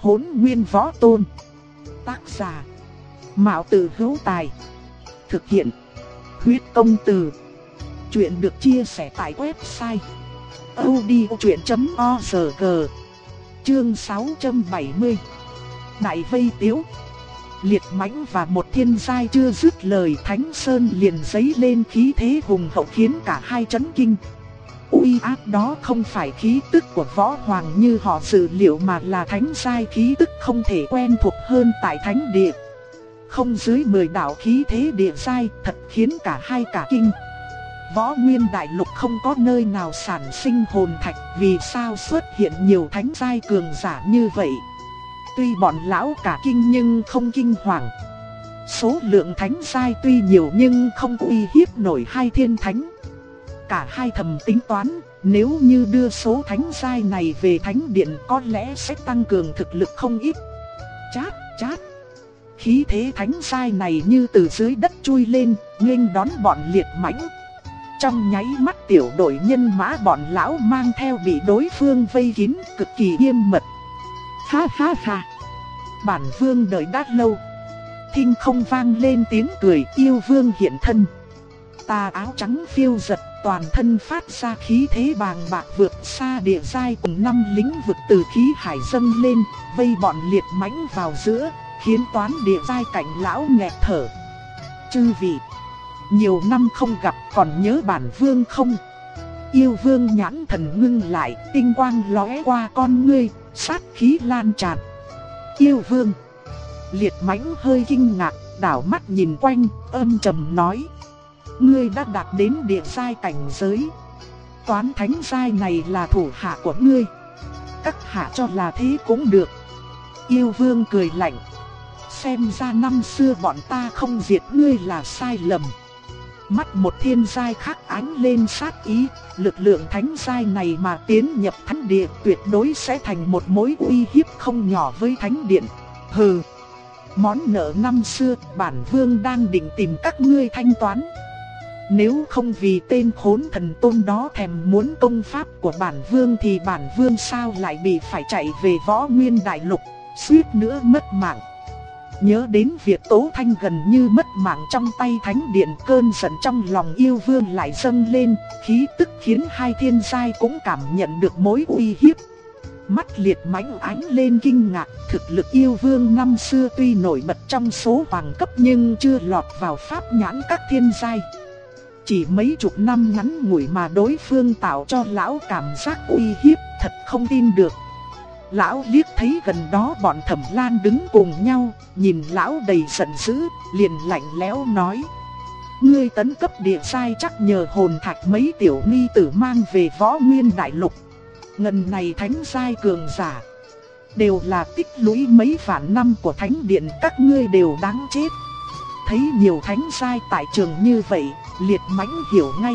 Hỗn nguyên võ tôn. Tác giả. Mạo tử hữu tài. Thực hiện. Huyết công từ. Chuyện được chia sẻ tại website. odchuyện.org Chương 670 Đại vây tiếu Liệt mãnh và một thiên giai chưa dứt lời Thánh Sơn liền giấy lên khí thế hùng hậu khiến cả hai chấn kinh uy áp đó không phải khí tức của võ hoàng như họ dự liệu mà là thánh giai khí tức không thể quen thuộc hơn tại thánh địa. Không dưới 10 đạo khí thế địa giai, thật khiến cả hai cả kinh. Võ nguyên đại lục không có nơi nào sản sinh hồn thạch, vì sao xuất hiện nhiều thánh giai cường giả như vậy. Tuy bọn lão cả kinh nhưng không kinh hoàng. Số lượng thánh giai tuy nhiều nhưng không uy hiếp nổi hai thiên thánh cả hai thầm tính toán, nếu như đưa số thánh giai này về thánh điện có lẽ sẽ tăng cường thực lực không ít. Chát, chát. Khí thế thánh giai này như từ dưới đất chui lên, nghênh đón bọn liệt mãnh. Trong nháy mắt tiểu đội nhân mã bọn lão mang theo bị đối phương vây kín cực kỳ nghiêm mật. Ha ha ha. Bản vương đợi đã lâu. Thinh không vang lên tiếng cười yêu vương hiện thân. Tà áo trắng phiêu giật toàn thân phát ra khí thế bàng bạc vượt xa địa giai cùng năm lính vực từ khí hải dâng lên, vây bọn liệt mãnh vào giữa, khiến toán địa giai cảnh lão nghẹt thở. Chư vị, nhiều năm không gặp còn nhớ bản vương không? Yêu vương nhãn thần ngưng lại, tinh quang lóe qua con ngươi, sát khí lan tràn. Yêu vương, liệt mãnh hơi kinh ngạc, đảo mắt nhìn quanh, âm trầm nói ngươi đã đạt đến địa giai cảnh giới. Toán thánh giai này là thủ hạ của ngươi. Các hạ cho là thế cũng được. Yêu vương cười lạnh. Xem ra năm xưa bọn ta không diệt ngươi là sai lầm. Mắt một thiên giai khác ánh lên sát ý, lực lượng thánh giai này mà tiến nhập thánh địa tuyệt đối sẽ thành một mối uy hiếp không nhỏ với thánh điện. Hừ, món nợ năm xưa bản vương đang định tìm các ngươi thanh toán. Nếu không vì tên khốn thần tôn đó thèm muốn công pháp của bản vương thì bản vương sao lại bị phải chạy về võ nguyên đại lục, suýt nữa mất mạng. Nhớ đến việc Tố Thanh gần như mất mạng trong tay thánh điện cơn giận trong lòng yêu vương lại dâng lên, khí tức khiến hai thiên giai cũng cảm nhận được mối uy hiếp. Mắt liệt mãnh ánh lên kinh ngạc, thực lực yêu vương năm xưa tuy nổi bật trong số hoàng cấp nhưng chưa lọt vào pháp nhãn các thiên giai. Chỉ mấy chục năm ngắn ngủi mà đối phương tạo cho lão cảm giác uy hiếp thật không tin được. Lão liếc thấy gần đó bọn thẩm lan đứng cùng nhau, nhìn lão đầy giận dữ, liền lạnh lẽo nói. Ngươi tấn cấp địa sai chắc nhờ hồn thạch mấy tiểu ni tử mang về võ nguyên đại lục. Ngần này thánh sai cường giả. Đều là tích lũy mấy vạn năm của thánh điện các ngươi đều đáng chết thấy nhiều thánh sai tại trường như vậy, liệt mãnh hiểu ngay.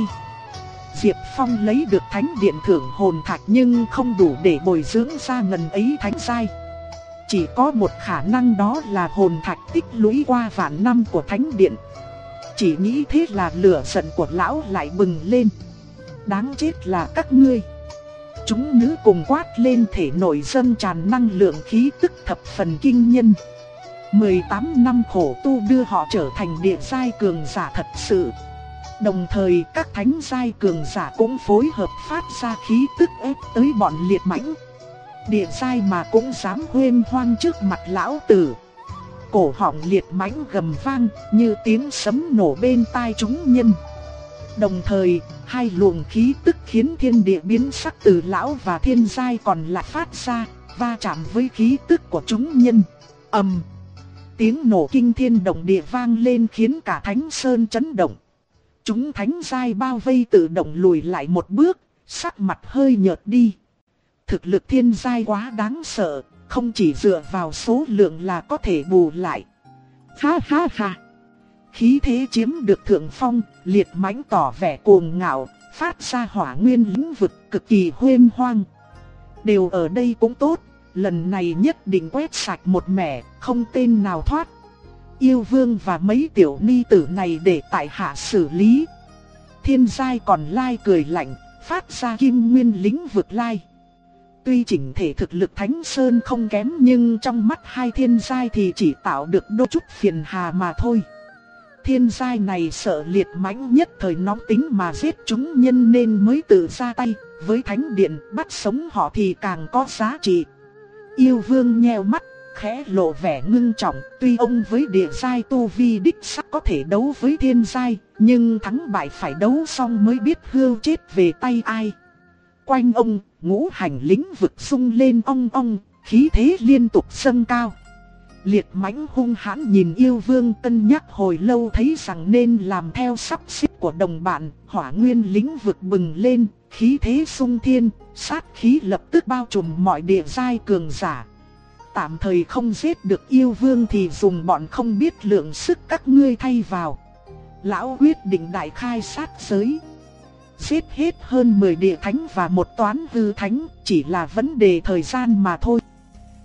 Diệp Phong lấy được thánh điện thưởng hồn thạch nhưng không đủ để bồi dưỡng ra ngần ấy thánh sai. Chỉ có một khả năng đó là hồn thạch tích lũy qua vạn năm của thánh điện. Chỉ nghĩ thế là lửa giận của lão lại bừng lên. Đáng chết là các ngươi. Chúng nữ cùng quát lên thể nổi dân tràn năng lượng khí tức thập phần kinh nhân. 18 năm khổ tu đưa họ trở thành địa giai cường giả thật sự. Đồng thời các thánh giai cường giả cũng phối hợp phát ra khí tức ép tới bọn liệt mãnh. Địa giai mà cũng dám huyên hoang trước mặt lão tử. Cổ họng liệt mãnh gầm vang như tiếng sấm nổ bên tai chúng nhân. Đồng thời, hai luồng khí tức khiến thiên địa biến sắc từ lão và thiên giai còn lại phát ra, va chạm với khí tức của chúng nhân. ầm Tiếng nổ kinh thiên động địa vang lên khiến cả thánh sơn chấn động. Chúng thánh giai bao vây tự động lùi lại một bước, sắc mặt hơi nhợt đi. Thực lực thiên giai quá đáng sợ, không chỉ dựa vào số lượng là có thể bù lại. Ha ha ha! Khí thế chiếm được thượng phong, liệt mãnh tỏ vẻ cuồng ngạo, phát ra hỏa nguyên lĩnh vực cực kỳ huyên hoang. Đều ở đây cũng tốt, lần này nhất định quét sạch một mẻ, không tên nào thoát. Yêu vương và mấy tiểu ni tử này để tại hạ xử lý. Thiên giai còn lai cười lạnh, phát ra kim nguyên lính vực lai. tuy chỉnh thể thực lực Thánh Sơn không kém nhưng trong mắt hai thiên giai thì chỉ tạo được đôi chút phiền hà mà thôi. Thiên giai này sợ liệt mãnh nhất thời nóng tính mà giết chúng nhân nên mới tự ra tay, với thánh điện bắt sống họ thì càng có giá trị. Yêu vương nheo mắt, khẽ lộ vẻ ngưng trọng, tuy ông với địa giai tu vi đích sắc có thể đấu với thiên giai, nhưng thắng bại phải đấu xong mới biết hưu chết về tay ai. Quanh ông, ngũ hành lính vực sung lên ong ong, khí thế liên tục dâng cao. Liệt mãnh hung hãn nhìn yêu vương cân nhắc hồi lâu thấy rằng nên làm theo sắp xếp của đồng bạn, hỏa nguyên lính vực bừng lên, khí thế sung thiên, sát khí lập tức bao trùm mọi địa giai cường giả. Tạm thời không giết được yêu vương thì dùng bọn không biết lượng sức các ngươi thay vào. Lão quyết định đại khai sát giới. Giết hết hơn 10 địa thánh và một toán hư thánh, chỉ là vấn đề thời gian mà thôi.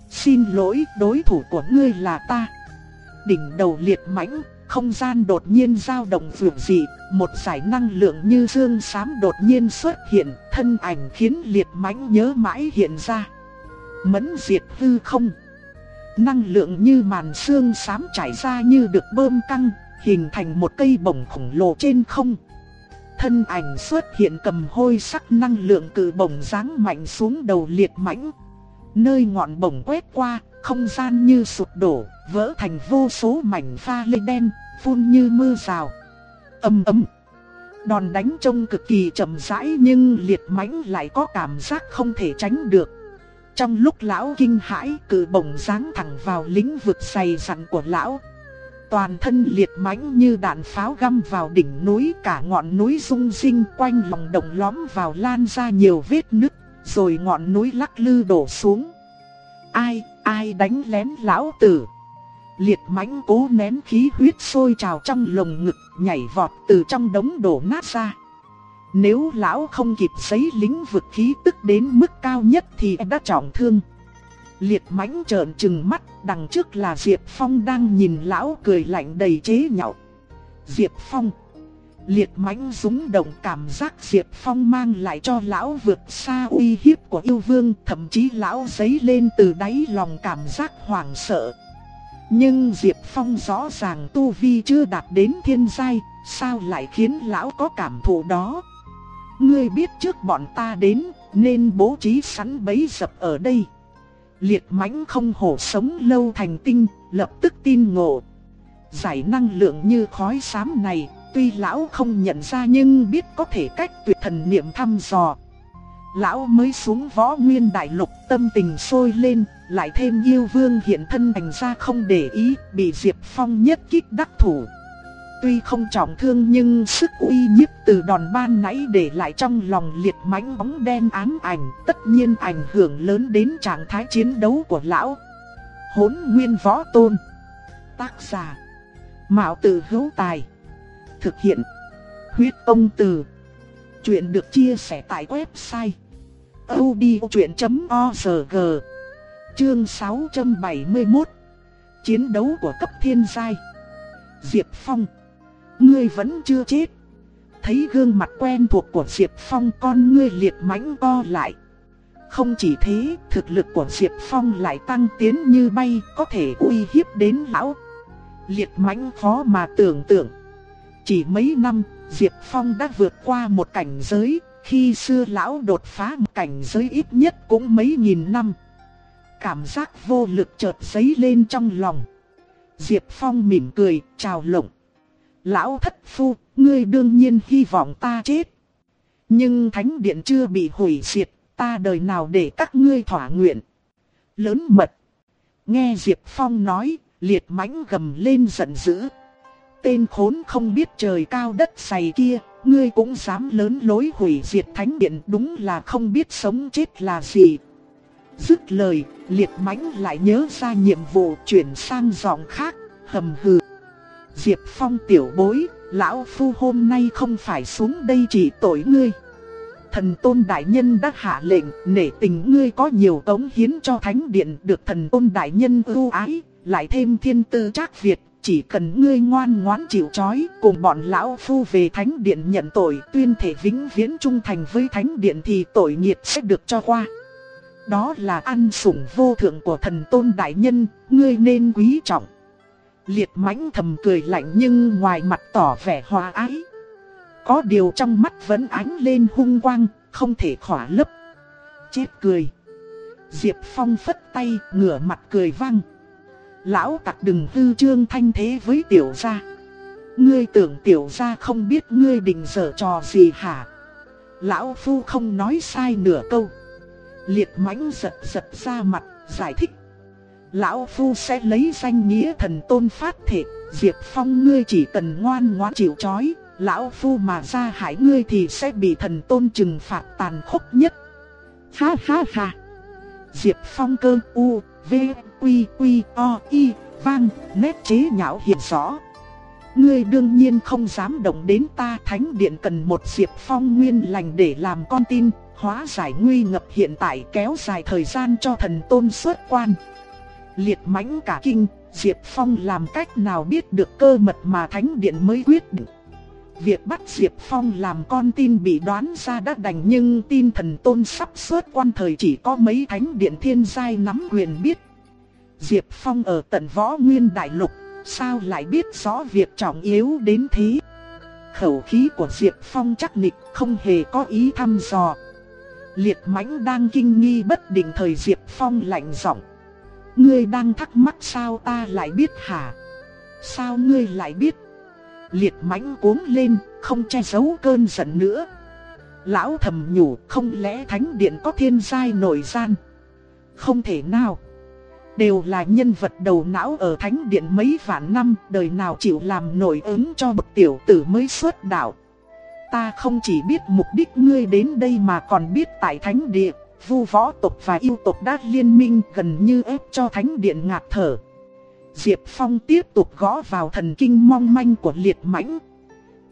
Xin lỗi, đối thủ của ngươi là ta. Đỉnh đầu liệt mãnh, không gian đột nhiên dao động vượt dị, một giải năng lượng như dương sám đột nhiên xuất hiện, thân ảnh khiến liệt mãnh nhớ mãi hiện ra. Mẫn diệt hư không. Năng lượng như màn xương xám trải ra như được bơm căng, hình thành một cây bổng khổng lồ trên không. Thân ảnh xuất hiện cầm hôi sắc năng lượng cự bổng giáng mạnh xuống đầu liệt mãnh. Nơi ngọn bổng quét qua, không gian như sụp đổ, vỡ thành vô số mảnh pha lê đen, phun như mưa rào. Âm ấm. Đòn đánh trông cực kỳ chậm rãi nhưng liệt mãnh lại có cảm giác không thể tránh được. Trong lúc lão kinh hãi, cự bổng giáng thẳng vào lĩnh vực dày dặn của lão. Toàn thân liệt mãnh như đạn pháo găm vào đỉnh núi, cả ngọn núi rung rinh quanh lòng động lõm vào lan ra nhiều vết nứt, rồi ngọn núi lắc lư đổ xuống. Ai, ai đánh lén lão tử? Liệt mãnh cố nén khí huyết sôi trào trong lồng ngực, nhảy vọt từ trong đống đổ nát ra. Nếu lão không kịp giấy lính vực khí tức đến mức cao nhất thì e đã trọng thương. Liệt mãnh trợn trừng mắt, đằng trước là Diệp Phong đang nhìn lão cười lạnh đầy chế nhạo. Diệp Phong Liệt mãnh rúng động cảm giác Diệp Phong mang lại cho lão vượt xa uy hiếp của yêu vương Thậm chí lão giấy lên từ đáy lòng cảm giác hoảng sợ Nhưng Diệp Phong rõ ràng tu vi chưa đạt đến thiên giai Sao lại khiến lão có cảm thụ đó Ngươi biết trước bọn ta đến nên bố trí sẵn bấy dập ở đây Liệt mãnh không hổ sống lâu thành tinh lập tức tin ngộ Giải năng lượng như khói xám này Tuy lão không nhận ra nhưng biết có thể cách tuyệt thần niệm thăm dò. Lão mới xuống võ nguyên đại lục tâm tình sôi lên, lại thêm yêu vương hiện thân thành ra không để ý, bị Diệp Phong nhất kích đắc thủ. Tuy không trọng thương nhưng sức uy nhiếp từ đòn ban nãy để lại trong lòng liệt mãnh bóng đen ám ảnh, tất nhiên ảnh hưởng lớn đến trạng thái chiến đấu của lão. Hốn nguyên võ tôn Tác giả Mạo tử hữu tài Thực hiện. Huyết ông từ. Chuyện được chia sẻ tại website. odchuyện.org Chương 671 Chiến đấu của cấp thiên giai Diệp Phong Ngươi vẫn chưa chết Thấy gương mặt quen thuộc của Diệp Phong con ngươi liệt mãnh co lại Không chỉ thế, thực lực của Diệp Phong lại tăng tiến như bay Có thể uy hiếp đến lão Liệt mãnh khó mà tưởng tượng chỉ mấy năm, Diệp Phong đã vượt qua một cảnh giới, khi xưa lão đột phá một cảnh giới ít nhất cũng mấy nghìn năm. Cảm giác vô lực chợt dấy lên trong lòng. Diệp Phong mỉm cười, chào lộng. Lão thất phu, ngươi đương nhiên hy vọng ta chết. Nhưng thánh điện chưa bị hủy diệt, ta đời nào để các ngươi thỏa nguyện. Lớn mật. Nghe Diệp Phong nói, liệt mãnh gầm lên giận dữ tên khốn không biết trời cao đất dày kia, ngươi cũng dám lớn lối hủy diệt thánh điện đúng là không biết sống chết là gì. Dứt lời, liệt mãnh lại nhớ ra nhiệm vụ chuyển sang giọng khác, hầm hừ. Diệp Phong tiểu bối, lão phu hôm nay không phải xuống đây chỉ tội ngươi. Thần tôn đại nhân đã hạ lệnh, nể tình ngươi có nhiều cống hiến cho thánh điện được thần tôn đại nhân ưu ái, lại thêm thiên tư trác Việt, chỉ cần ngươi ngoan ngoãn chịu chói cùng bọn lão phu về thánh điện nhận tội tuyên thể vĩnh viễn trung thành với thánh điện thì tội nghiệt sẽ được cho qua. Đó là ăn sủng vô thượng của thần tôn đại nhân, ngươi nên quý trọng. Liệt mãnh thầm cười lạnh nhưng ngoài mặt tỏ vẻ hòa ái. Có điều trong mắt vẫn ánh lên hung quang, không thể khỏa lấp. Chết cười. Diệp Phong phất tay, ngửa mặt cười vang. Lão tặc đừng hư trương thanh thế với tiểu gia. Ngươi tưởng tiểu gia không biết ngươi định dở trò gì hả? Lão Phu không nói sai nửa câu. Liệt mãnh giật giật ra mặt, giải thích. Lão Phu sẽ lấy danh nghĩa thần tôn phát thệ, Diệp Phong ngươi chỉ cần ngoan ngoãn chịu chói, Lão Phu mà ra hại ngươi thì sẽ bị thần tôn trừng phạt tàn khốc nhất. Ha ha ha! Diệp Phong cơ u, v, quy quy, o, i vang, nét chế nhạo hiện rõ. Ngươi đương nhiên không dám động đến ta thánh điện cần một Diệp Phong nguyên lành để làm con tin, hóa giải nguy ngập hiện tại kéo dài thời gian cho thần tôn xuất quan. Liệt mãnh cả kinh, Diệp Phong làm cách nào biết được cơ mật mà thánh điện mới quyết định. Việc bắt Diệp Phong làm con tin bị đoán ra đã đành nhưng tin thần tôn sắp xuất quan thời chỉ có mấy thánh điện thiên giai nắm quyền biết. Diệp Phong ở tận võ nguyên đại lục, sao lại biết rõ việc trọng yếu đến thế? Khẩu khí của Diệp Phong chắc nịch không hề có ý thăm dò. Liệt mãnh đang kinh nghi bất định thời Diệp Phong lạnh giọng. Ngươi đang thắc mắc sao ta lại biết hả? Sao ngươi lại biết? Liệt mãnh cuống lên, không che giấu cơn giận nữa. Lão thầm nhủ, không lẽ thánh điện có thiên giai nổi gian? Không thể nào. Đều là nhân vật đầu não ở thánh điện mấy vạn năm, đời nào chịu làm nổi ứng cho bậc tiểu tử mới xuất đạo. Ta không chỉ biết mục đích ngươi đến đây mà còn biết tại thánh địa, vu võ tộc và yêu tộc đã liên minh gần như ép cho thánh điện ngạt thở. Diệp Phong tiếp tục gõ vào thần kinh mong manh của liệt mãnh.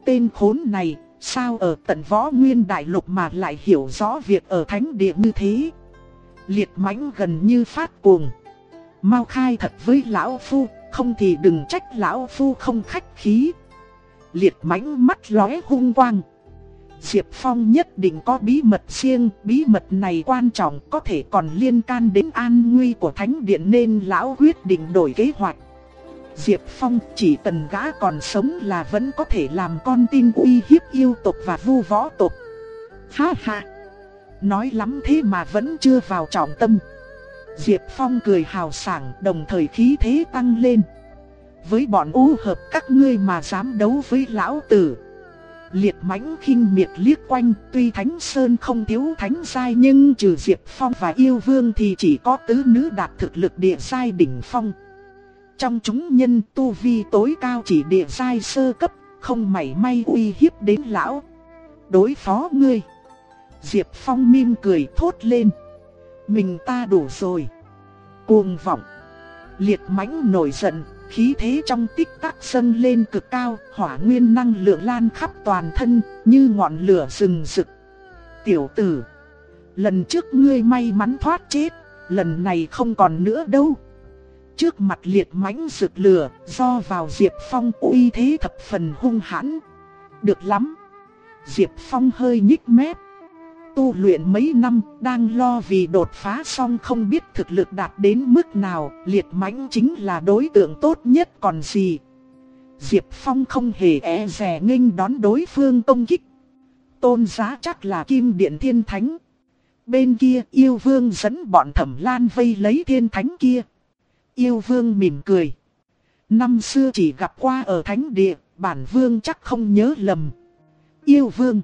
Tên khốn này, sao ở tận võ nguyên đại lục mà lại hiểu rõ việc ở thánh địa như thế? Liệt mãnh gần như phát cuồng. Mau khai thật với lão phu, không thì đừng trách lão phu không khách khí. Liệt mãnh mắt lóe hung quang. Diệp Phong nhất định có bí mật riêng, bí mật này quan trọng có thể còn liên can đến an nguy của Thánh Điện nên lão quyết định đổi kế hoạch. Diệp Phong chỉ cần gã còn sống là vẫn có thể làm con tin uy hiếp yêu tộc và vu võ tộc. Ha ha! Nói lắm thế mà vẫn chưa vào trọng tâm. Diệp Phong cười hào sảng đồng thời khí thế tăng lên. Với bọn u hợp các ngươi mà dám đấu với lão tử. Liệt mãnh khinh miệt liếc quanh, tuy Thánh Sơn không thiếu thánh giai nhưng trừ Diệp Phong và yêu vương thì chỉ có tứ nữ đạt thực lực địa giai đỉnh phong. Trong chúng nhân tu vi tối cao chỉ địa giai sơ cấp, không mảy may uy hiếp đến lão. Đối phó ngươi. Diệp Phong mỉm cười thốt lên. Mình ta đủ rồi. Cuồng vọng. Liệt mãnh nổi giận, khí thế trong tích tắc dâng lên cực cao, hỏa nguyên năng lượng lan khắp toàn thân, như ngọn lửa rừng rực. Tiểu tử, lần trước ngươi may mắn thoát chết, lần này không còn nữa đâu. Trước mặt liệt mãnh rực lửa, do vào Diệp Phong uy thế thập phần hung hãn. Được lắm. Diệp Phong hơi nhích mép, tu luyện mấy năm, đang lo vì đột phá xong không biết thực lực đạt đến mức nào, liệt mãnh chính là đối tượng tốt nhất còn gì. Diệp Phong không hề e rè nghênh đón đối phương công kích. Tôn giá chắc là kim điện thiên thánh. Bên kia yêu vương dẫn bọn thẩm lan vây lấy thiên thánh kia. Yêu vương mỉm cười. Năm xưa chỉ gặp qua ở thánh địa, bản vương chắc không nhớ lầm. Yêu vương.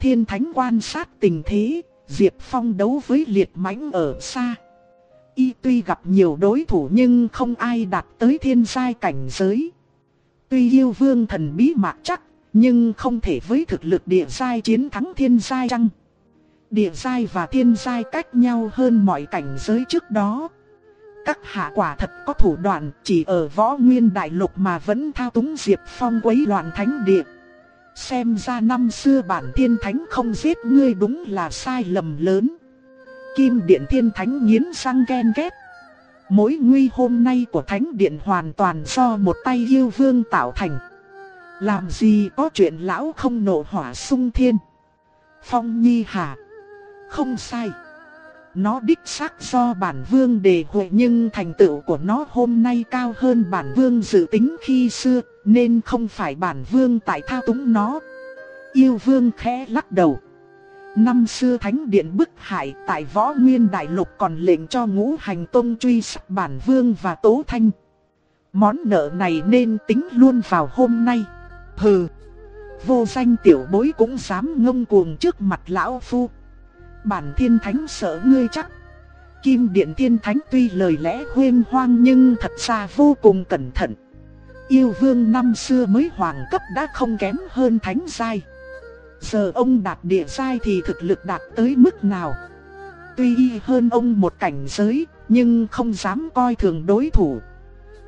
Thiên Thánh quan sát tình thế, Diệp Phong đấu với liệt mãnh ở xa. Y tuy gặp nhiều đối thủ nhưng không ai đạt tới thiên giai cảnh giới. Tuy yêu vương thần bí mạc chắc, nhưng không thể với thực lực địa giai chiến thắng thiên giai chăng. Địa giai và thiên giai cách nhau hơn mọi cảnh giới trước đó. Các hạ quả thật có thủ đoạn chỉ ở võ nguyên đại lục mà vẫn thao túng Diệp Phong quấy loạn thánh địa. Xem ra năm xưa bản thiên thánh không giết ngươi đúng là sai lầm lớn. Kim điện thiên thánh nghiến răng ghen ghét. Mối nguy hôm nay của thánh điện hoàn toàn do một tay yêu vương tạo thành. Làm gì có chuyện lão không nổ hỏa sung thiên. Phong nhi hà, Không sai. Nó đích xác do bản vương đề huệ nhưng thành tựu của nó hôm nay cao hơn bản vương dự tính khi xưa, nên không phải bản vương tại thao túng nó. Yêu vương khẽ lắc đầu. Năm xưa Thánh Điện bức hại tại Võ Nguyên Đại Lục còn lệnh cho ngũ hành tông truy sát bản vương và tố thanh. Món nợ này nên tính luôn vào hôm nay. Hừ, vô danh tiểu bối cũng dám ngông cuồng trước mặt lão phu. Bản thiên thánh sợ ngươi chắc. Kim Điện Thiên Thánh tuy lời lẽ huyên hoang nhưng thật ra vô cùng cẩn thận. Yêu vương năm xưa mới hoàng cấp đã không kém hơn thánh giai. Giờ ông đạt địa giai thì thực lực đạt tới mức nào? Tuy hơn ông một cảnh giới, nhưng không dám coi thường đối thủ.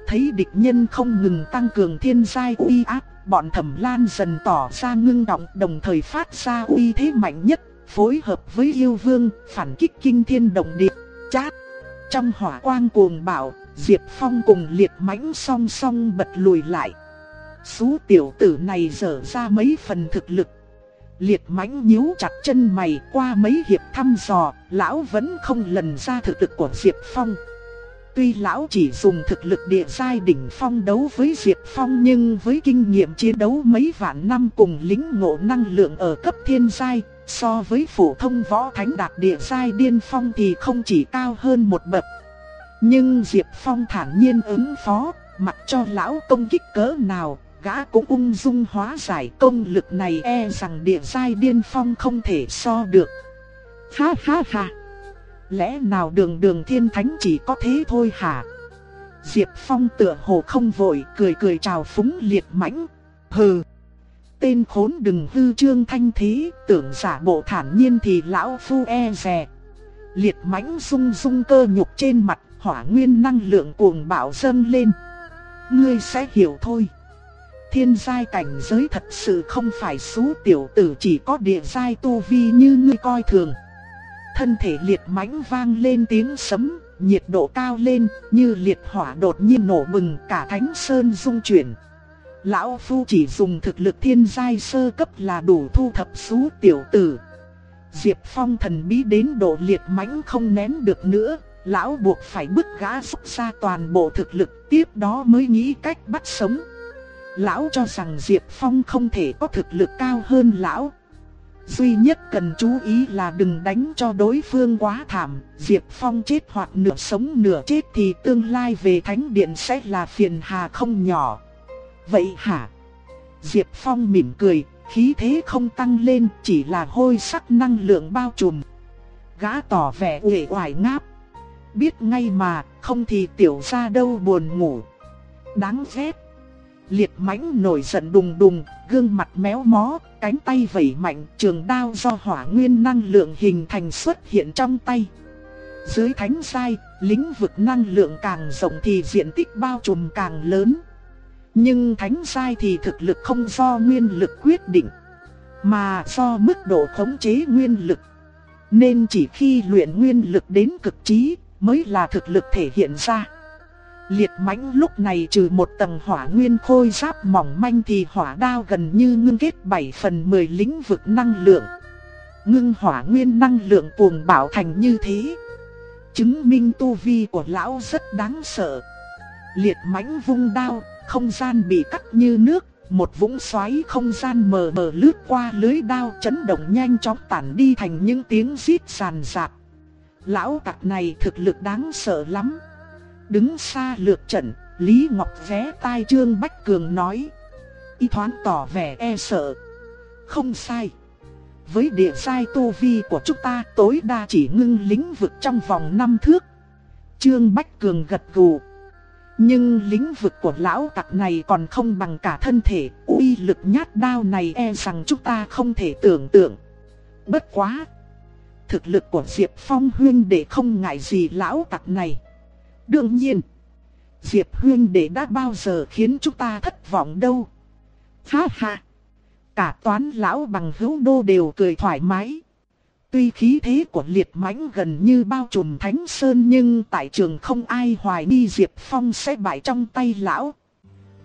Thấy địch nhân không ngừng tăng cường thiên giai uy áp, bọn thẩm lan dần tỏ ra ngưng động đồng thời phát ra uy thế mạnh nhất, phối hợp với yêu vương, phản kích kinh thiên động địa, chát. Trong hỏa quang cuồng bạo, Diệp Phong cùng liệt mãnh song song bật lùi lại. Sú tiểu tử này dở ra mấy phần thực lực Liệt mãnh nhíu chặt chân mày qua mấy hiệp thăm dò, lão vẫn không lần ra thực lực của Diệp Phong. Tuy lão chỉ dùng thực lực địa giai đỉnh phong đấu với Diệp Phong nhưng với kinh nghiệm chiến đấu mấy vạn năm cùng lính ngộ năng lượng ở cấp thiên giai, so với phổ thông võ thánh đạt địa giai điên phong thì không chỉ cao hơn một bậc. Nhưng Diệp Phong thản nhiên ứng phó, mặc cho lão công kích cỡ nào, gã cũng ung dung hóa giải công lực này e rằng địa giai điên phong không thể so được. Ha ha ha! Lẽ nào đường đường thiên thánh chỉ có thế thôi hả? Diệp Phong tựa hồ không vội cười cười chào phúng liệt mãnh. Hừ! Tên khốn đừng hư trương thanh thế, tưởng giả bộ thản nhiên thì lão phu e rè. Liệt mãnh rung rung cơ nhục trên mặt, hỏa nguyên năng lượng cuồng bạo dâng lên. Ngươi sẽ hiểu thôi thiên giai cảnh giới thật sự không phải số tiểu tử chỉ có địa giai tu vi như ngươi coi thường. Thân thể liệt mãnh vang lên tiếng sấm, nhiệt độ cao lên, như liệt hỏa đột nhiên nổ bừng cả thánh sơn rung chuyển. Lão Phu chỉ dùng thực lực thiên giai sơ cấp là đủ thu thập xú tiểu tử. Diệp Phong thần bí đến độ liệt mãnh không nén được nữa, lão buộc phải bức gã rút ra toàn bộ thực lực tiếp đó mới nghĩ cách bắt sống. Lão cho rằng Diệp Phong không thể có thực lực cao hơn lão. Duy nhất cần chú ý là đừng đánh cho đối phương quá thảm, Diệp Phong chết hoặc nửa sống nửa chết thì tương lai về Thánh Điện sẽ là phiền hà không nhỏ. Vậy hả? Diệp Phong mỉm cười, khí thế không tăng lên chỉ là hôi sắc năng lượng bao trùm. Gã tỏ vẻ uể oải ngáp. Biết ngay mà, không thì tiểu ra đâu buồn ngủ. Đáng ghét. Liệt mãnh nổi giận đùng đùng, gương mặt méo mó, cánh tay vẩy mạnh, trường đao do hỏa nguyên năng lượng hình thành xuất hiện trong tay. Dưới thánh sai, lĩnh vực năng lượng càng rộng thì diện tích bao trùm càng lớn. Nhưng thánh sai thì thực lực không do nguyên lực quyết định, mà do mức độ khống chế nguyên lực. Nên chỉ khi luyện nguyên lực đến cực trí mới là thực lực thể hiện ra. Liệt mãnh lúc này trừ một tầng hỏa nguyên khôi giáp mỏng manh thì hỏa đao gần như ngưng kết 7 phần 10 lĩnh vực năng lượng. Ngưng hỏa nguyên năng lượng cuồng bảo thành như thế. Chứng minh tu vi của lão rất đáng sợ. Liệt mãnh vung đao, không gian bị cắt như nước, một vũng xoáy không gian mờ mờ lướt qua lưới đao chấn động nhanh chóng tản đi thành những tiếng rít sàn sạt. Lão tặc này thực lực đáng sợ lắm. Đứng xa lược trận, Lý Ngọc vé tai Trương Bách Cường nói. Y thoáng tỏ vẻ e sợ. Không sai. Với địa sai tu vi của chúng ta tối đa chỉ ngưng lĩnh vực trong vòng 5 thước. Trương Bách Cường gật gù. Nhưng lĩnh vực của lão tặc này còn không bằng cả thân thể, uy lực nhát đao này e rằng chúng ta không thể tưởng tượng. Bất quá! Thực lực của Diệp Phong huyên để không ngại gì lão tặc này. Đương nhiên, Diệp Huyên đệ đã bao giờ khiến chúng ta thất vọng đâu. Ha ha, cả toán lão bằng hữu đô đều cười thoải mái. Tuy khí thế của liệt mãnh gần như bao trùm thánh sơn nhưng tại trường không ai hoài nghi Diệp Phong sẽ bại trong tay lão.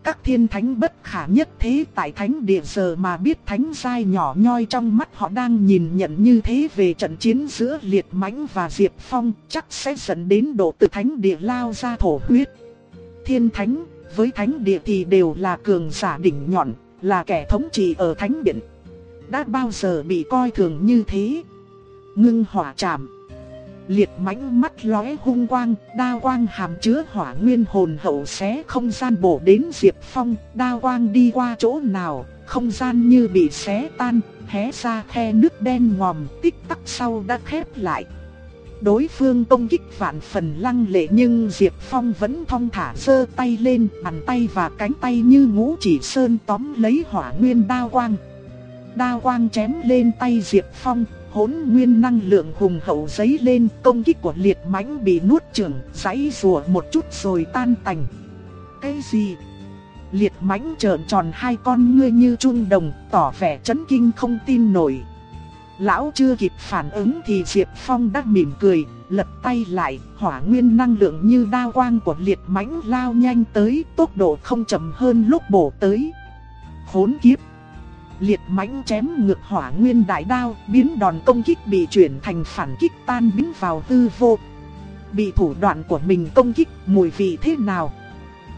các thiên thánh bất khả nhất thế tại thánh địa giờ mà biết thánh giai nhỏ nhoi trong mắt họ đang nhìn nhận như thế về trận chiến giữa liệt mãnh và Diệp Phong chắc sẽ dẫn đến độ từ thánh địa lao ra thổ huyết. Thiên thánh với thánh địa thì đều là cường giả đỉnh nhọn, là kẻ thống trị ở thánh điện. Đã bao giờ bị coi thường như thế? Ngưng hỏa chạm liệt mãnh mắt lóe hung quang, đao quang hàm chứa hỏa nguyên hồn hậu xé không gian bổ đến Diệp Phong, đao quang đi qua chỗ nào, không gian như bị xé tan, hé ra khe nước đen ngòm, tích tắc sau đã khép lại. Đối phương công kích vạn phần lăng lệ nhưng Diệp Phong vẫn thong thả giơ tay lên, bàn tay và cánh tay như ngũ chỉ sơn tóm lấy hỏa nguyên đao quang. Đao quang chém lên tay Diệp Phong, hỗn nguyên năng lượng hùng hậu giấy lên, công kích của liệt mãnh bị nuốt chửng, giãy rùa một chút rồi tan tành. Cái gì? Liệt mãnh trợn tròn hai con ngươi như chun đồng, tỏ vẻ chấn kinh không tin nổi. Lão chưa kịp phản ứng thì Diệp Phong đã mỉm cười, lật tay lại, hỏa nguyên năng lượng như đao quang của liệt mãnh lao nhanh tới, tốc độ không chậm hơn lúc bổ tới. Khốn kiếp! Liệt mãnh chém ngược hỏa nguyên đại đao, biến đòn công kích bị chuyển thành phản kích tan biến vào hư vô. Bị thủ đoạn của mình công kích, mùi vị thế nào?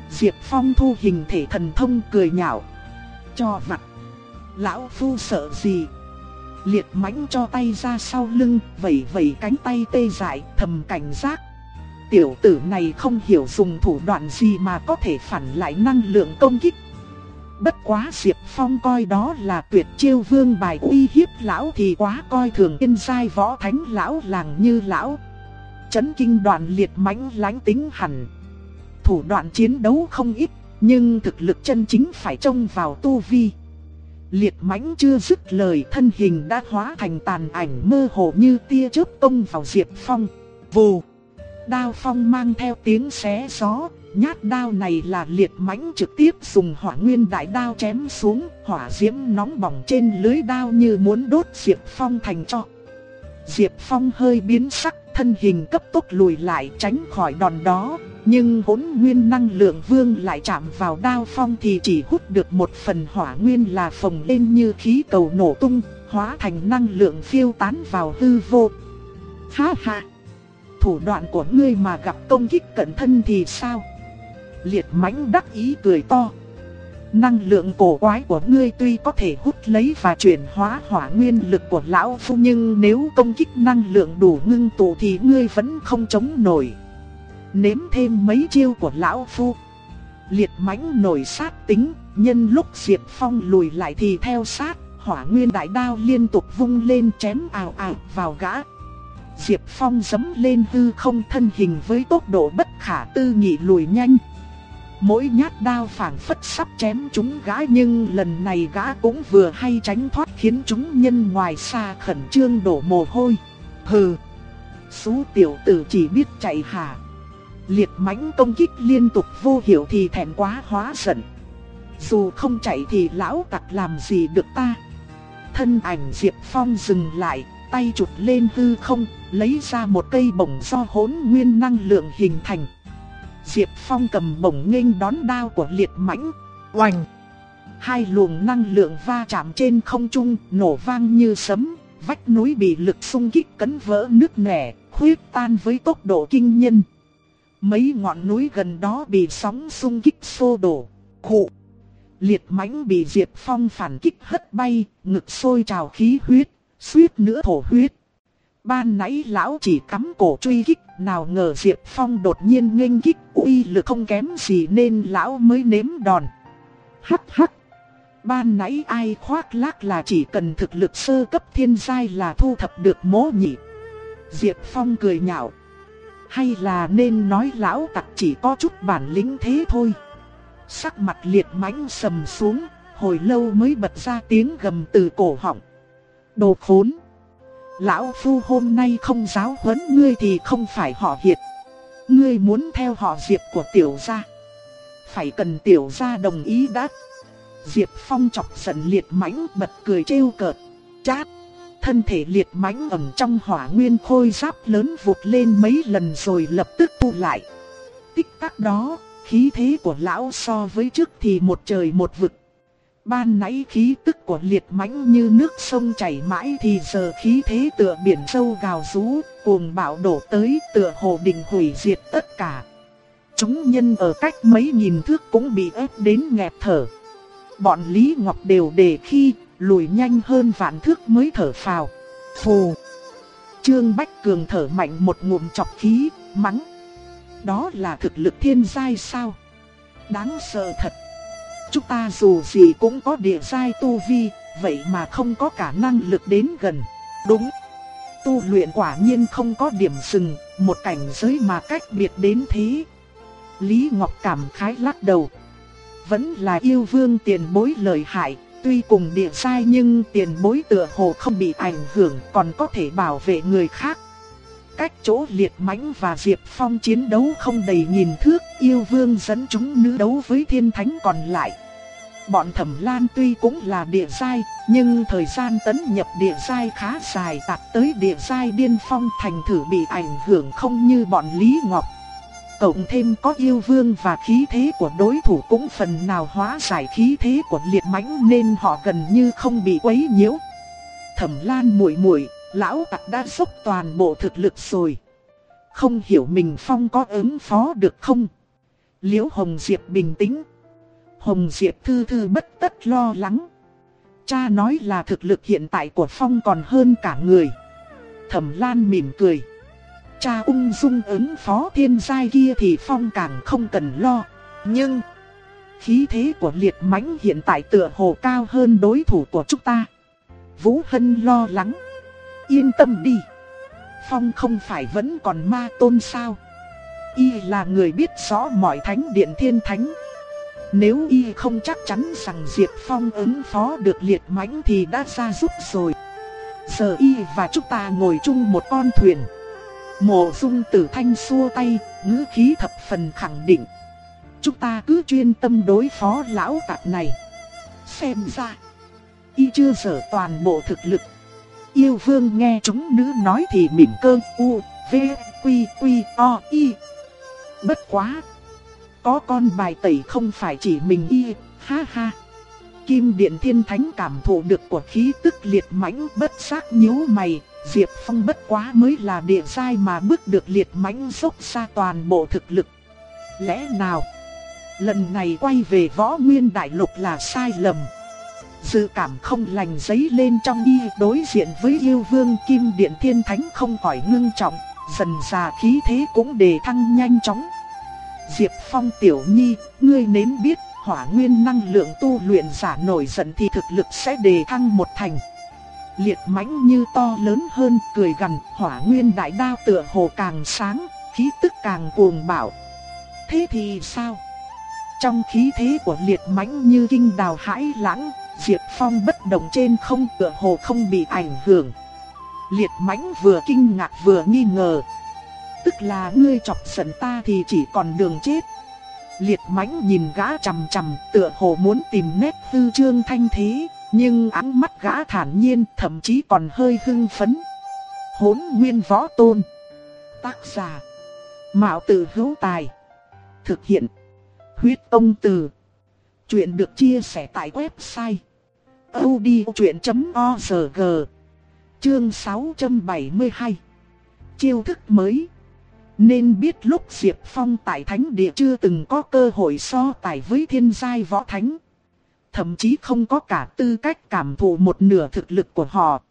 Diệp Phong thu hình thể thần thông cười nhạo. Cho vặt. Lão phu sợ gì? Liệt mãnh cho tay ra sau lưng, vẩy vẩy cánh tay tê dại, thầm cảnh giác. Tiểu tử này không hiểu dùng thủ đoạn gì mà có thể phản lại năng lượng công kích Bất quá Diệp Phong coi đó là tuyệt chiêu vương bài uy hiếp lão thì quá coi thường yên giai võ thánh lão làng như lão. Chấn kinh đoạn liệt mãnh lánh tính hẳn. Thủ đoạn chiến đấu không ít, nhưng thực lực chân chính phải trông vào tu vi. Liệt mãnh chưa dứt lời thân hình đã hóa thành tàn ảnh mơ hồ như tia chớp tông vào Diệp Phong. Vù! Đao phong mang theo tiếng xé gió, Nhát đao này là liệt mãnh trực tiếp dùng hỏa nguyên đại đao chém xuống, hỏa diễm nóng bỏng trên lưới đao như muốn đốt Diệp Phong thành cho. Diệp Phong hơi biến sắc, thân hình cấp tốc lùi lại tránh khỏi đòn đó, nhưng hỗn nguyên năng lượng vương lại chạm vào đao phong thì chỉ hút được một phần hỏa nguyên là phồng lên như khí cầu nổ tung, hóa thành năng lượng phiêu tán vào hư vô. Ha ha! Thủ đoạn của ngươi mà gặp công kích cẩn thân thì sao? Liệt mãnh đắc ý cười to. Năng lượng cổ quái của ngươi tuy có thể hút lấy và chuyển hóa hỏa nguyên lực của lão phu nhưng nếu công kích năng lượng đủ ngưng tụ thì ngươi vẫn không chống nổi. Nếm thêm mấy chiêu của lão phu. Liệt mãnh nổi sát tính, nhân lúc Diệp Phong lùi lại thì theo sát, hỏa nguyên đại đao liên tục vung lên chém ào ào vào gã. Diệp Phong giấm lên hư không thân hình với tốc độ bất khả tư nghị lùi nhanh. Mỗi nhát đao phảng phất sắp chém chúng gã nhưng lần này gã cũng vừa hay tránh thoát khiến chúng nhân ngoài xa khẩn trương đổ mồ hôi. Hừ, xú tiểu tử chỉ biết chạy hả. Liệt mãnh công kích liên tục vô hiệu thì thẹn quá hóa giận. Dù không chạy thì lão tặc làm gì được ta. Thân ảnh Diệp Phong dừng lại, tay chụp lên hư không, lấy ra một cây bổng do hỗn nguyên năng lượng hình thành. Diệp Phong cầm bổng nghênh đón đao của liệt mãnh, oành. Hai luồng năng lượng va chạm trên không trung, nổ vang như sấm, vách núi bị lực xung kích cấn vỡ nước nẻ, khuyết tan với tốc độ kinh nhân. Mấy ngọn núi gần đó bị sóng xung kích xô đổ, khụ. Liệt mãnh bị Diệp Phong phản kích hất bay, ngực sôi trào khí huyết, suýt nữa thổ huyết. Ban nãy lão chỉ cắm cổ truy kích, nào ngờ Diệp Phong đột nhiên nghênh kích uy lực không kém gì nên lão mới nếm đòn. Hắc hắc. Ban nãy ai khoác lác là chỉ cần thực lực sơ cấp thiên giai là thu thập được mố nhị. Diệp Phong cười nhạo. Hay là nên nói lão tặc chỉ có chút bản lĩnh thế thôi. Sắc mặt liệt mãnh sầm xuống, hồi lâu mới bật ra tiếng gầm từ cổ họng. Đồ khốn! Lão Phu hôm nay không giáo huấn ngươi thì không phải họ hiệt. Ngươi muốn theo họ Diệp của tiểu gia. Phải cần tiểu gia đồng ý đã. Diệp Phong chọc giận liệt mãnh bật cười trêu cợt. Chát! Thân thể liệt mãnh ẩn trong hỏa nguyên khôi giáp lớn vụt lên mấy lần rồi lập tức tu lại. Tích tắc đó, Khí thế của lão so với trước thì một trời một vực. Ban nãy khí tức của liệt mãnh như nước sông chảy mãi thì giờ khí thế tựa biển sâu gào rú, cuồng bạo đổ tới tựa hồ đình hủy diệt tất cả. Chúng nhân ở cách mấy nghìn thước cũng bị ép đến nghẹt thở. Bọn Lý Ngọc đều để khi lùi nhanh hơn vạn thước mới thở phào. Phù! Trương Bách Cường thở mạnh một ngụm chọc khí, mắng. Đó là thực lực thiên giai sao? Đáng sợ thật. Chúng ta dù gì cũng có địa giai tu vi, vậy mà không có cả năng lực đến gần. Đúng. Tu luyện quả nhiên không có điểm dừng, một cảnh giới mà cách biệt đến thế. Lý Ngọc cảm khái lắc đầu. Vẫn là yêu vương tiền bối lời hại, tuy cùng địa sai nhưng tiền bối tựa hồ không bị ảnh hưởng còn có thể bảo vệ người khác. Cách chỗ liệt mãnh và Diệp Phong chiến đấu không đầy nhìn thước, yêu vương dẫn chúng nữ đấu với thiên thánh còn lại. Bọn thẩm lan tuy cũng là địa sai, nhưng thời gian tấn nhập địa sai khá dài đạt tới địa sai điên phong thành thử bị ảnh hưởng không như bọn Lý Ngọc. Cộng thêm có yêu vương và khí thế của đối thủ cũng phần nào hóa giải khí thế của liệt mãnh nên họ gần như không bị quấy nhiễu. Thẩm Lan muội muội, lão tặc đã dốc toàn bộ thực lực rồi. Không hiểu mình phong có ứng phó được không? Liễu Hồng Diệp bình tĩnh. Hồng Diệp thư thư bất tất lo lắng. Cha nói là thực lực hiện tại của Phong còn hơn cả người. Thẩm Lan mỉm cười. Cha ung dung ứng phó thiên giai kia thì Phong càng không cần lo. Nhưng, khí thế của liệt mãnh hiện tại tựa hồ cao hơn đối thủ của chúng ta. Vũ Hân lo lắng. Yên tâm đi. Phong không phải vẫn còn ma tôn sao. Y là người biết rõ mọi thánh điện thiên thánh. Nếu y không chắc chắn rằng Diệp Phong ứng phó được liệt mãnh thì đã ra giúp rồi. Giờ y và chúng ta ngồi chung một con thuyền. Mộ dung tử thanh xua tay, ngữ khí thập phần khẳng định. Chúng ta cứ chuyên tâm đối phó lão tạc này. Xem ra, y chưa sở toàn bộ thực lực. Yêu vương nghe chúng nữ nói thì mỉm cơ u, v, quy, quy, o, y. Bất quá. Có con bài tẩy không phải chỉ mình y, ha ha. Kim Điện Thiên Thánh cảm thụ được của khí tức liệt mãnh bất giác nhíu mày, Diệp Phong bất quá mới là địa sai mà bước được liệt mãnh dốc xa toàn bộ thực lực. Lẽ nào, lần này quay về võ nguyên đại lục là sai lầm. Dự cảm không lành giấy lên trong y đối diện với yêu vương Kim Điện Thiên Thánh không khỏi ngưng trọng, dần già khí thế cũng đề thăng nhanh chóng. Diệp Phong tiểu nhi, ngươi nếm biết hỏa nguyên năng lượng tu luyện giả nổi giận thì thực lực sẽ đề thăng một thành liệt mãnh như to lớn hơn, cười gần, hỏa nguyên đại đao tựa hồ càng sáng, khí tức càng cuồng bạo. Thế thì sao? Trong khí thế của liệt mãnh như kinh đào hãi lãng, Diệp Phong bất động trên không tựa hồ không bị ảnh hưởng. Liệt mãnh vừa kinh ngạc vừa nghi ngờ. Tức là ngươi chọc giận ta thì chỉ còn đường chết. Liệt mãnh nhìn gã chằm chằm tựa hồ muốn tìm nét tư trương thanh thế. Nhưng ánh mắt gã thản nhiên, thậm chí còn hơi hưng phấn. Hốn nguyên võ tôn. Tác giả. Mạo tử hữu tài. Thực hiện. Huyết ông từ. Chuyện được chia sẻ tại website audiochuyện.org Chương 672 Chiêu thức mới Nên biết lúc Diệp Phong tại Thánh Địa chưa từng có cơ hội so tài với thiên giai võ thánh thậm chí không có cả tư cách cảm thụ một nửa thực lực của họ.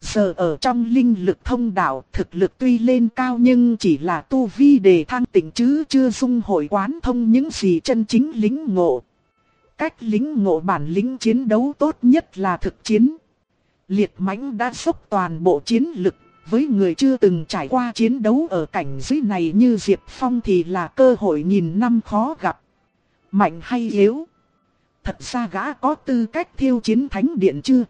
Giờ ở trong linh lực thông đạo, thực lực tuy lên cao nhưng chỉ là tu vi đề thăng tỉnh chứ chưa dung hội quán thông những gì chân chính lính ngộ. Cách lính ngộ bản lính chiến đấu tốt nhất là thực chiến. Liệt mãnh đã sốc toàn bộ chiến lực, với người chưa từng trải qua chiến đấu ở cảnh dưới này như Diệp Phong thì là cơ hội nghìn năm khó gặp. Mạnh hay yếu? Thật ra gã có tư cách thiêu chiến thánh điện chưa?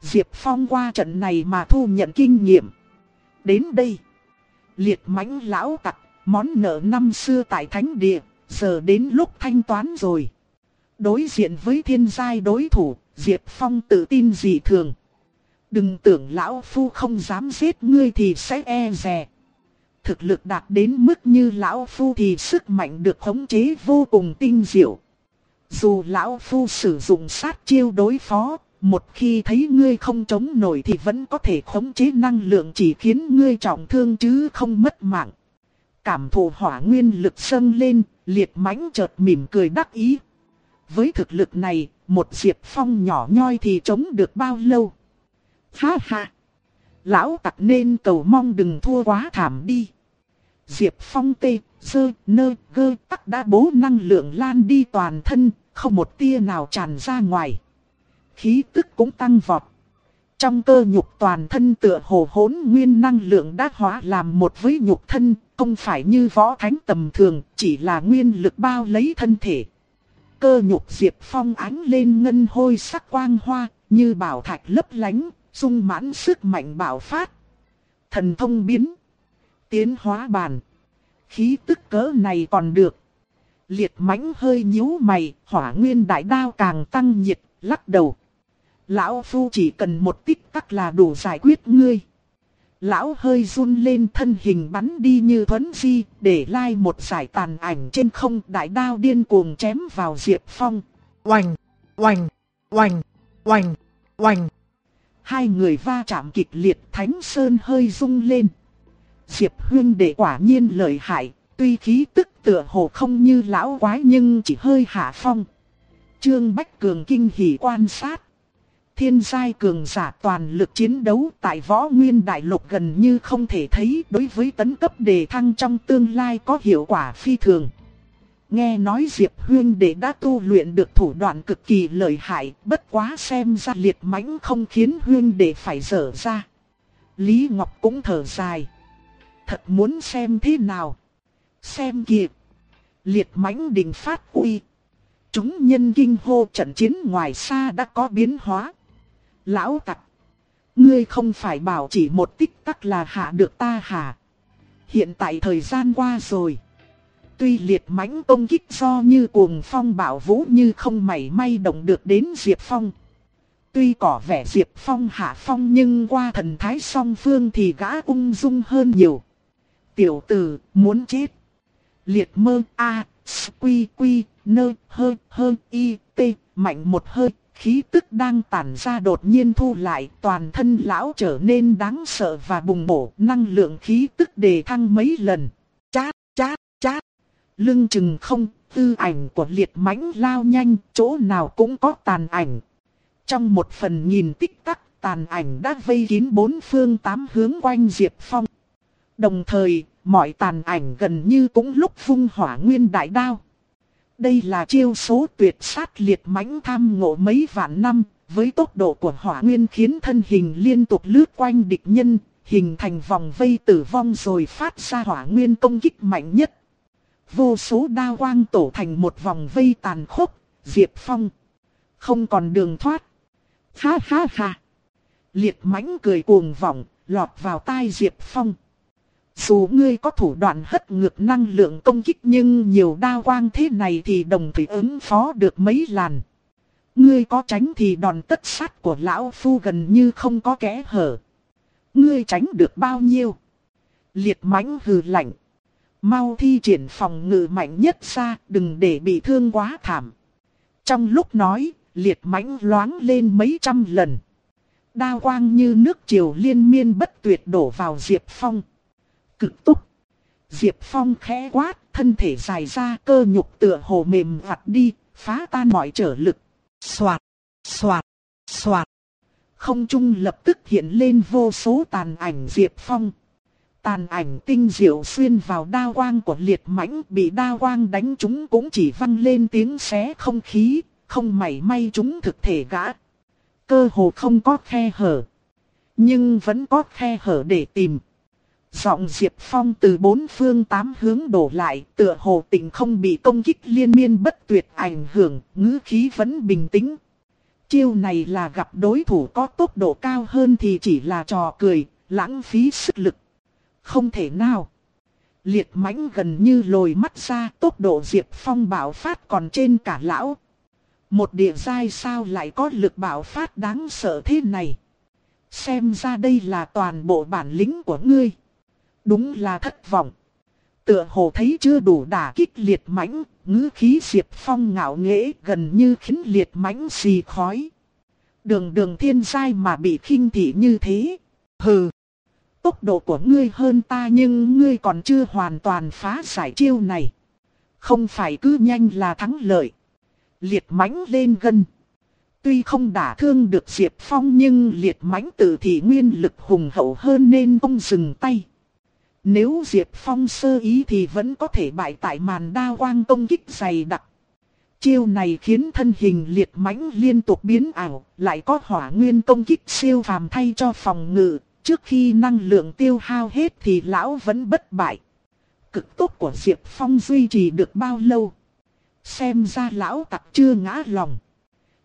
Diệp Phong qua trận này mà thu nhận kinh nghiệm. Đến đây. Liệt mãnh lão tặc, món nợ năm xưa tại thánh địa, giờ đến lúc thanh toán rồi. Đối diện với thiên giai đối thủ, Diệp Phong tự tin dị thường. Đừng tưởng lão phu không dám giết ngươi thì sẽ e rè. thực lực đạt đến mức như lão phu thì sức mạnh được khống chế vô cùng tinh diệu. Dù lão phu sử dụng sát chiêu đối phó, một khi thấy ngươi không chống nổi thì vẫn có thể khống chế năng lượng chỉ khiến ngươi trọng thương chứ không mất mạng. Cảm thụ hỏa nguyên lực sân lên, liệt mãnh chợt mỉm cười đắc ý. Với thực lực này, một diệp phong nhỏ nhoi thì chống được bao lâu? Ha ha! Lão tặc nên cầu mong đừng thua quá thảm đi. Diệp phong tê, sơ, nơ, gơ tắc đã bố năng lượng lan đi toàn thân, không một tia nào tràn ra ngoài. Khí tức cũng tăng vọt. Trong cơ nhục toàn thân tựa hồ hỗn nguyên năng lượng đã hóa làm một với nhục thân, không phải như võ thánh tầm thường, chỉ là nguyên lực bao lấy thân thể. Cơ nhục diệp phong ánh lên ngân hôi sắc quang hoa, như bảo thạch lấp lánh, sung mãn sức mạnh bảo phát. Thần thông biến, tiến hóa bàn. Khí tức cỡ này còn được. Liệt mãnh hơi nhíu mày, hỏa nguyên đại đao càng tăng nhiệt, lắc đầu. Lão Phu chỉ cần một tích tắc là đủ giải quyết ngươi. Lão hơi run lên thân hình bắn đi như thuấn di, để lai một giải tàn ảnh trên không đại đao điên cuồng chém vào Diệp Phong. Oành, oành, oành, oành, oành. Hai người va chạm kịch liệt Thánh Sơn hơi rung lên. Diệp Huyên đệ quả nhiên lợi hại, tuy khí tức tựa hồ không như lão quái nhưng chỉ hơi hạ phong. Trương Bách Cường kinh hỉ quan sát. Thiên giai cường giả toàn lực chiến đấu tại võ nguyên đại lục gần như không thể thấy đối với tấn cấp đề thăng trong tương lai có hiệu quả phi thường. Nghe nói Diệp Huyên đệ đã tu luyện được thủ đoạn cực kỳ lợi hại, bất quá xem ra liệt mãnh không khiến Huyên đệ phải dở ra. Lý Ngọc cũng thở dài. Thật muốn xem thế nào. Xem kìa. Liệt mãnh định phát uy. Chúng nhân kinh hô trận chiến ngoài xa đã có biến hóa. Lão tặc. Ngươi không phải bảo chỉ một tích tắc là hạ được ta hả? Hiện tại thời gian qua rồi. Tuy liệt mãnh công kích do như cuồng phong bảo vũ như không mảy may động được đến Diệp Phong. Tuy có vẻ Diệp Phong hạ phong nhưng qua thần thái song phương thì gã ung dung hơn nhiều. Tiểu tử, muốn chết. Liệt mơ A, quy quy, nơ, hơ, hơ, y, t, mạnh một hơi, khí tức đang tản ra đột nhiên thu lại, toàn thân lão trở nên đáng sợ và bùng bổ, năng lượng khí tức đề thăng mấy lần. Chát, chát, chát. Lưng chừng không, tư ảnh của liệt mãnh lao nhanh, chỗ nào cũng có tàn ảnh. Trong một phần nhìn tích tắc, tàn ảnh đã vây kín bốn phương tám hướng quanh Diệp Phong. Đồng thời, mọi tàn ảnh gần như cũng lúc vung hỏa nguyên đại đao. Đây là chiêu số tuyệt sát liệt mãnh tham ngộ mấy vạn năm, với tốc độ của hỏa nguyên khiến thân hình liên tục lướt quanh địch nhân, hình thành vòng vây tử vong rồi phát ra hỏa nguyên công kích mạnh nhất. Vô số đao quang tổ thành một vòng vây tàn khốc, Diệp Phong. Không còn đường thoát. Ha ha ha. Liệt mãnh cười cuồng vọng, lọt vào tai Diệp Phong. Dù ngươi có thủ đoạn hất ngược năng lượng công kích nhưng nhiều đao quang thế này thì đồng thủy ứng phó được mấy làn. Ngươi có tránh thì đòn tất sát của lão phu gần như không có kẽ hở. Ngươi tránh được bao nhiêu? Liệt mãnh hừ lạnh. Mau thi triển phòng ngự mạnh nhất ra đừng để bị thương quá thảm. Trong lúc nói, liệt mãnh loáng lên mấy trăm lần. Đao quang như nước triều liên miên bất tuyệt đổ vào Diệp Phong cực tốc. Diệp Phong khẽ quát, thân thể dài ra cơ nhục tựa hồ mềm vặt đi, phá tan mọi trở lực. Xoạt, xoạt, xoạt. Không trung lập tức hiện lên vô số tàn ảnh Diệp Phong. Tàn ảnh tinh diệu xuyên vào đao quang của liệt mãnh bị đao quang đánh chúng cũng chỉ văng lên tiếng xé không khí, không mảy may chúng thực thể gã. Cơ hồ không có khe hở. Nhưng vẫn có khe hở để tìm. Giọng Diệp Phong từ bốn phương tám hướng đổ lại, tựa hồ tình không bị công kích liên miên bất tuyệt ảnh hưởng, ngữ khí vẫn bình tĩnh. Chiêu này là gặp đối thủ có tốc độ cao hơn thì chỉ là trò cười, lãng phí sức lực. Không thể nào. Liệt mãnh gần như lồi mắt ra tốc độ Diệp Phong bảo phát còn trên cả lão. Một địa giai sao lại có lực bảo phát đáng sợ thế này. Xem ra đây là toàn bộ bản lĩnh của ngươi. Đúng là thất vọng. Tựa hồ thấy chưa đủ đả kích liệt mãnh, ngữ khí Diệp Phong ngạo nghễ gần như khiến liệt mãnh xì khói. Đường đường thiên giai mà bị khinh thị như thế. Hừ. Tốc độ của ngươi hơn ta nhưng ngươi còn chưa hoàn toàn phá giải chiêu này. Không phải cứ nhanh là thắng lợi. Liệt mãnh lên gân. Tuy không đả thương được Diệp Phong nhưng liệt mãnh tự thị nguyên lực hùng hậu hơn nên ông dừng tay. Nếu Diệp Phong sơ ý thì vẫn có thể bại tại màn đa quang công kích dày đặc. Chiêu này khiến thân hình liệt mãnh liên tục biến ảo, lại có hỏa nguyên công kích siêu phàm thay cho phòng ngự. Trước khi năng lượng tiêu hao hết thì lão vẫn bất bại. Cực tốt của Diệp Phong duy trì được bao lâu? Xem ra lão tặc chưa ngã lòng.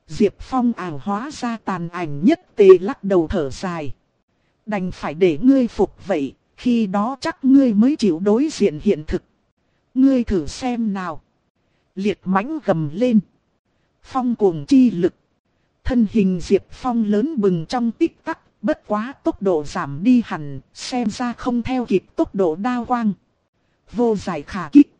Diệp Phong ảo hóa ra tàn ảnh nhất tề lắc đầu thở dài. Đành phải để ngươi phục vậy, khi đó chắc ngươi mới chịu đối diện hiện thực. Ngươi thử xem nào. Liệt mãnh gầm lên. Phong cuồng chi lực. Thân hình Diệp Phong lớn bừng trong tích tắc, bất quá tốc độ giảm đi hẳn, xem ra không theo kịp tốc độ đao quang. Vô giải khả kích.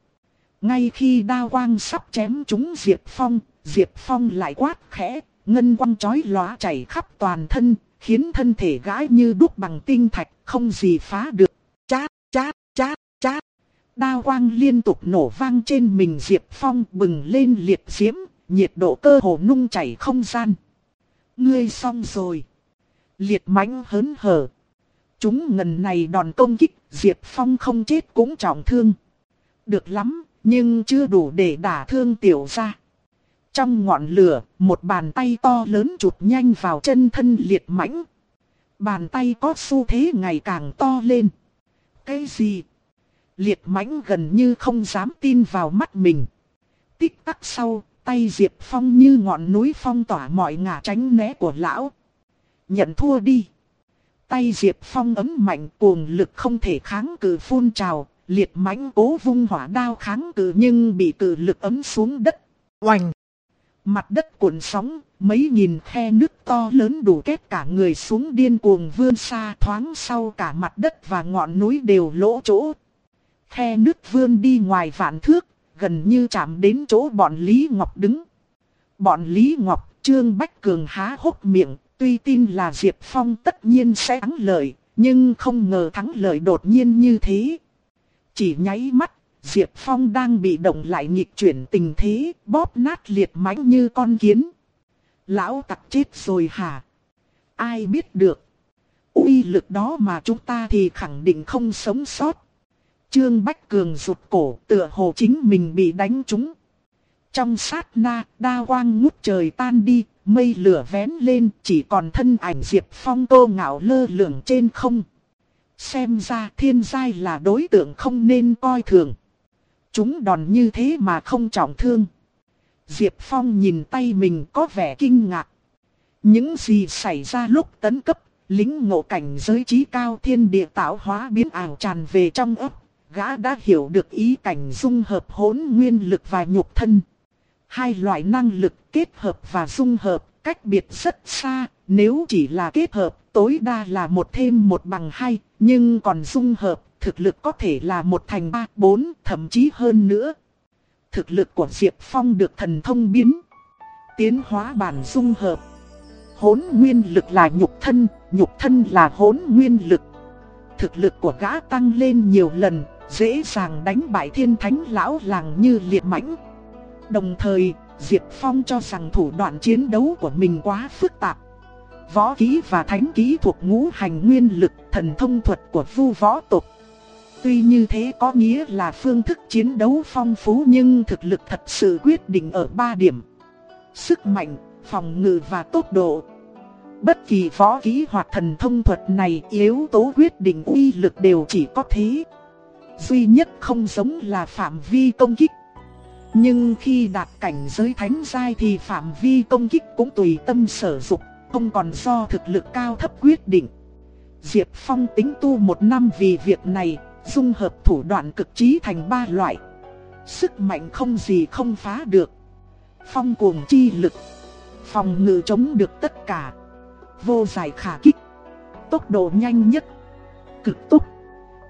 Ngay khi đao quang sắp chém trúng Diệp Phong, Diệp Phong lại quát khẽ, ngân quang chói lóa chảy khắp toàn thân, khiến thân thể gái như đúc bằng tinh thạch, không gì phá được. Chát, chát, chát, chát. Đao quang liên tục nổ vang trên mình Diệp Phong bừng lên liệt diễm, nhiệt độ cơ hồ nung chảy không gian. Ngươi xong rồi. Liệt mãnh hớn hở. Chúng ngần này đòn công kích, Diệp Phong không chết cũng trọng thương. Được lắm, nhưng chưa đủ để đả thương tiểu ra. Trong ngọn lửa, một bàn tay to lớn chụp nhanh vào chân thân liệt mãnh. Bàn tay có xu thế ngày càng to lên. Cái gì? Liệt mãnh gần như không dám tin vào mắt mình. Tích tắc sau, tay Diệp Phong như ngọn núi phong tỏa mọi ngả tránh né của lão. Nhận thua đi. Tay Diệp Phong ấm mạnh cuồng lực không thể kháng cự phun trào, liệt mãnh cố vung hỏa đao kháng cự nhưng bị cự lực ấm xuống đất. Oành! Mặt đất cuộn sóng, mấy nghìn khe nước to lớn đủ kết cả người xuống điên cuồng vươn xa thoáng sau cả mặt đất và ngọn núi đều lỗ chỗ. Khe nước vươn đi ngoài vạn thước, gần như chạm đến chỗ bọn Lý Ngọc đứng. Bọn Lý Ngọc, Trương Bách Cường há hốc miệng, tuy tin là Diệp Phong tất nhiên sẽ thắng lợi, nhưng không ngờ thắng lợi đột nhiên như thế. Chỉ nháy mắt, Diệp Phong đang bị động lại nghịch chuyển tình thế, bóp nát liệt mãnh như con kiến. Lão tặc chết rồi hả? Ai biết được? uy lực đó mà chúng ta thì khẳng định không sống sót. Trương Bách Cường rụt cổ tựa hồ chính mình bị đánh trúng. Trong sát na, đa quang ngút trời tan đi, mây lửa vén lên, chỉ còn thân ảnh Diệp Phong tô ngạo lơ lửng trên không. Xem ra thiên giai là đối tượng không nên coi thường. Chúng đòn như thế mà không trọng thương. Diệp Phong nhìn tay mình có vẻ kinh ngạc. Những gì xảy ra lúc tấn cấp, lính ngộ cảnh giới trí cao thiên địa tạo hóa biến ảo tràn về trong ấp. Gã đã hiểu được ý cảnh dung hợp hỗn nguyên lực và nhục thân. Hai loại năng lực kết hợp và dung hợp cách biệt rất xa, nếu chỉ là kết hợp tối đa là một thêm một bằng hai, nhưng còn dung hợp thực lực có thể là một thành ba, bốn, thậm chí hơn nữa. Thực lực của Diệp Phong được thần thông biến, tiến hóa bản dung hợp. Hốn nguyên lực là nhục thân, nhục thân là hốn nguyên lực. Thực lực của gã tăng lên nhiều lần, dễ dàng đánh bại thiên thánh lão làng như liệt mãnh. Đồng thời, Diệp Phong cho rằng thủ đoạn chiến đấu của mình quá phức tạp. Võ kỹ và thánh kỹ thuộc ngũ hành nguyên lực thần thông thuật của vu võ tộc. Tuy như thế có nghĩa là phương thức chiến đấu phong phú nhưng thực lực thật sự quyết định ở ba điểm. Sức mạnh, phòng ngự và tốc độ. Bất kỳ võ kỹ hoặc thần thông thuật này yếu tố quyết định uy lực đều chỉ có thế. Duy nhất không giống là phạm vi công kích. Nhưng khi đạt cảnh giới thánh giai thì phạm vi công kích cũng tùy tâm sở dục, không còn do thực lực cao thấp quyết định. Diệp Phong tính tu một năm vì việc này, dung hợp thủ đoạn cực trí thành ba loại. Sức mạnh không gì không phá được. Phong cuồng chi lực. Phòng ngự chống được tất cả. Vô giải khả kích. Tốc độ nhanh nhất. Cực tốc.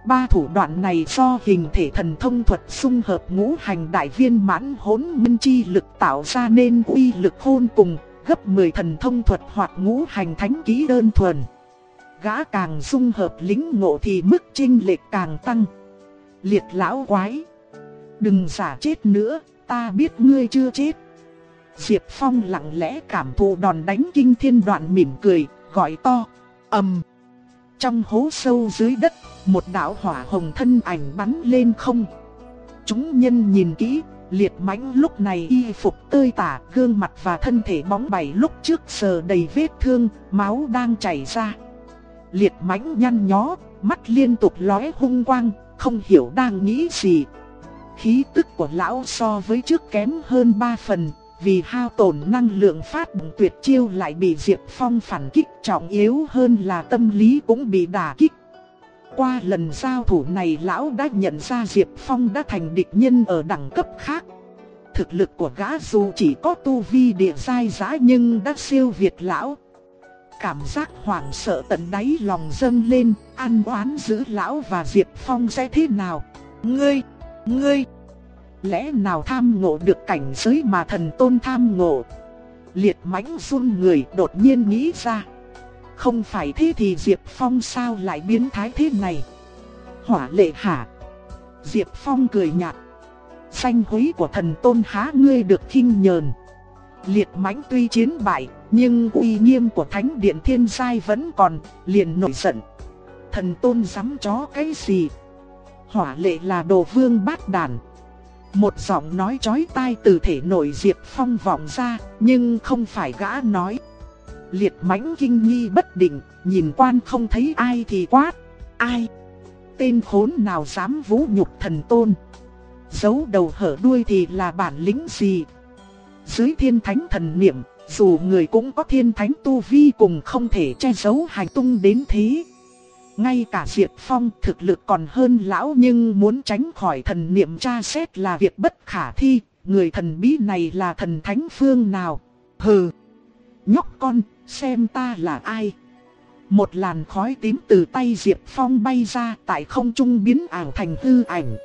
Ba thủ đoạn này do hình thể thần thông thuật xung hợp ngũ hành đại viên mãn hỗn minh chi lực tạo ra nên uy lực hôn cùng, gấp 10 thần thông thuật hoặc ngũ hành thánh ký đơn thuần. Gã càng dung hợp lính ngộ thì mức trinh lệch càng tăng. Liệt lão quái. Đừng giả chết nữa, ta biết ngươi chưa chết. Diệp Phong lặng lẽ cảm thụ đòn đánh kinh thiên đoạn mỉm cười, gọi to, ầm. Trong hố sâu dưới đất, một đạo hỏa hồng thân ảnh bắn lên không. Chúng nhân nhìn kỹ, liệt mãnh lúc này y phục tơi tả, gương mặt và thân thể bóng bẩy lúc trước sờ đầy vết thương, máu đang chảy ra. Liệt mãnh nhăn nhó, mắt liên tục lóe hung quang, không hiểu đang nghĩ gì. Khí tức của lão so với trước kém hơn 3 phần, vì hao tổn năng lượng phát bùng tuyệt chiêu lại bị Diệp Phong phản kích trọng yếu hơn là tâm lý cũng bị đả kích. Qua lần giao thủ này lão đã nhận ra Diệp Phong đã thành địch nhân ở đẳng cấp khác. Thực lực của gã dù chỉ có tu vi địa giai giá nhưng đã siêu việt lão. Cảm giác hoảng sợ tận đáy lòng dâng lên, an oán giữ lão và Diệp Phong sẽ thế nào? Ngươi, ngươi, lẽ nào tham ngộ được cảnh giới mà thần tôn tham ngộ? Liệt mãnh run người đột nhiên nghĩ ra. Không phải thế thì Diệp Phong sao lại biến thái thế này? Hỏa lệ hả? Diệp Phong cười nhạt. Xanh húy của thần tôn há ngươi được khinh nhờn. Liệt mãnh tuy chiến bại, nhưng uy nghiêm của thánh điện thiên giai vẫn còn, liền nổi giận. Thần tôn dám chó cái gì? Hỏa lệ là đồ vương bát đàn. Một giọng nói chói tai từ thể nội Diệp Phong vọng ra, nhưng không phải gã nói. Liệt mãnh kinh nghi bất định, nhìn quan không thấy ai thì quát. Ai? Tên khốn nào dám vũ nhục thần tôn? Giấu đầu hở đuôi thì là bản lĩnh gì? Dưới thiên thánh thần niệm, dù người cũng có thiên thánh tu vi cùng không thể che giấu hành tung đến thế. Ngay cả Diệp Phong thực lực còn hơn lão nhưng muốn tránh khỏi thần niệm tra xét là việc bất khả thi, người thần bí này là thần thánh phương nào? Hừ! Nhóc con, xem ta là ai? Một làn khói tím từ tay Diệp Phong bay ra tại không trung biến ảo thành hư ảnh.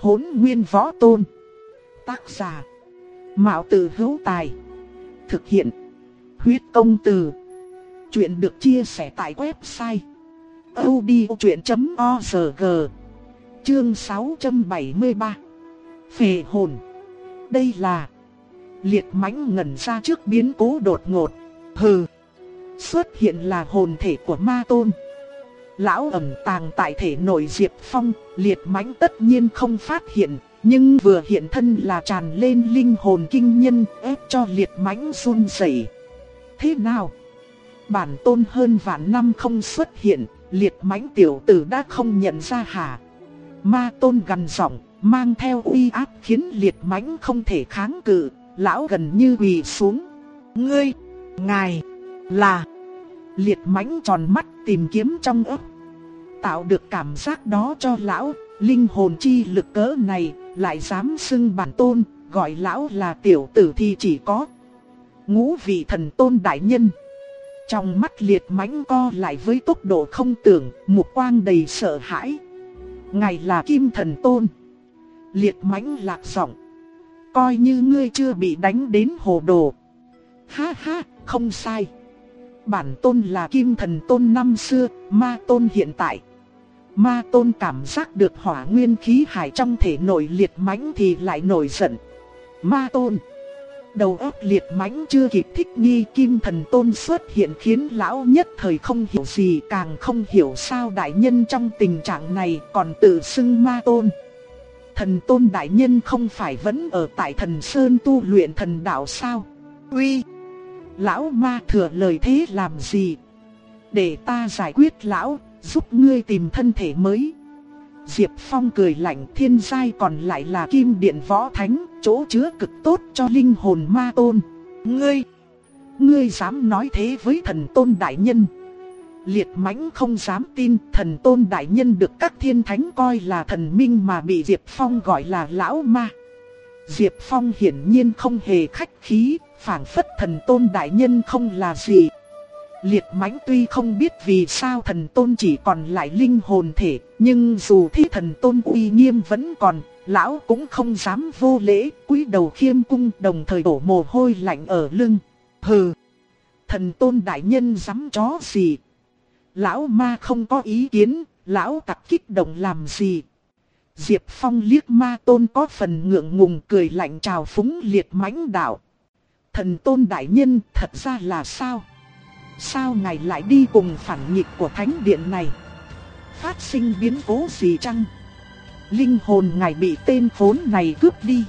Hốn nguyên võ tôn. Tác giả. Mạo tử hữu tài. Thực hiện. Huyết công từ. Chuyện được chia sẻ tại website audiochuyện.org Chương 673 Phệ hồn. Đây là Liệt mãnh ngẩn ra trước biến cố đột ngột. Hừ. Xuất hiện là hồn thể của ma tôn. Lão ẩn tàng tại thể nội Diệp Phong, Liệt mãnh tất nhiên không phát hiện. Nhưng vừa hiện thân là tràn lên linh hồn kinh nhân ép cho liệt mãnh run rẩy. Thế nào? Bản tôn hơn vạn năm không xuất hiện Liệt mãnh tiểu tử đã không nhận ra hả? Ma tôn gần giọng, mang theo uy áp khiến liệt mãnh không thể kháng cự, lão gần như quỳ xuống. Ngươi, ngài, là... Liệt mãnh tròn mắt tìm kiếm trong ấp. Tạo được cảm giác đó cho lão, linh hồn chi lực cỡ này, lại dám xưng bản tôn, gọi lão là tiểu tử thì chỉ có ngũ vị thần tôn đại nhân. Trong mắt liệt mãnh co lại với tốc độ không tưởng, mục quang đầy sợ hãi. Ngài là kim thần tôn. Liệt mãnh lạc giọng. Coi như ngươi chưa bị đánh đến hồ đồ. Ha ha, không sai. Bản tôn là kim thần tôn năm xưa, ma tôn hiện tại. Ma tôn cảm giác được hỏa nguyên khí hải trong thể nội liệt mãnh thì lại nổi giận. Ma tôn đầu óc liệt mãnh chưa kịp thích nghi kim thần tôn xuất hiện khiến lão nhất thời không hiểu gì càng không hiểu sao đại nhân trong tình trạng này còn tự xưng ma tôn. Thần tôn đại nhân không phải vẫn ở tại thần sơn tu luyện thần đạo sao? Uy! Lão ma thừa lời thế làm gì? Để ta giải quyết lão, giúp ngươi tìm thân thể mới. Diệp Phong cười lạnh thiên giai còn lại là kim điện võ thánh, chỗ chứa cực tốt cho linh hồn ma tôn. Ngươi, ngươi dám nói thế với thần tôn đại nhân. Liệt mãnh không dám tin thần tôn đại nhân được các thiên thánh coi là thần minh mà bị Diệp Phong gọi là lão ma. Diệp Phong hiển nhiên không hề khách khí, phảng phất thần tôn đại nhân không là gì. Liệt mãnh tuy không biết vì sao thần tôn chỉ còn lại linh hồn thể, nhưng dù thế thần tôn uy nghiêm vẫn còn, lão cũng không dám vô lễ, cúi đầu khiêm cung đồng thời đổ mồ hôi lạnh ở lưng. Hừ, thần tôn đại nhân dám chó gì? Lão ma không có ý kiến, lão tặc kích động làm gì? Diệp Phong liếc ma tôn có phần ngượng ngùng cười lạnh chào phúng liệt mãnh đạo. Thần tôn đại nhân thật ra là sao? Sao ngài lại đi cùng phản nghịch của thánh điện này? Phát sinh biến cố gì chăng? Linh hồn ngài bị tên phốn này cướp đi.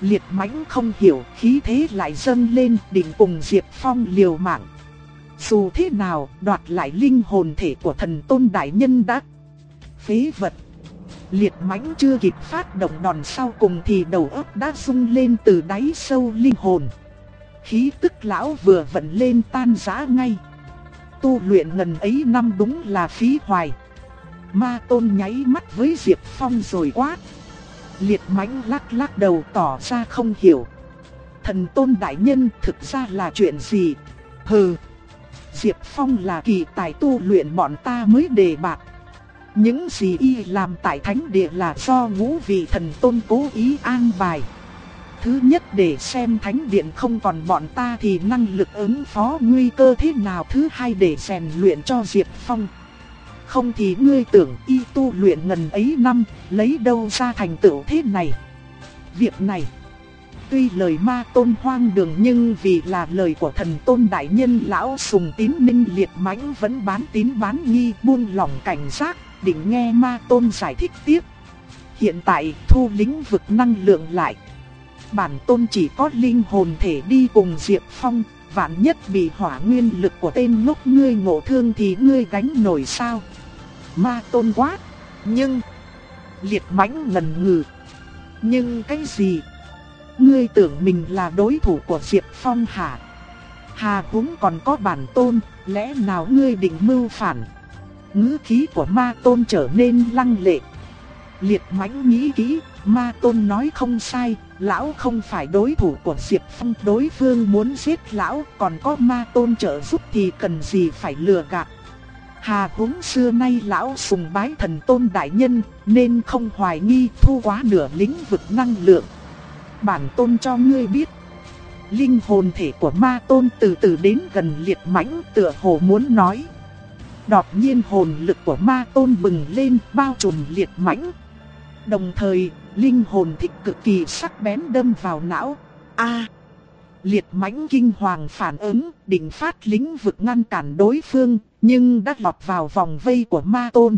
Liệt mãnh không hiểu, khí thế lại dâng lên, định cùng Diệp Phong liều mạng. Dù thế nào, đoạt lại linh hồn thể của thần tôn đại nhân đã phế vật. Liệt mãnh chưa kịp phát động đòn sau cùng thì đầu óc đã rung lên từ đáy sâu linh hồn. Khí tức lão vừa vận lên tan rã ngay. Tu luyện ngần ấy năm đúng là phí hoài. Ma tôn nháy mắt với Diệp Phong rồi quát. Liệt mãnh lắc lắc đầu tỏ ra không hiểu. Thần tôn đại nhân thực ra là chuyện gì? Hừ. Diệp Phong là kỳ tài tu luyện bọn ta mới đề bạc. Những gì y làm tại thánh địa là do ngũ vị thần tôn cố ý an bài. Thứ nhất để xem thánh điện không còn bọn ta thì năng lực ứng phó nguy cơ thế nào. Thứ hai để rèn luyện cho Diệp Phong. Không thì ngươi tưởng y tu luyện ngần ấy năm, lấy đâu ra thành tựu thế này. Việc này, tuy lời ma tôn hoang đường nhưng vì là lời của thần tôn đại nhân lão sùng tín ninh liệt mãnh vẫn bán tín bán nghi buông lỏng cảnh giác, định nghe ma tôn giải thích tiếp. Hiện tại thu lĩnh vực năng lượng lại. Bản tôn chỉ có linh hồn thể đi cùng Diệp Phong, vạn nhất bị hỏa nguyên lực của tên ngốc ngươi ngộ thương thì ngươi gánh nổi sao? Ma tôn quá nhưng... Liệt mãnh ngần ngừ. Nhưng cái gì? Ngươi tưởng mình là đối thủ của Diệp Phong hả? Hà húng còn có bản tôn, lẽ nào ngươi định mưu phản? Ngữ khí của ma tôn trở nên lăng lệ. Liệt mãnh nghĩ kỹ, ma tôn nói không sai, lão không phải đối thủ của Diệp Phong. Đối phương muốn giết lão, còn có ma tôn trợ giúp thì cần gì phải lừa gạt. Hà húng xưa nay lão sùng bái thần tôn đại nhân, nên không hoài nghi thu quá nửa lĩnh vực năng lượng. Bản tôn cho ngươi biết. Linh hồn thể của ma tôn từ từ đến gần liệt mãnh tựa hồ muốn nói. Đột nhiên hồn lực của ma tôn bừng lên bao trùm liệt mãnh. Đồng thời, linh hồn thích cực kỳ sắc bén đâm vào não. A Liệt mãnh kinh hoàng phản ứng, định phát lĩnh vực ngăn cản đối phương, nhưng đã lọt vào vòng vây của ma tôn.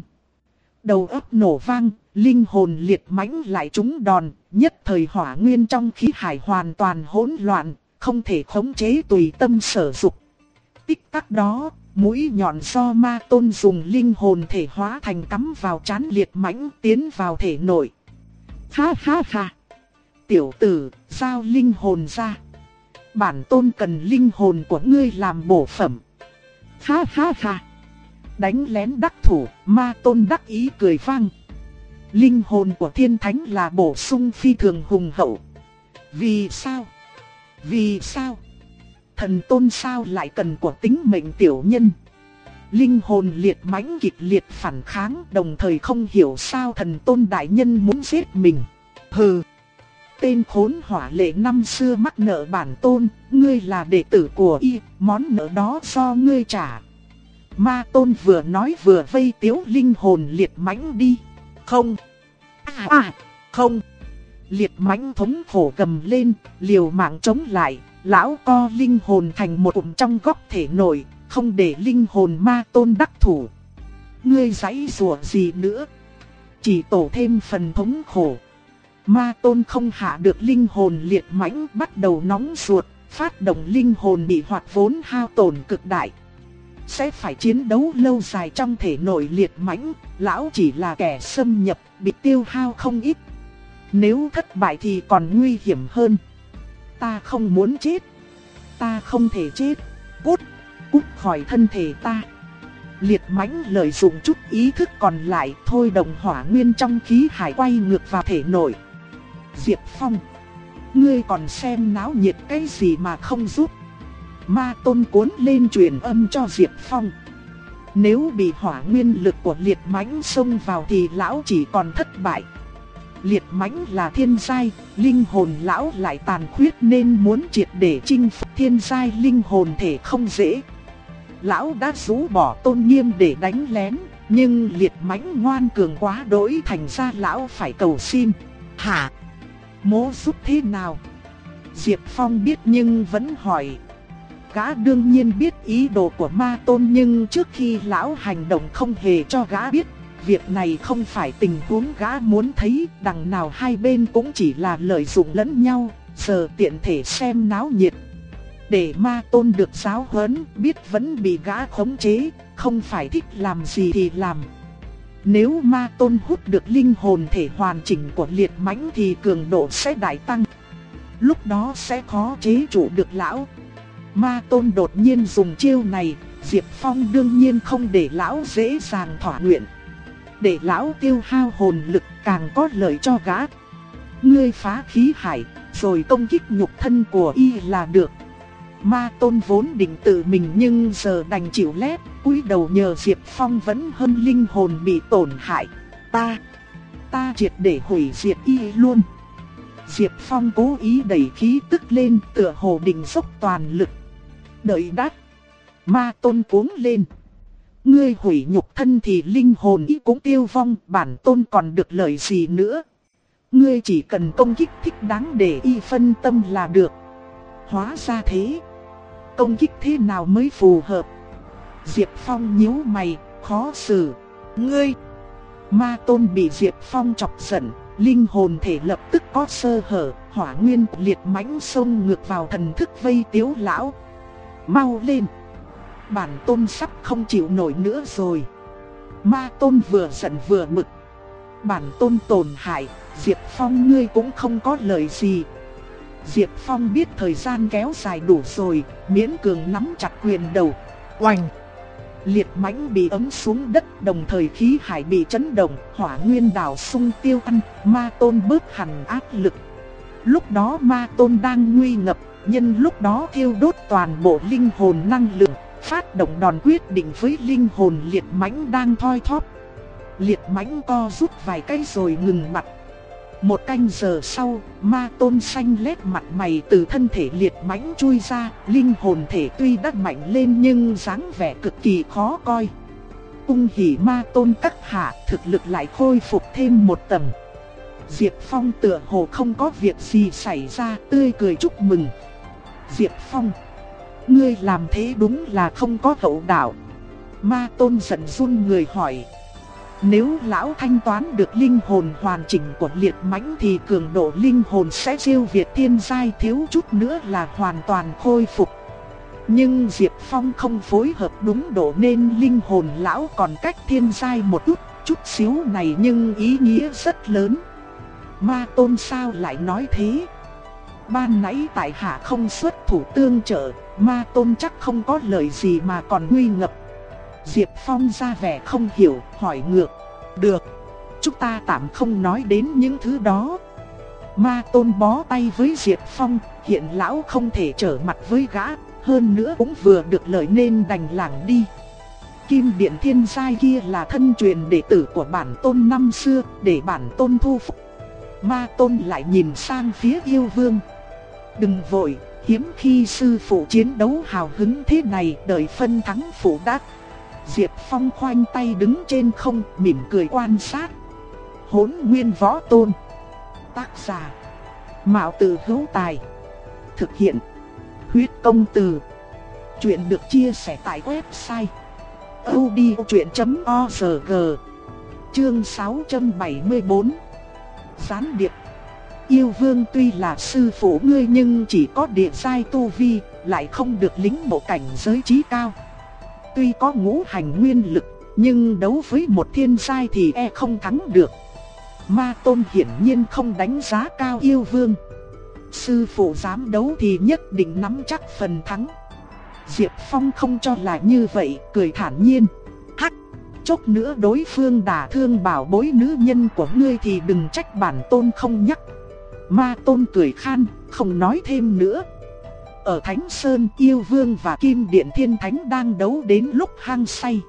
Đầu ấp nổ vang, linh hồn liệt mãnh lại trúng đòn, nhất thời hỏa nguyên trong khí hải hoàn toàn hỗn loạn, không thể khống chế tùy tâm sở dục. Tích tắc đó, mũi nhọn do ma tôn dùng linh hồn thể hóa thành cắm vào chán liệt mãnh tiến vào thể nội. Ha ha ha! Tiểu tử, giao linh hồn ra. Bản tôn cần linh hồn của ngươi làm bổ phẩm. Ha ha ha! Đánh lén đắc thủ, ma tôn đắc ý cười vang. Linh hồn của thiên thánh là bổ sung phi thường hùng hậu. Vì sao? Vì sao? Thần tôn sao lại cần của tính mệnh tiểu nhân? Linh hồn liệt mãnh kịch liệt phản kháng đồng thời không hiểu sao thần tôn đại nhân muốn giết mình. Hừ! Tên khốn hỏa lệ năm xưa mắc nợ bản tôn, ngươi là đệ tử của y, món nợ đó do ngươi trả. Ma tôn vừa nói vừa vây tiếu linh hồn liệt mãnh đi. Không! À, à, không! Liệt mãnh thống khổ gầm lên, liều mạng chống lại, lão co linh hồn thành một cụm trong góc thể nội, không để linh hồn ma tôn đắc thủ. Ngươi giấy rủa gì nữa? Chỉ tổ thêm phần thống khổ. Ma tôn không hạ được linh hồn liệt mãnh bắt đầu nóng ruột, phát động linh hồn bị hoạt vốn hao tổn cực đại. Sẽ phải chiến đấu lâu dài trong thể nội liệt mãnh, lão chỉ là kẻ xâm nhập, bị tiêu hao không ít. Nếu thất bại thì còn nguy hiểm hơn. Ta không muốn chết. Ta không thể chết. Cút, cút khỏi thân thể ta. Liệt mãnh lợi dụng chút ý thức còn lại thôi đồng hỏa nguyên trong khí hải quay ngược vào thể nội. Diệp Phong, ngươi còn xem náo nhiệt cái gì mà không giúp. Ma tôn cuốn lên truyền âm cho Diệp Phong. Nếu bị hỏa nguyên lực của liệt mãnh xông vào thì lão chỉ còn thất bại. Liệt mãnh là thiên giai, linh hồn lão lại tàn khuyết nên muốn triệt để chinh phục thiên giai linh hồn thể không dễ. Lão đã rũ bỏ tôn nghiêm để đánh lén, nhưng liệt mãnh ngoan cường quá đỗi thành ra lão phải cầu xin. Hả? Mố giúp thế nào? Diệp Phong biết nhưng vẫn hỏi. Gã đương nhiên biết ý đồ của ma tôn nhưng trước khi lão hành động không hề cho gã biết. Việc này không phải tình huống gã muốn thấy, đằng nào hai bên cũng chỉ là lợi dụng lẫn nhau, giờ tiện thể xem náo nhiệt. Để ma tôn được giáo huấn, biết vẫn bị gã khống chế, không phải thích làm gì thì làm. Nếu ma tôn hút được linh hồn thể hoàn chỉnh của liệt mãnh thì cường độ sẽ đại tăng. Lúc đó sẽ khó chế trụ được lão. Ma tôn đột nhiên dùng chiêu này, Diệp Phong đương nhiên không để lão dễ dàng thỏa nguyện. Để lão tiêu hao hồn lực càng có lợi cho gã. Ngươi phá khí hải, rồi công kích nhục thân của y là được. Ma tôn vốn định tự mình nhưng giờ đành chịu lép, cúi đầu nhờ Diệp Phong vẫn hơn linh hồn bị tổn hại. Ta, ta triệt để hủy diệt y luôn. Diệp Phong cố ý đẩy khí tức lên tựa hồ định dốc toàn lực. Đợi đắt. ma tôn cuống lên. Ngươi hủy nhục thân thì linh hồn y cũng tiêu vong, bản tôn còn được lợi gì nữa. Ngươi chỉ cần công kích thích đáng để y phân tâm là được. Hóa ra thế công kích thế nào mới phù hợp. Diệp Phong nhíu mày, khó xử. Ngươi! Ma tôn bị Diệp Phong chọc giận, linh hồn thể lập tức có sơ hở, hỏa nguyên liệt mãnh xông ngược vào thần thức vây tiếu lão. Mau lên! Bản tôn sắp không chịu nổi nữa rồi. Ma tôn vừa giận vừa mực. Bản tôn tổn hại, Diệp Phong ngươi cũng không có lời gì, Diệp Phong biết thời gian kéo dài đủ rồi, miễn cường nắm chặt quyền đầu. Oanh! Liệt mãnh bị ấm xuống đất, đồng thời khí hải bị chấn động, hỏa nguyên đảo sung tiêu ăn, ma tôn bớt hẳn áp lực. Lúc đó ma tôn đang nguy ngập, nhân lúc đó thiêu đốt toàn bộ linh hồn năng lượng, phát động đòn quyết định với linh hồn liệt mãnh đang thoi thóp. Liệt mãnh co rút vài cái rồi ngừng mặt, một canh giờ sau, ma tôn xanh lét mặt mày từ thân thể liệt mãnh chui ra, linh hồn thể tuy đã mạnh lên nhưng dáng vẻ cực kỳ khó coi. cung hỉ ma tôn cắt hạ, thực lực lại khôi phục thêm một tầng. Diệp Phong tựa hồ không có việc gì xảy ra, tươi cười chúc mừng. Diệp Phong, ngươi làm thế đúng là không có hậu đạo. Ma tôn giận run người hỏi, nếu lão thanh toán được linh hồn hoàn chỉnh của liệt mãnh thì cường độ linh hồn sẽ siêu việt thiên giai thiếu chút nữa là hoàn toàn khôi phục. Nhưng Diệp Phong không phối hợp đúng độ nên linh hồn lão còn cách thiên giai một chút, chút xíu này nhưng ý nghĩa rất lớn. Ma tôn sao lại nói thế? Ban nãy tại hạ không xuất thủ tương trợ, ma tôn chắc không có lời gì mà còn nguy ngập Diệp Phong ra vẻ không hiểu, hỏi ngược. Được, chúng ta tạm không nói đến những thứ đó. Ma tôn bó tay với Diệp Phong, hiện lão không thể trở mặt với gã, hơn nữa cũng vừa được lời nên đành lảng đi. Kim Điện Thiên Giai kia là thân truyền đệ tử của bản tôn năm xưa, để bản tôn thu phục. Ma tôn lại nhìn sang phía yêu vương. Đừng vội, hiếm khi sư phụ chiến đấu hào hứng thế này đợi phân thắng phụ đắc. Diệp Phong khoanh tay đứng trên không, mỉm cười quan sát. Hốn nguyên võ tôn. Tác giả. Mạo từ hữu tài. Thực hiện. Huyết công từ. Chuyện được chia sẻ tại website. odchuyện.org Chương 674 Gián điệp Yêu vương tuy là sư phụ ngươi nhưng chỉ có địa sai tu vi, lại không được lính bộ cảnh giới trí cao tuy có ngũ hành nguyên lực, nhưng đấu với một thiên sai thì e không thắng được. Ma Tôn hiển nhiên không đánh giá cao yêu vương. Sư phụ dám đấu thì nhất định nắm chắc phần thắng. Diệp Phong không cho là như vậy, cười thản nhiên. Hắc, chốc nữa đối phương đả thương bảo bối nữ nhân của ngươi thì đừng trách bản tôn không nhắc. Ma Tôn cười khan, không nói thêm nữa. Ở Thánh Sơn yêu vương và Kim Điện Thiên Thánh đang đấu đến lúc hang say.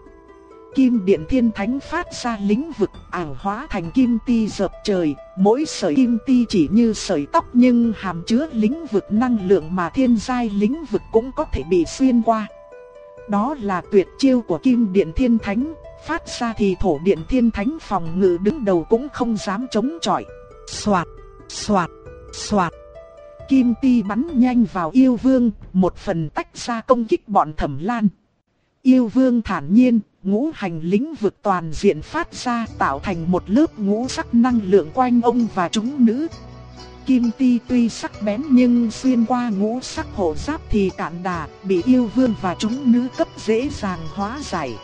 Kim Điện Thiên Thánh phát ra lĩnh vực ảo hóa thành kim ti dập trời, mỗi sợi kim ti chỉ như sợi tóc nhưng hàm chứa lĩnh vực năng lượng mà thiên giai lĩnh vực cũng có thể bị xuyên qua. Đó là tuyệt chiêu của Kim Điện Thiên Thánh, phát ra thì thổ điện Thiên Thánh phòng ngự đứng đầu cũng không dám chống chọi. Soạt, soạt, soạt. Kim ti bắn nhanh vào yêu vương, một phần tách ra công kích bọn thẩm lan. Yêu vương thản nhiên, ngũ hành lĩnh vực toàn diện phát ra tạo thành một lớp ngũ sắc năng lượng quanh ông và chúng nữ. Kim ti tuy sắc bén nhưng xuyên qua ngũ sắc hộ giáp thì cạn đà, bị yêu vương và chúng nữ cấp dễ dàng hóa giải.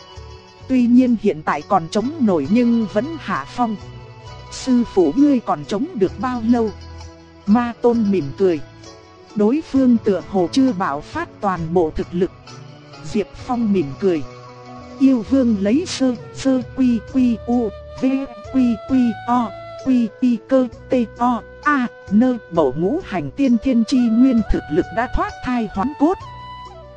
Tuy nhiên hiện tại còn chống nổi nhưng vẫn hạ phong. Sư phụ ngươi còn chống được bao lâu? Ma tôn mỉm cười. Đối phương tựa hồ chưa bảo phát toàn bộ thực lực. Diệp Phong mỉm cười. Yêu vương lấy sơ, sơ quy quy u, v quy quy o, quy y cơ t o, a, nơ bổ ngũ hành tiên thiên chi nguyên thực lực đã thoát thai hoán cốt.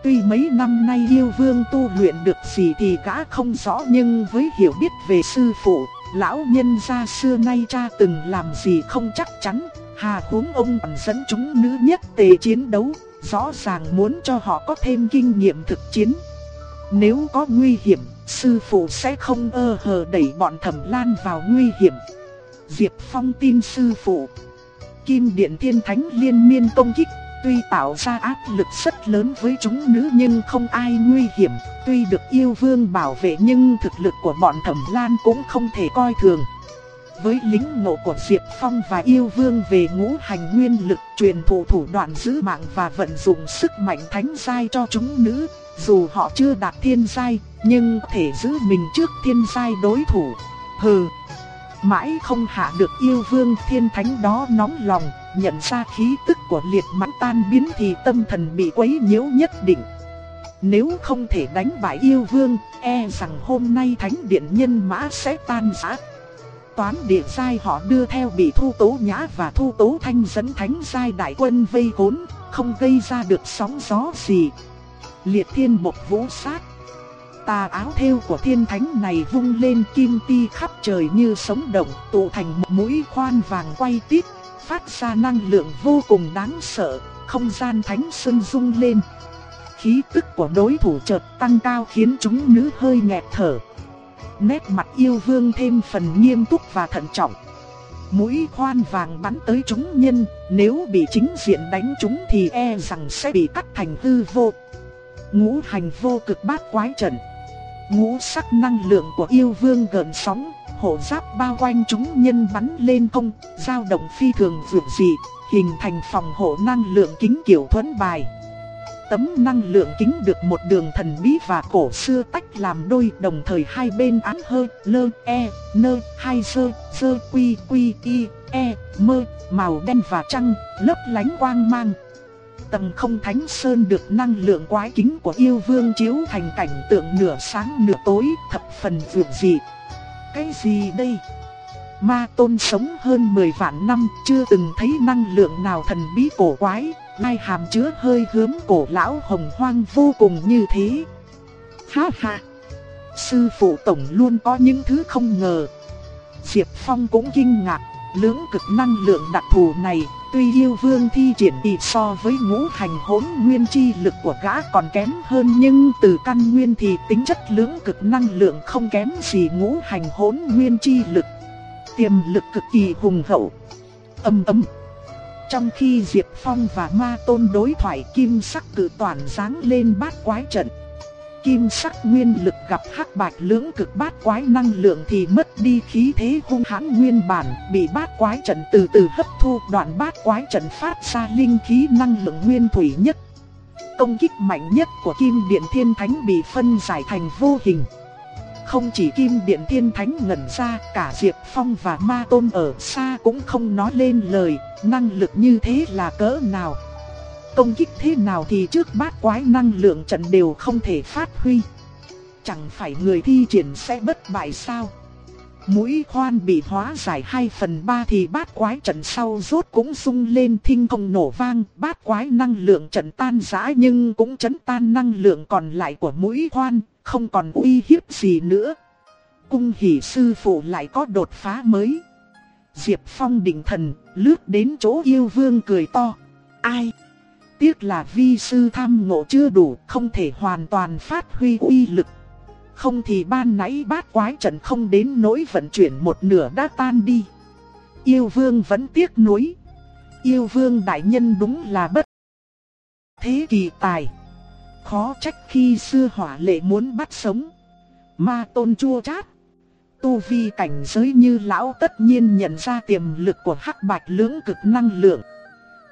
Tuy mấy năm nay yêu vương tu luyện được gì thì gã không rõ nhưng với hiểu biết về sư phụ, lão nhân gia xưa nay cha từng làm gì không chắc chắn, hà huống ông còn dẫn chúng nữ nhất tề chiến đấu, rõ ràng muốn cho họ có thêm kinh nghiệm thực chiến. Nếu có nguy hiểm, sư phụ sẽ không ơ hờ đẩy bọn thẩm lan vào nguy hiểm. Diệp Phong tin sư phụ. Kim Điện Thiên Thánh liên miên công kích, tuy tạo ra áp lực rất lớn với chúng nữ nhưng không ai nguy hiểm. Tuy được yêu vương bảo vệ nhưng thực lực của bọn thẩm lan cũng không thể coi thường. Với lính ngộ của Diệp Phong và yêu vương về ngũ hành nguyên lực truyền thụ thủ đoạn giữ mạng và vận dụng sức mạnh thánh giai cho chúng nữ, dù họ chưa đạt thiên giai, nhưng thể giữ mình trước thiên giai đối thủ. Hừ, mãi không hạ được yêu vương thiên thánh đó nóng lòng, nhận ra khí tức của liệt mãn tan biến thì tâm thần bị quấy nhiễu nhất định. Nếu không thể đánh bại yêu vương, e rằng hôm nay thánh điện nhân mã sẽ tan rã. Toán địa giai họ đưa theo bị thu tố nhã và thu tố thanh dẫn thánh giai đại quân vây khốn, không gây ra được sóng gió gì. Liệt thiên một vũ sát. Tà áo thêu của thiên thánh này vung lên kim ti khắp trời như sống động, tụ thành một mũi khoan vàng quay tít, phát ra năng lượng vô cùng đáng sợ, không gian thánh sơn rung lên. Khí tức của đối thủ chợt tăng cao khiến chúng nữ hơi nghẹt thở. Nét mặt yêu vương thêm phần nghiêm túc và thận trọng. Mũi khoan vàng bắn tới chúng nhân, nếu bị chính diện đánh chúng thì e rằng sẽ bị cắt thành hư vô. Ngũ hành vô cực bát quái trận. Ngũ sắc năng lượng của yêu vương gợn sóng, hộ giáp bao quanh chúng nhân bắn lên không, dao động phi thường vượt dị, hình thành phòng hộ năng lượng kính kiểu thuẫn bài. Tấm năng lượng kính được một đường thần bí và cổ xưa tách làm đôi đồng thời hai bên án hơ, lơ, e, nơ, hai sơ, sơ quy, quy, y, e, mơ, màu đen và trăng, lấp lánh quang mang. Tầng không thánh sơn được năng lượng quái kính của yêu vương chiếu thành cảnh tượng nửa sáng nửa tối, thập phần vượt dị. Cái gì đây? Ma tôn sống hơn 10 vạn năm, chưa từng thấy năng lượng nào thần bí cổ quái, lai hàm chứa hơi hướng cổ lão hồng hoang vô cùng như thế. Ha ha! Sư phụ tổng luôn có những thứ không ngờ. Diệp Phong cũng kinh ngạc, lưỡng cực năng lượng đặc thù này, tuy yêu vương thi triển đi so với ngũ hành hỗn nguyên chi lực của gã còn kém hơn nhưng từ căn nguyên thì tính chất lưỡng cực năng lượng không kém gì ngũ hành hỗn nguyên chi lực. Tiềm lực cực kỳ hùng hậu. Âm âm. Trong khi Diệp Phong và Ma Tôn đối thoại kim sắc cử toàn dáng lên bát quái trận. Kim sắc nguyên lực gặp hắc bạch lưỡng cực bát quái năng lượng thì mất đi khí thế hung hãn nguyên bản, bị bát quái trận từ từ hấp thu đoạn bát quái trận phát ra linh khí năng lượng nguyên thủy nhất. Công kích mạnh nhất của Kim Điện Thiên Thánh bị phân giải thành vô hình. Không chỉ Kim Điện Thiên Thánh ngẩn ra, cả Diệp Phong và Ma Tôn ở xa cũng không nói lên lời, năng lực như thế là cỡ nào. Công kích thế nào thì trước bát quái năng lượng trận đều không thể phát huy. Chẳng phải người thi triển sẽ bất bại sao? Mũi khoan bị hóa giải 2 phần 3 thì bát quái trận sau rốt cũng sung lên thinh không nổ vang. Bát quái năng lượng trận tan rã nhưng cũng chấn tan năng lượng còn lại của mũi khoan, không còn uy hiếp gì nữa. Cung hỷ sư phụ lại có đột phá mới. Diệp Phong định thần, lướt đến chỗ yêu vương cười to. Ai? Tiếc là vi sư tham ngộ chưa đủ, không thể hoàn toàn phát huy uy lực. Không thì ban nãy bát quái trận không đến nỗi vận chuyển một nửa đã tan đi. Yêu vương vẫn tiếc nuối. Yêu vương đại nhân đúng là bất thế kỳ tài. Khó trách khi xưa hỏa lệ muốn bắt sống. Ma tôn chua chát. Tu vi cảnh giới như lão tất nhiên nhận ra tiềm lực của hắc bạch lưỡng cực năng lượng.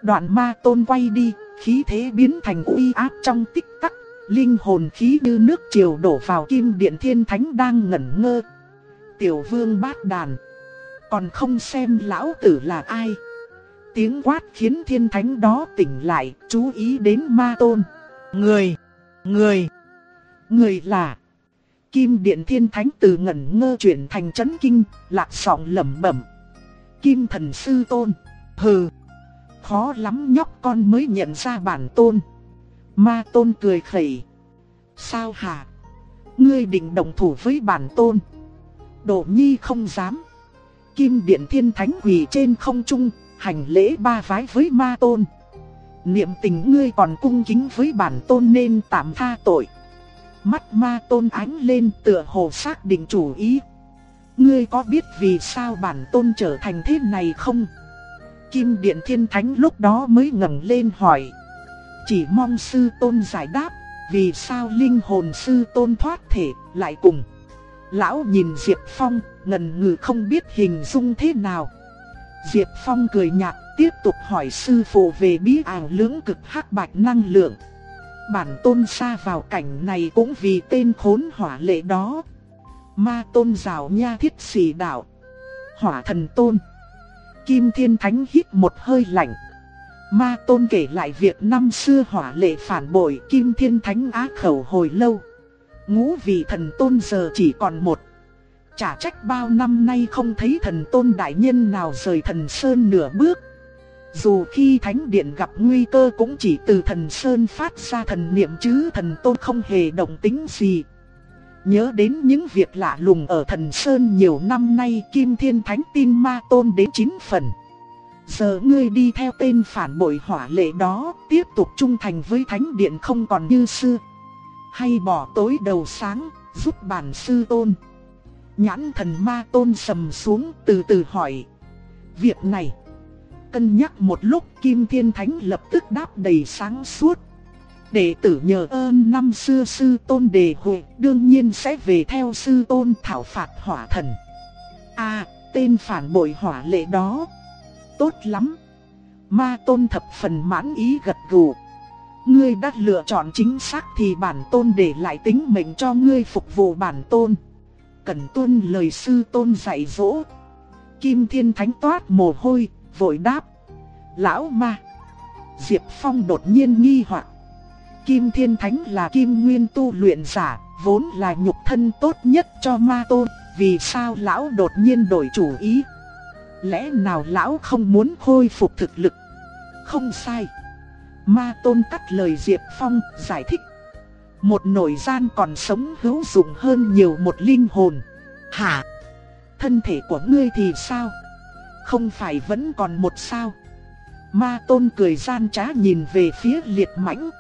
Đoạn ma tôn quay đi, khí thế biến thành uy áp trong tích tắc. Linh hồn khí như nước triều đổ vào kim điện thiên thánh đang ngẩn ngơ. Tiểu vương bát đàn. Còn không xem lão tử là ai. Tiếng quát khiến thiên thánh đó tỉnh lại, chú ý đến ma tôn. Người, người, người là... Kim điện thiên thánh từ ngẩn ngơ chuyển thành chấn kinh, lạc sọng lẩm bẩm. Kim thần sư tôn, hừ, khó lắm nhóc con mới nhận ra bản tôn. Ma tôn cười khẩy. Sao hả? Ngươi định đồng thủ với bản tôn. Đỗ nhi không dám. Kim điện thiên thánh quỳ trên không trung, hành lễ ba vái với ma tôn. Niệm tình ngươi còn cung kính với bản tôn nên tạm tha tội. Mắt ma tôn ánh lên tựa hồ xác định chủ ý. Ngươi có biết vì sao bản tôn trở thành thế này không? Kim Điện Thiên Thánh lúc đó mới ngẩng lên hỏi. Chỉ mong sư tôn giải đáp, vì sao linh hồn sư tôn thoát thể lại cùng. Lão nhìn Diệp Phong, ngần ngừ không biết hình dung thế nào. Diệp Phong cười nhạt, tiếp tục hỏi sư phụ về bí ảo lưỡng cực hắc bạch năng lượng. Bản tôn xa vào cảnh này cũng vì tên khốn hỏa lệ đó. Ma tôn rào nha thiết xì đạo. Hỏa thần tôn. Kim Thiên Thánh hít một hơi lạnh. Ma Tôn kể lại việc năm xưa hỏa lệ phản bội Kim Thiên Thánh á khẩu hồi lâu. Ngũ vị thần tôn giờ chỉ còn một. Chả trách bao năm nay không thấy thần tôn đại nhân nào rời thần sơn nửa bước. Dù khi thánh điện gặp nguy cơ cũng chỉ từ thần sơn phát ra thần niệm chứ thần tôn không hề động tính gì. Nhớ đến những việc lạ lùng ở thần Sơn nhiều năm nay Kim Thiên Thánh tin ma tôn đến 9 phần. Giờ ngươi đi theo tên phản bội hỏa lệ đó, tiếp tục trung thành với Thánh Điện không còn như xưa. Hay bỏ tối đầu sáng, giúp bản sư tôn. Nhãn thần ma tôn sầm xuống từ từ hỏi. Việc này, cân nhắc một lúc Kim Thiên Thánh lập tức đáp đầy sáng suốt. Đệ tử nhờ ơn năm xưa sư tôn đề hội đương nhiên sẽ về theo sư tôn thảo phạt hỏa thần. À, tên phản bội hỏa lệ đó. Tốt lắm. Ma tôn thập phần mãn ý gật gù. Ngươi đã lựa chọn chính xác thì bản tôn để lại tính mệnh cho ngươi phục vụ bản tôn. Cần tuân lời sư tôn dạy dỗ. Kim thiên thánh toát mồ hôi, vội đáp. Lão ma. Diệp Phong đột nhiên nghi hoặc Kim Thiên Thánh là kim nguyên tu luyện giả, vốn là nhục thân tốt nhất cho ma tôn, vì sao lão đột nhiên đổi chủ ý? Lẽ nào lão không muốn khôi phục thực lực? Không sai. Ma tôn cắt lời Diệp Phong, giải thích. Một nội gian còn sống hữu dụng hơn nhiều một linh hồn. Hả? Thân thể của ngươi thì sao? Không phải vẫn còn một sao? Ma tôn cười gian trá nhìn về phía liệt mãnh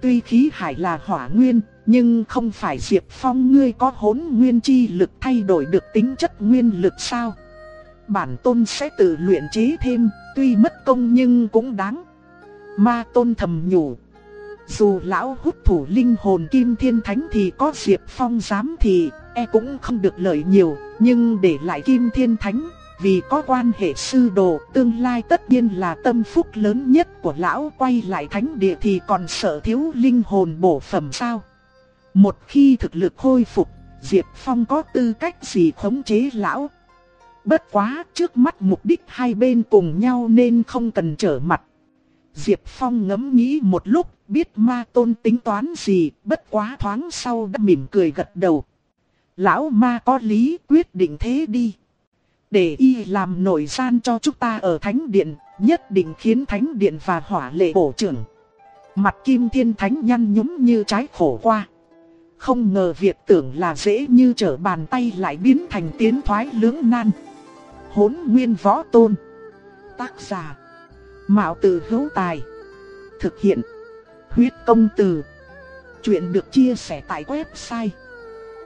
Tuy khí hải là hỏa nguyên, nhưng không phải Diệp Phong ngươi có hỗn nguyên chi lực thay đổi được tính chất nguyên lực sao? Bản tôn sẽ tự luyện chế thêm, tuy mất công nhưng cũng đáng. Ma tôn thầm nhủ. Dù lão hút thủ linh hồn kim thiên thánh thì có Diệp Phong dám thì e cũng không được lợi nhiều, nhưng để lại kim thiên thánh vì có quan hệ sư đồ, tương lai tất nhiên là tâm phúc lớn nhất của lão quay lại thánh địa thì còn sợ thiếu linh hồn bổ phẩm sao? Một khi thực lực khôi phục, Diệp Phong có tư cách gì khống chế lão? Bất quá, trước mắt mục đích hai bên cùng nhau nên không cần trở mặt. Diệp Phong ngẫm nghĩ một lúc, biết ma tôn tính toán gì, bất quá thoáng sau đã mỉm cười gật đầu. Lão ma có lý quyết định thế đi. Để y làm nổi gian cho chúng ta ở thánh điện, nhất định khiến thánh điện và hỏa lệ bổ trưởng. Mặt kim thiên thánh nhăn nhúm như trái khổ qua. Không ngờ việc tưởng là dễ như trở bàn tay lại biến thành tiến thoái lưỡng nan. Hốn nguyên võ tôn. Tác giả. Mạo tử hữu tài. Thực hiện. Huyết công từ. Chuyện được chia sẻ tại website.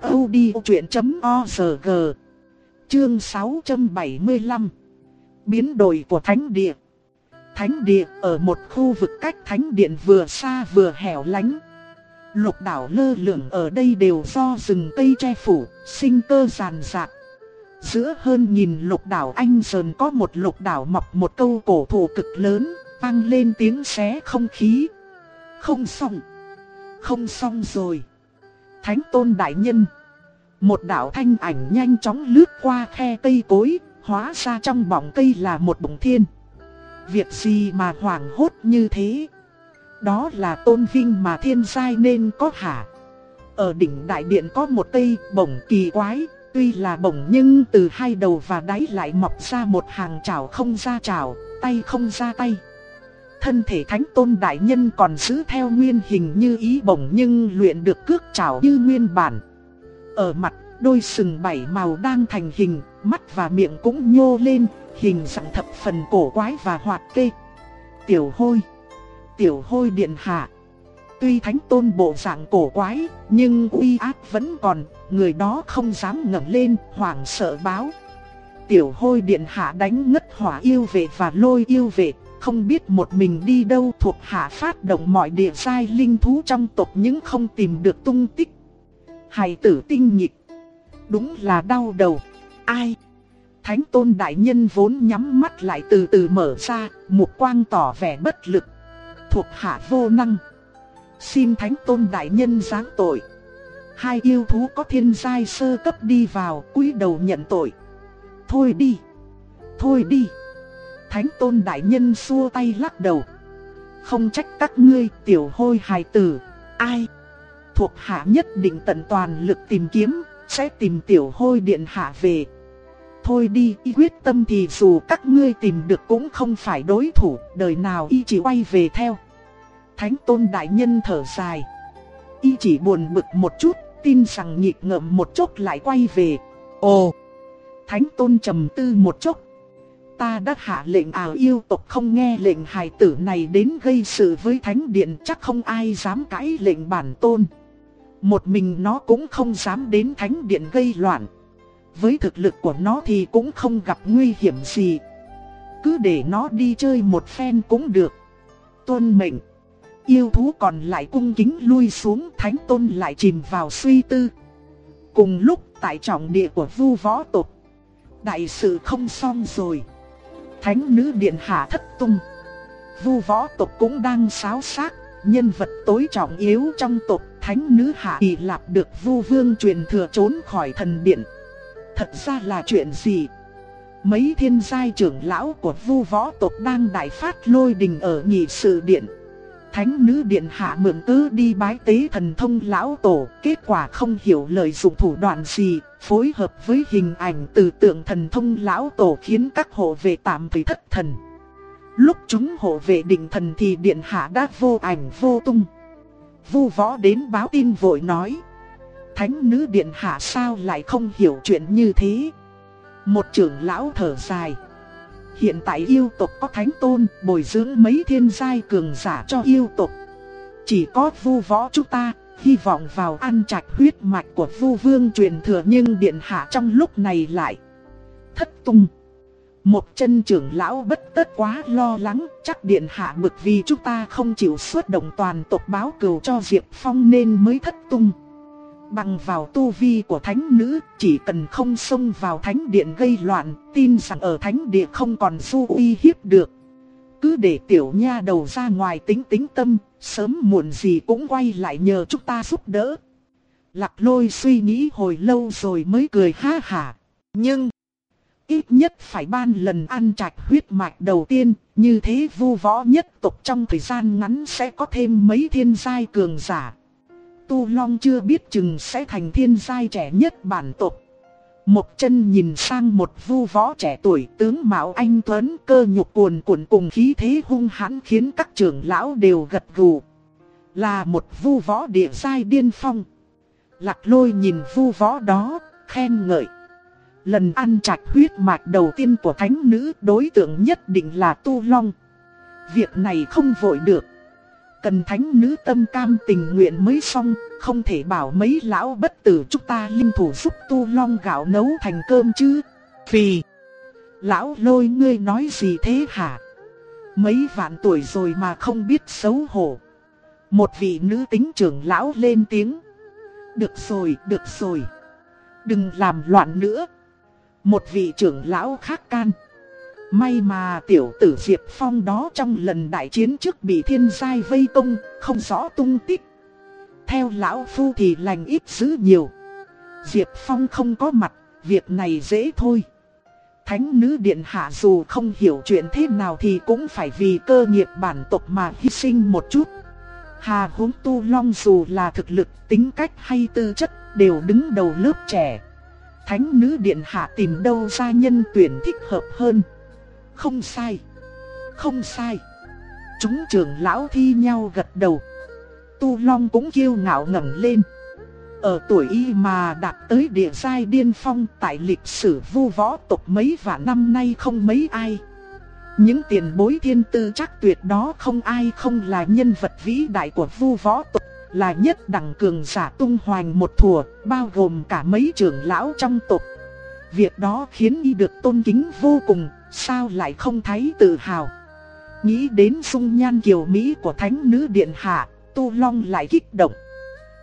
odchuyện.org Chương 675 Biến đổi của Thánh Địa Thánh Địa ở một khu vực cách Thánh Điện vừa xa vừa hẻo lánh Lục đảo lơ lửng ở đây đều do rừng cây che phủ, sinh cơ ràn rạc Giữa hơn nhìn lục đảo anh sơn có một lục đảo mọc một câu cổ thụ cực lớn, vang lên tiếng xé không khí. Không xong, không xong rồi. Thánh tôn đại nhân. Một đạo thanh ảnh nhanh chóng lướt qua khe cây cối, hóa ra trong bóng cây là một bụng thiên. Việc gì mà hoảng hốt như thế? Đó là tôn vinh mà thiên giai nên có hả? Ở đỉnh đại điện có một cây bổng kỳ quái, Tuy là bổng nhưng từ hai đầu và đáy lại mọc ra một hàng chảo không ra chảo, tay không ra tay. Thân thể thánh tôn đại nhân còn giữ theo nguyên hình như ý bổng nhưng luyện được cước chảo như nguyên bản. Ở mặt, đôi sừng bảy màu đang thành hình, mắt và miệng cũng nhô lên, hình dạng thập phần cổ quái và hoạt kê. Tiểu hôi, tiểu hôi điện hạ. Tuy thánh tôn bộ dạng cổ quái, nhưng uy ác vẫn còn, người đó không dám ngẩng lên, hoảng sợ báo. Tiểu hôi điện hạ đánh ngất hỏa yêu vệ và lôi yêu vệ, không biết một mình đi đâu thuộc hạ phát động mọi địa sai linh thú trong tộc nhưng không tìm được tung tích. Hài tử tinh nghịch. đúng là đau đầu, ai? Thánh tôn đại nhân vốn nhắm mắt lại từ từ mở ra, một quang tỏ vẻ bất lực. Thuộc hạ vô năng. Xin thánh tôn đại nhân giáng tội. Hai yêu thú có thiên giai sơ cấp đi vào cúi đầu nhận tội. Thôi đi. Thôi đi. Thánh tôn đại nhân xua tay lắc đầu. Không trách các ngươi tiểu hôi hài tử. Ai? Thuộc hạ nhất định tận toàn lực tìm kiếm, sẽ tìm tiểu hôi điện hạ về. Thôi đi, y quyết tâm thì dù các ngươi tìm được cũng không phải đối thủ, đời nào y chỉ quay về theo. Thánh tôn đại nhân thở dài. Y chỉ buồn bực một chút, tin rằng nhịp ngậm một chốc lại quay về. Ồ! Thánh tôn trầm tư một chốc. Ta đã hạ lệnh ảo yêu tộc không nghe lệnh hài tử này đến gây sự với thánh điện chắc không ai dám cãi lệnh bản tôn. Một mình nó cũng không dám đến thánh điện gây loạn. Với thực lực của nó thì cũng không gặp nguy hiểm gì. Cứ để nó đi chơi một phen cũng được. Tuân mệnh. Yêu thú còn lại cung kính lui xuống thánh tôn lại chìm vào suy tư. Cùng lúc tại trọng địa của vu võ tộc. Đại sự không xong rồi. Thánh nữ điện hạ thất tung. Vu võ tộc cũng đang xáo xác. Nhân vật tối trọng yếu trong tộc thánh nữ hạ kỳ lạp được vu vương truyền thừa trốn khỏi thần điện. Thật ra là chuyện gì? Mấy thiên giai trưởng lão của vu võ tộc đang đại phát lôi đình ở nhị sự điện. Thánh nữ điện hạ mượn tứ đi bái tế thần thông lão tổ, kết quả không hiểu lời dụng thủ đoạn gì, phối hợp với hình ảnh từ tượng thần thông lão tổ khiến các hộ vệ tạm thời thất thần. Lúc chúng hộ vệ định thần thì điện hạ đã vô ảnh vô tung. Vu võ đến báo tin vội nói. Thánh nữ điện hạ sao lại không hiểu chuyện như thế? Một trưởng lão thở dài. Hiện tại yêu tộc có thánh tôn, bồi dưỡng mấy thiên giai cường giả cho yêu tộc. Chỉ có vu võ chúng ta, hy vọng vào ăn trạch huyết mạch của vu vương truyền thừa nhưng điện hạ trong lúc này lại thất tung. Một chân trưởng lão bất tất quá lo lắng, chắc điện hạ bực vì chúng ta không chịu xuất động toàn tộc báo cừu cho Diệp Phong nên mới thất tung. Bằng vào tu vi của thánh nữ, chỉ cần không xông vào thánh điện gây loạn, tin rằng ở thánh địa không còn du uy hiếp được. Cứ để tiểu nha đầu ra ngoài tính tính tâm, sớm muộn gì cũng quay lại nhờ chúng ta giúp đỡ. Lạc lôi suy nghĩ hồi lâu rồi mới cười ha hả. Nhưng, ít nhất phải ban lần ăn trạch huyết mạch đầu tiên, như thế vu võ nhất tục trong thời gian ngắn sẽ có thêm mấy thiên giai cường giả. Tu Long chưa biết chừng sẽ thành thiên giai trẻ nhất bản tộc. Một chân nhìn sang một vu võ trẻ tuổi tướng Mạo Anh Tuấn cơ nhục cuồn cuộn cùng khí thế hung hãn khiến các trưởng lão đều gật gù. Là một vu võ địa giai điên phong. Lạc lôi nhìn vu võ đó, khen ngợi. Lần ăn trạch huyết mạch đầu tiên của thánh nữ đối tượng nhất định là Tu Long. Việc này không vội được. Cần thánh nữ tâm cam tình nguyện mới xong, không thể bảo mấy lão bất tử chúng ta linh thủ giúp tu long gạo nấu thành cơm chứ. vì Lão lôi ngươi nói gì thế hả? Mấy vạn tuổi rồi mà không biết xấu hổ. Một vị nữ tính trưởng lão lên tiếng. Được rồi, được rồi. Đừng làm loạn nữa. Một vị trưởng lão khác can. May mà tiểu tử Diệp Phong đó trong lần đại chiến trước bị thiên giai vây công, không rõ tung tích. Theo lão phu thì lành ít dữ nhiều. Diệp Phong không có mặt, việc này dễ thôi. Thánh nữ điện hạ dù không hiểu chuyện thế nào thì cũng phải vì cơ nghiệp bản tộc mà hy sinh một chút. Hà huống tu long dù là thực lực, tính cách hay tư chất đều đứng đầu lớp trẻ. Thánh nữ điện hạ tìm đâu ra nhân tuyển thích hợp hơn. Không sai. Không sai. Chúng trưởng lão thi nhau gật đầu. Tu Long cũng kiêu ngạo ngẩng lên. Ở tuổi y mà đạt tới địa giai điên phong tại lịch sử vu võ tộc mấy và năm nay không mấy ai. Những tiền bối thiên tư chắc tuyệt đó không ai không là nhân vật vĩ đại của vu võ tộc, là nhất đẳng cường giả tung hoành một thùa, bao gồm cả mấy trưởng lão trong tộc. Việc đó khiến y được tôn kính vô cùng, sao lại không thấy tự hào. Nghĩ đến dung nhan kiều Mỹ của thánh nữ điện hạ, Tu Long lại kích động.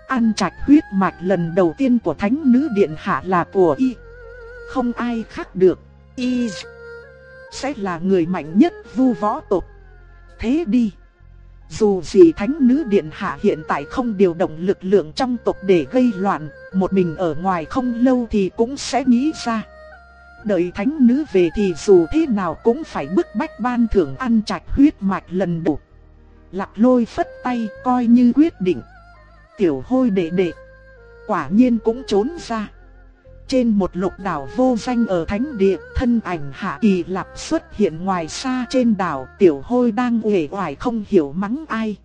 Ăn trạch huyết mạch lần đầu tiên của thánh nữ điện hạ là của y. Không ai khác được, y sẽ là người mạnh nhất vu võ tộc. Thế đi. Dù gì thánh nữ điện hạ hiện tại không điều động lực lượng trong tộc để gây loạn, một mình ở ngoài không lâu thì cũng sẽ nghĩ ra. Đợi thánh nữ về thì dù thế nào cũng phải bức bách ban thưởng ăn trạch huyết mạch lần đủ. Lạc lôi phất tay coi như quyết định. Tiểu hôi đệ đệ. Quả nhiên cũng trốn ra. Trên một lục đảo vô danh ở thánh địa, thân ảnh hạ kỳ lạp xuất hiện ngoài xa trên đảo, tiểu hôi đang uể oải không hiểu mắng ai.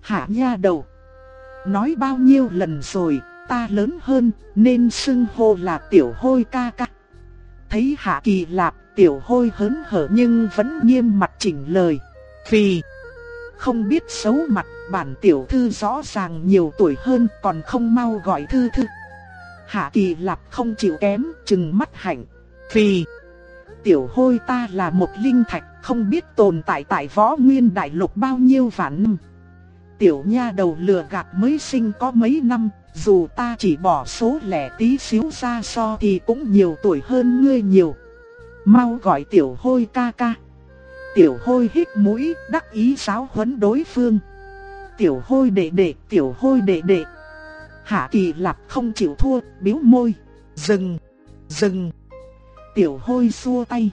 Hạ nha đầu. Nói bao nhiêu lần rồi, ta lớn hơn, nên xưng hô là tiểu hôi ca ca. Thấy hạ kỳ lạp, tiểu hôi hớn hở nhưng vẫn nghiêm mặt chỉnh lời. Vì không biết xấu mặt, bản tiểu thư rõ ràng nhiều tuổi hơn còn không mau gọi thư thư. Hạ kỳ lạp không chịu kém, chừng mắt hạnh. Vì tiểu hôi ta là một linh thạch, không biết tồn tại tại võ nguyên đại lục bao nhiêu vạn năm. Tiểu nha đầu lừa gạt mới sinh có mấy năm, dù ta chỉ bỏ số lẻ tí xíu ra so thì cũng nhiều tuổi hơn ngươi nhiều. Mau gọi tiểu hôi ca ca. Tiểu hôi hít mũi, đắc ý giáo huấn đối phương. Tiểu hôi đệ đệ, tiểu hôi đệ đệ. Hạ kỳ lạp không chịu thua, biếu môi. Dừng, dừng. Tiểu hôi xua tay.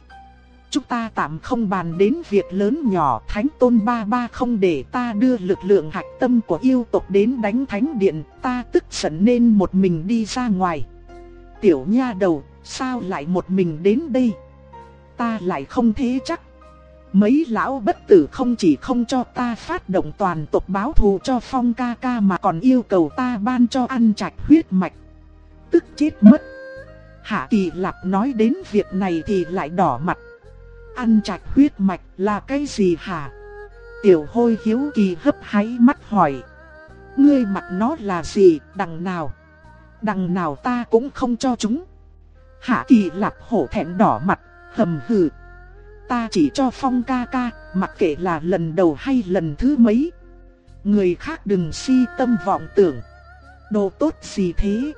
Chúng ta tạm không bàn đến việc lớn nhỏ Thánh Tôn Ba Ba không để ta đưa lực lượng hạch tâm của yêu tộc đến đánh Thánh Điện Ta tức giận nên một mình đi ra ngoài Tiểu nha đầu, sao lại một mình đến đây? Ta lại không thế chắc Mấy lão bất tử không chỉ không cho ta phát động toàn tộc báo thù cho phong ca ca mà còn yêu cầu ta ban cho ăn trạch huyết mạch. Tức chết mất. Hạ kỳ lạc nói đến việc này thì lại đỏ mặt. Ăn trạch huyết mạch là cái gì hả? Tiểu hôi hiếu kỳ hấp háy mắt hỏi. Ngươi mặt nó là gì, đằng nào? Đằng nào ta cũng không cho chúng. Hạ kỳ lạc hổ thẹn đỏ mặt, hầm hừ. Ta chỉ cho phong ca ca, mặc kệ là lần đầu hay lần thứ mấy. Người khác đừng si tâm vọng tưởng. Đồ tốt gì thế?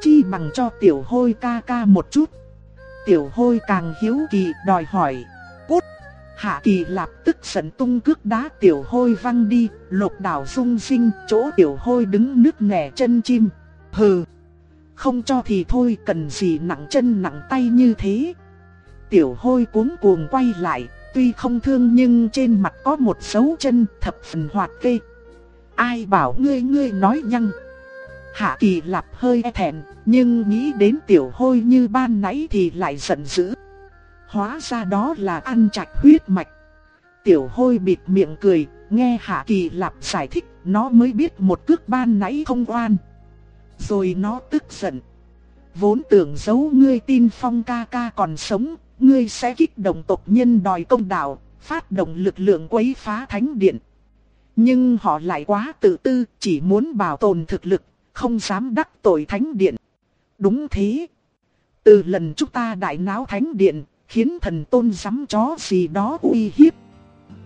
Chi bằng cho tiểu hôi ca ca một chút. Tiểu hôi càng hiếu kỳ đòi hỏi. Cút! Hạ kỳ lạp tức giận tung cước đá tiểu hôi văng đi, lục đảo rung sinh, chỗ tiểu hôi đứng nước nghè chân chim. Hừ! Không cho thì thôi cần gì nặng chân nặng tay như thế. Tiểu hôi cuống cuồng quay lại, tuy không thương nhưng trên mặt có một dấu chân thập phần hoạt kê. Ai bảo ngươi ngươi nói nhăng. Hạ Kỳ Lạp hơi e thẹn, nhưng nghĩ đến tiểu hôi như ban nãy thì lại giận dữ. Hóa ra đó là ăn chạch huyết mạch. Tiểu hôi bịt miệng cười, nghe Hạ Kỳ Lạp giải thích, nó mới biết một cước ban nãy không oan. Rồi nó tức giận. Vốn tưởng giấu ngươi tin phong ca ca còn sống, ngươi sẽ kích động tộc nhân đòi công đạo, phát động lực lượng quấy phá thánh điện. Nhưng họ lại quá tự tư, chỉ muốn bảo tồn thực lực, không dám đắc tội thánh điện. Đúng thế. Từ lần chúng ta đại náo thánh điện, khiến thần tôn dám chó gì đó uy hiếp.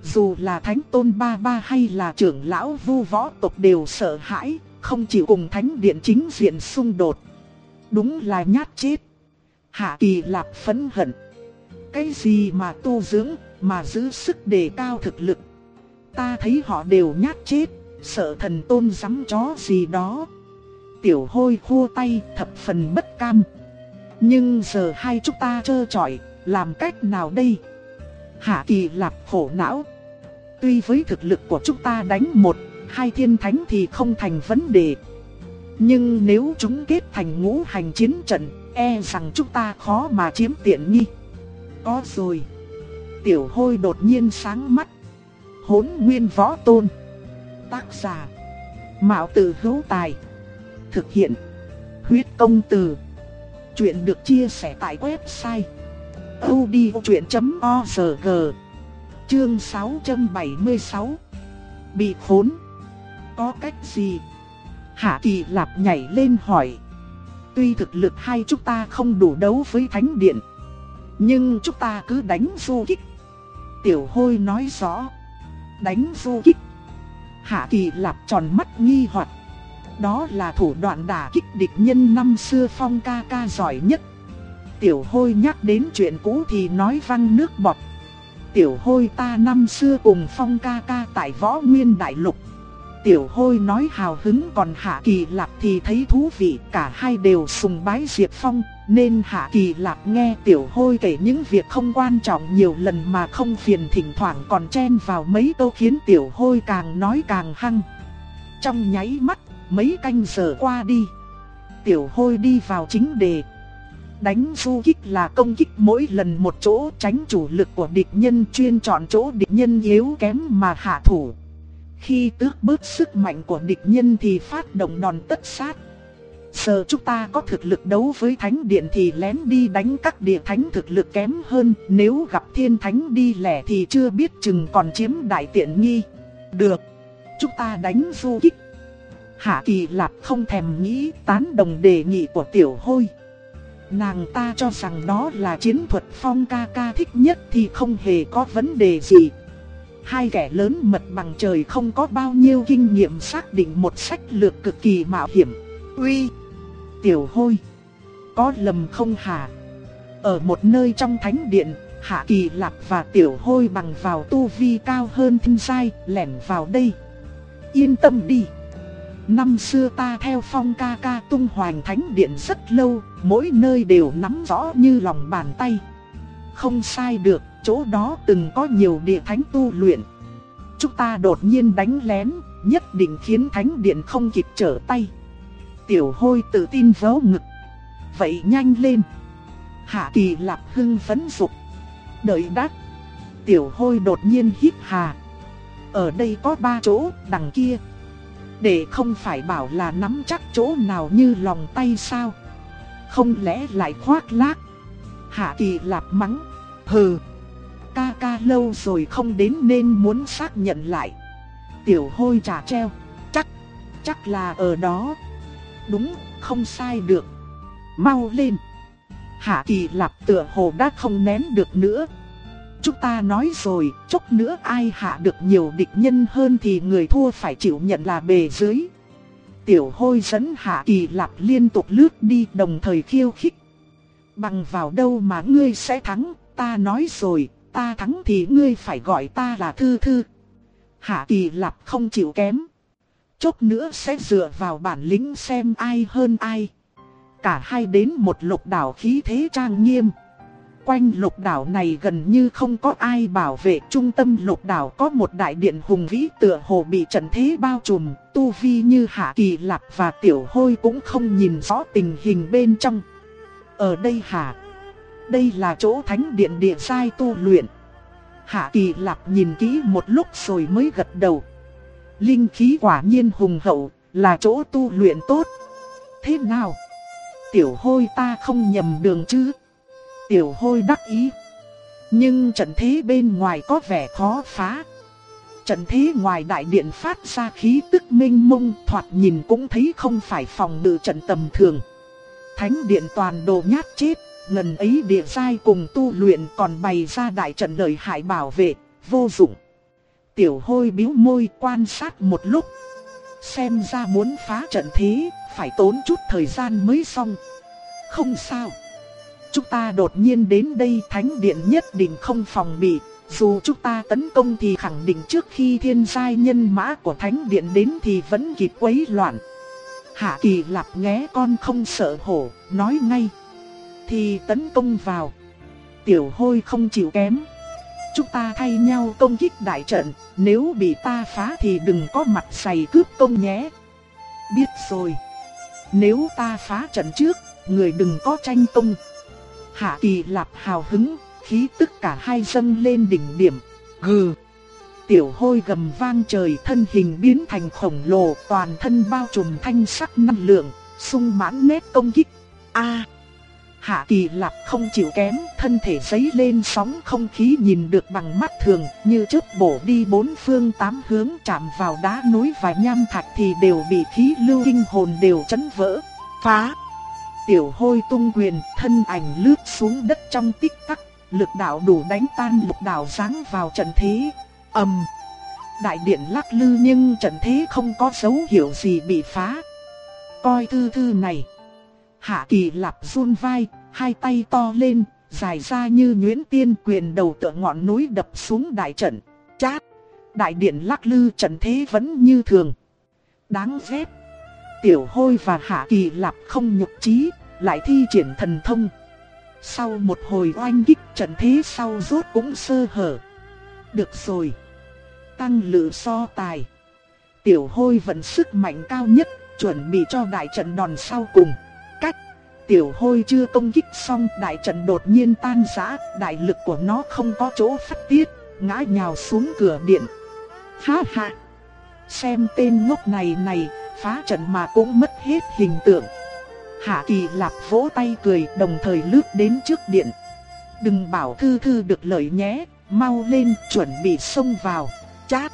Dù là thánh tôn ba ba hay là trưởng lão vu võ tộc đều sợ hãi, không chịu cùng thánh điện chính diện xung đột. Đúng là nhát chết. Hạ kỳ lạp phấn hận. Cái gì mà tu dưỡng, mà giữ sức đề cao thực lực. Ta thấy họ đều nhát chết, sợ thần tôn dám chó gì đó. Tiểu hôi khua tay thập phần bất cam. Nhưng giờ hai chúng ta trơ trọi, làm cách nào đây? Hạ kỳ lạp khổ não. Tuy với thực lực của chúng ta đánh một, hai thiên thánh thì không thành vấn đề. Nhưng nếu chúng kết thành ngũ hành chiến trận, e rằng chúng ta khó mà chiếm tiện nghi. Có rồi. Tiểu hôi đột nhiên sáng mắt. Hốn nguyên võ tôn. Tác giả. Mạo tử hữu tài. Thực hiện. Huyết công từ. Chuyện được chia sẻ tại website. odchuyện.org Chương 676 Bị khốn Có cách gì? Hạ Kỳ Lạp nhảy lên hỏi Tuy thực lực hai chúng ta không đủ đấu với Thánh Điện nhưng chúng ta cứ đánh du kích. Tiểu Hôi nói rõ. Đánh du kích. Hạ Kỳ Lạp tròn mắt nghi hoặc. Đó là thủ đoạn đả kích địch nhân năm xưa phong ca ca giỏi nhất. Tiểu Hôi nhắc đến chuyện cũ thì nói văng nước bọt. Tiểu hôi ta năm xưa cùng phong ca ca tại võ nguyên đại lục. Tiểu hôi nói hào hứng còn Hạ Kỳ Lạp thì thấy thú vị, cả hai đều sùng bái Diệp Phong. Nên Hạ Kỳ Lạp nghe tiểu hôi kể những việc không quan trọng nhiều lần mà không phiền thỉnh thoảng còn chen vào mấy câu khiến tiểu hôi càng nói càng hăng. Trong nháy mắt, mấy canh giờ qua đi. Tiểu hôi đi vào chính đề. Đánh du kích là công kích mỗi lần một chỗ tránh chủ lực của địch nhân chuyên chọn chỗ địch nhân yếu kém mà hạ thủ. Khi tước bớt sức mạnh của địch nhân thì phát động đòn tất sát. Giờ chúng ta có thực lực đấu với thánh điện thì lén đi đánh các địa thánh thực lực kém hơn. Nếu gặp thiên thánh đi lẻ thì chưa biết chừng còn chiếm đại tiện nghi. Được, chúng ta đánh du kích. Hạ kỳ lạp không thèm nghĩ tán đồng đề nghị của tiểu hôi. Nàng ta cho rằng đó là chiến thuật phong ca ca thích nhất thì không hề có vấn đề gì. Hai kẻ lớn mật bằng trời không có bao nhiêu kinh nghiệm xác định một sách lược cực kỳ mạo hiểm. Uy! Tiểu hôi! Có lầm không hả? Ở một nơi trong thánh điện, Hạ Kỳ Lạc và Tiểu Hôi bằng vào tu vi cao hơn thiên sai, lẻn vào đây. Yên tâm đi! Năm xưa ta theo phong ca ca tung hoành thánh điện rất lâu, mỗi nơi đều nắm rõ như lòng bàn tay. Không sai được, chỗ đó từng có nhiều địa thánh tu luyện. Chúng ta đột nhiên đánh lén, nhất định khiến thánh điện không kịp trở tay. Tiểu hôi tự tin vớ ngực. Vậy nhanh lên. Hạ kỳ lạp hưng phấn dục. Đợi đắc. Tiểu hôi đột nhiên hít hà. Ở đây có ba chỗ, đằng kia, để không phải bảo là nắm chắc chỗ nào như lòng tay sao Không lẽ lại khoác lác Hạ kỳ lạp mắng Hừ Ca ca lâu rồi không đến nên muốn xác nhận lại Tiểu hôi trà treo Chắc Chắc là ở đó Đúng không sai được Mau lên Hạ kỳ lạp tựa hồ đã không nén được nữa Chúng ta nói rồi, chốc nữa ai hạ được nhiều địch nhân hơn thì người thua phải chịu nhận là bề dưới. Tiểu hôi dẫn hạ kỳ lạp liên tục lướt đi đồng thời khiêu khích. Bằng vào đâu mà ngươi sẽ thắng, ta nói rồi, ta thắng thì ngươi phải gọi ta là thư thư. Hạ kỳ lạp không chịu kém. Chốc nữa sẽ dựa vào bản lĩnh xem ai hơn ai. Cả hai đến một lục đảo khí thế trang nghiêm. Quanh lục đảo này gần như không có ai bảo vệ trung tâm lục đảo có một đại điện hùng vĩ tựa hồ bị trận thế bao trùm, tu vi như Hạ Kỳ Lạp và Tiểu Hôi cũng không nhìn rõ tình hình bên trong. Ở đây hả? Đây là chỗ thánh điện địa sai tu luyện. Hạ Kỳ Lạp nhìn kỹ một lúc rồi mới gật đầu. Linh khí quả nhiên hùng hậu, là chỗ tu luyện tốt. Thế nào? Tiểu hôi ta không nhầm đường chứ? Tiểu hôi đắc ý. Nhưng trận thế bên ngoài có vẻ khó phá. Trận thế ngoài đại điện phát ra khí tức minh mông thoạt nhìn cũng thấy không phải phòng ngự trận tầm thường. Thánh điện toàn đồ nhát chết, ngần ấy địa sai cùng tu luyện còn bày ra đại trận lợi hại bảo vệ, vô dụng. Tiểu hôi biếu môi quan sát một lúc. Xem ra muốn phá trận thế, phải tốn chút thời gian mới xong. Không sao. Chúng ta đột nhiên đến đây thánh điện nhất định không phòng bị. Dù chúng ta tấn công thì khẳng định trước khi thiên giai nhân mã của thánh điện đến thì vẫn kịp quấy loạn. Hạ kỳ lạp nghe con không sợ hổ, nói ngay. Thì tấn công vào. Tiểu hôi không chịu kém. Chúng ta thay nhau công kích đại trận, nếu bị ta phá thì đừng có mặt dày cướp công nhé. Biết rồi. Nếu ta phá trận trước, người đừng có tranh công. Hạ kỳ lạp hào hứng, khí tức cả hai dâng lên đỉnh điểm. Gừ. Tiểu hôi gầm vang trời thân hình biến thành khổng lồ toàn thân bao trùm thanh sắc năng lượng, sung mãn nét công kích. A. Hạ kỳ lạp không chịu kém, thân thể giấy lên sóng không khí nhìn được bằng mắt thường, như trước bổ đi bốn phương tám hướng chạm vào đá núi và nham thạch thì đều bị khí lưu kinh hồn đều chấn vỡ. Phá! Tiểu hôi tung quyền, thân ảnh lướt xuống đất trong tích tắc, lực đạo đủ đánh tan lục đạo giáng vào trận thế. ầm, Đại điện lắc lư nhưng trận thế không có dấu hiệu gì bị phá. Coi thư thư này. Hạ kỳ lạp run vai, hai tay to lên, dài ra như nhuyễn tiên quyền đầu tựa ngọn núi đập xuống đại trận. Chát! Đại điện lắc lư trận thế vẫn như thường. Đáng ghét! Tiểu hôi và hạ kỳ lạp không nhục trí, lại thi triển thần thông. Sau một hồi oanh kích trận thế sau rốt cũng sơ hở. Được rồi. Tăng lự so tài. Tiểu hôi vận sức mạnh cao nhất, chuẩn bị cho đại trận đòn sau cùng. Tiểu hôi chưa công kích xong đại trận đột nhiên tan rã, đại lực của nó không có chỗ phát tiết, ngã nhào xuống cửa điện. Ha ha! Xem tên ngốc này này, phá trận mà cũng mất hết hình tượng. Hạ kỳ lạp vỗ tay cười đồng thời lướt đến trước điện. Đừng bảo thư thư được lợi nhé, mau lên chuẩn bị xông vào. Chát!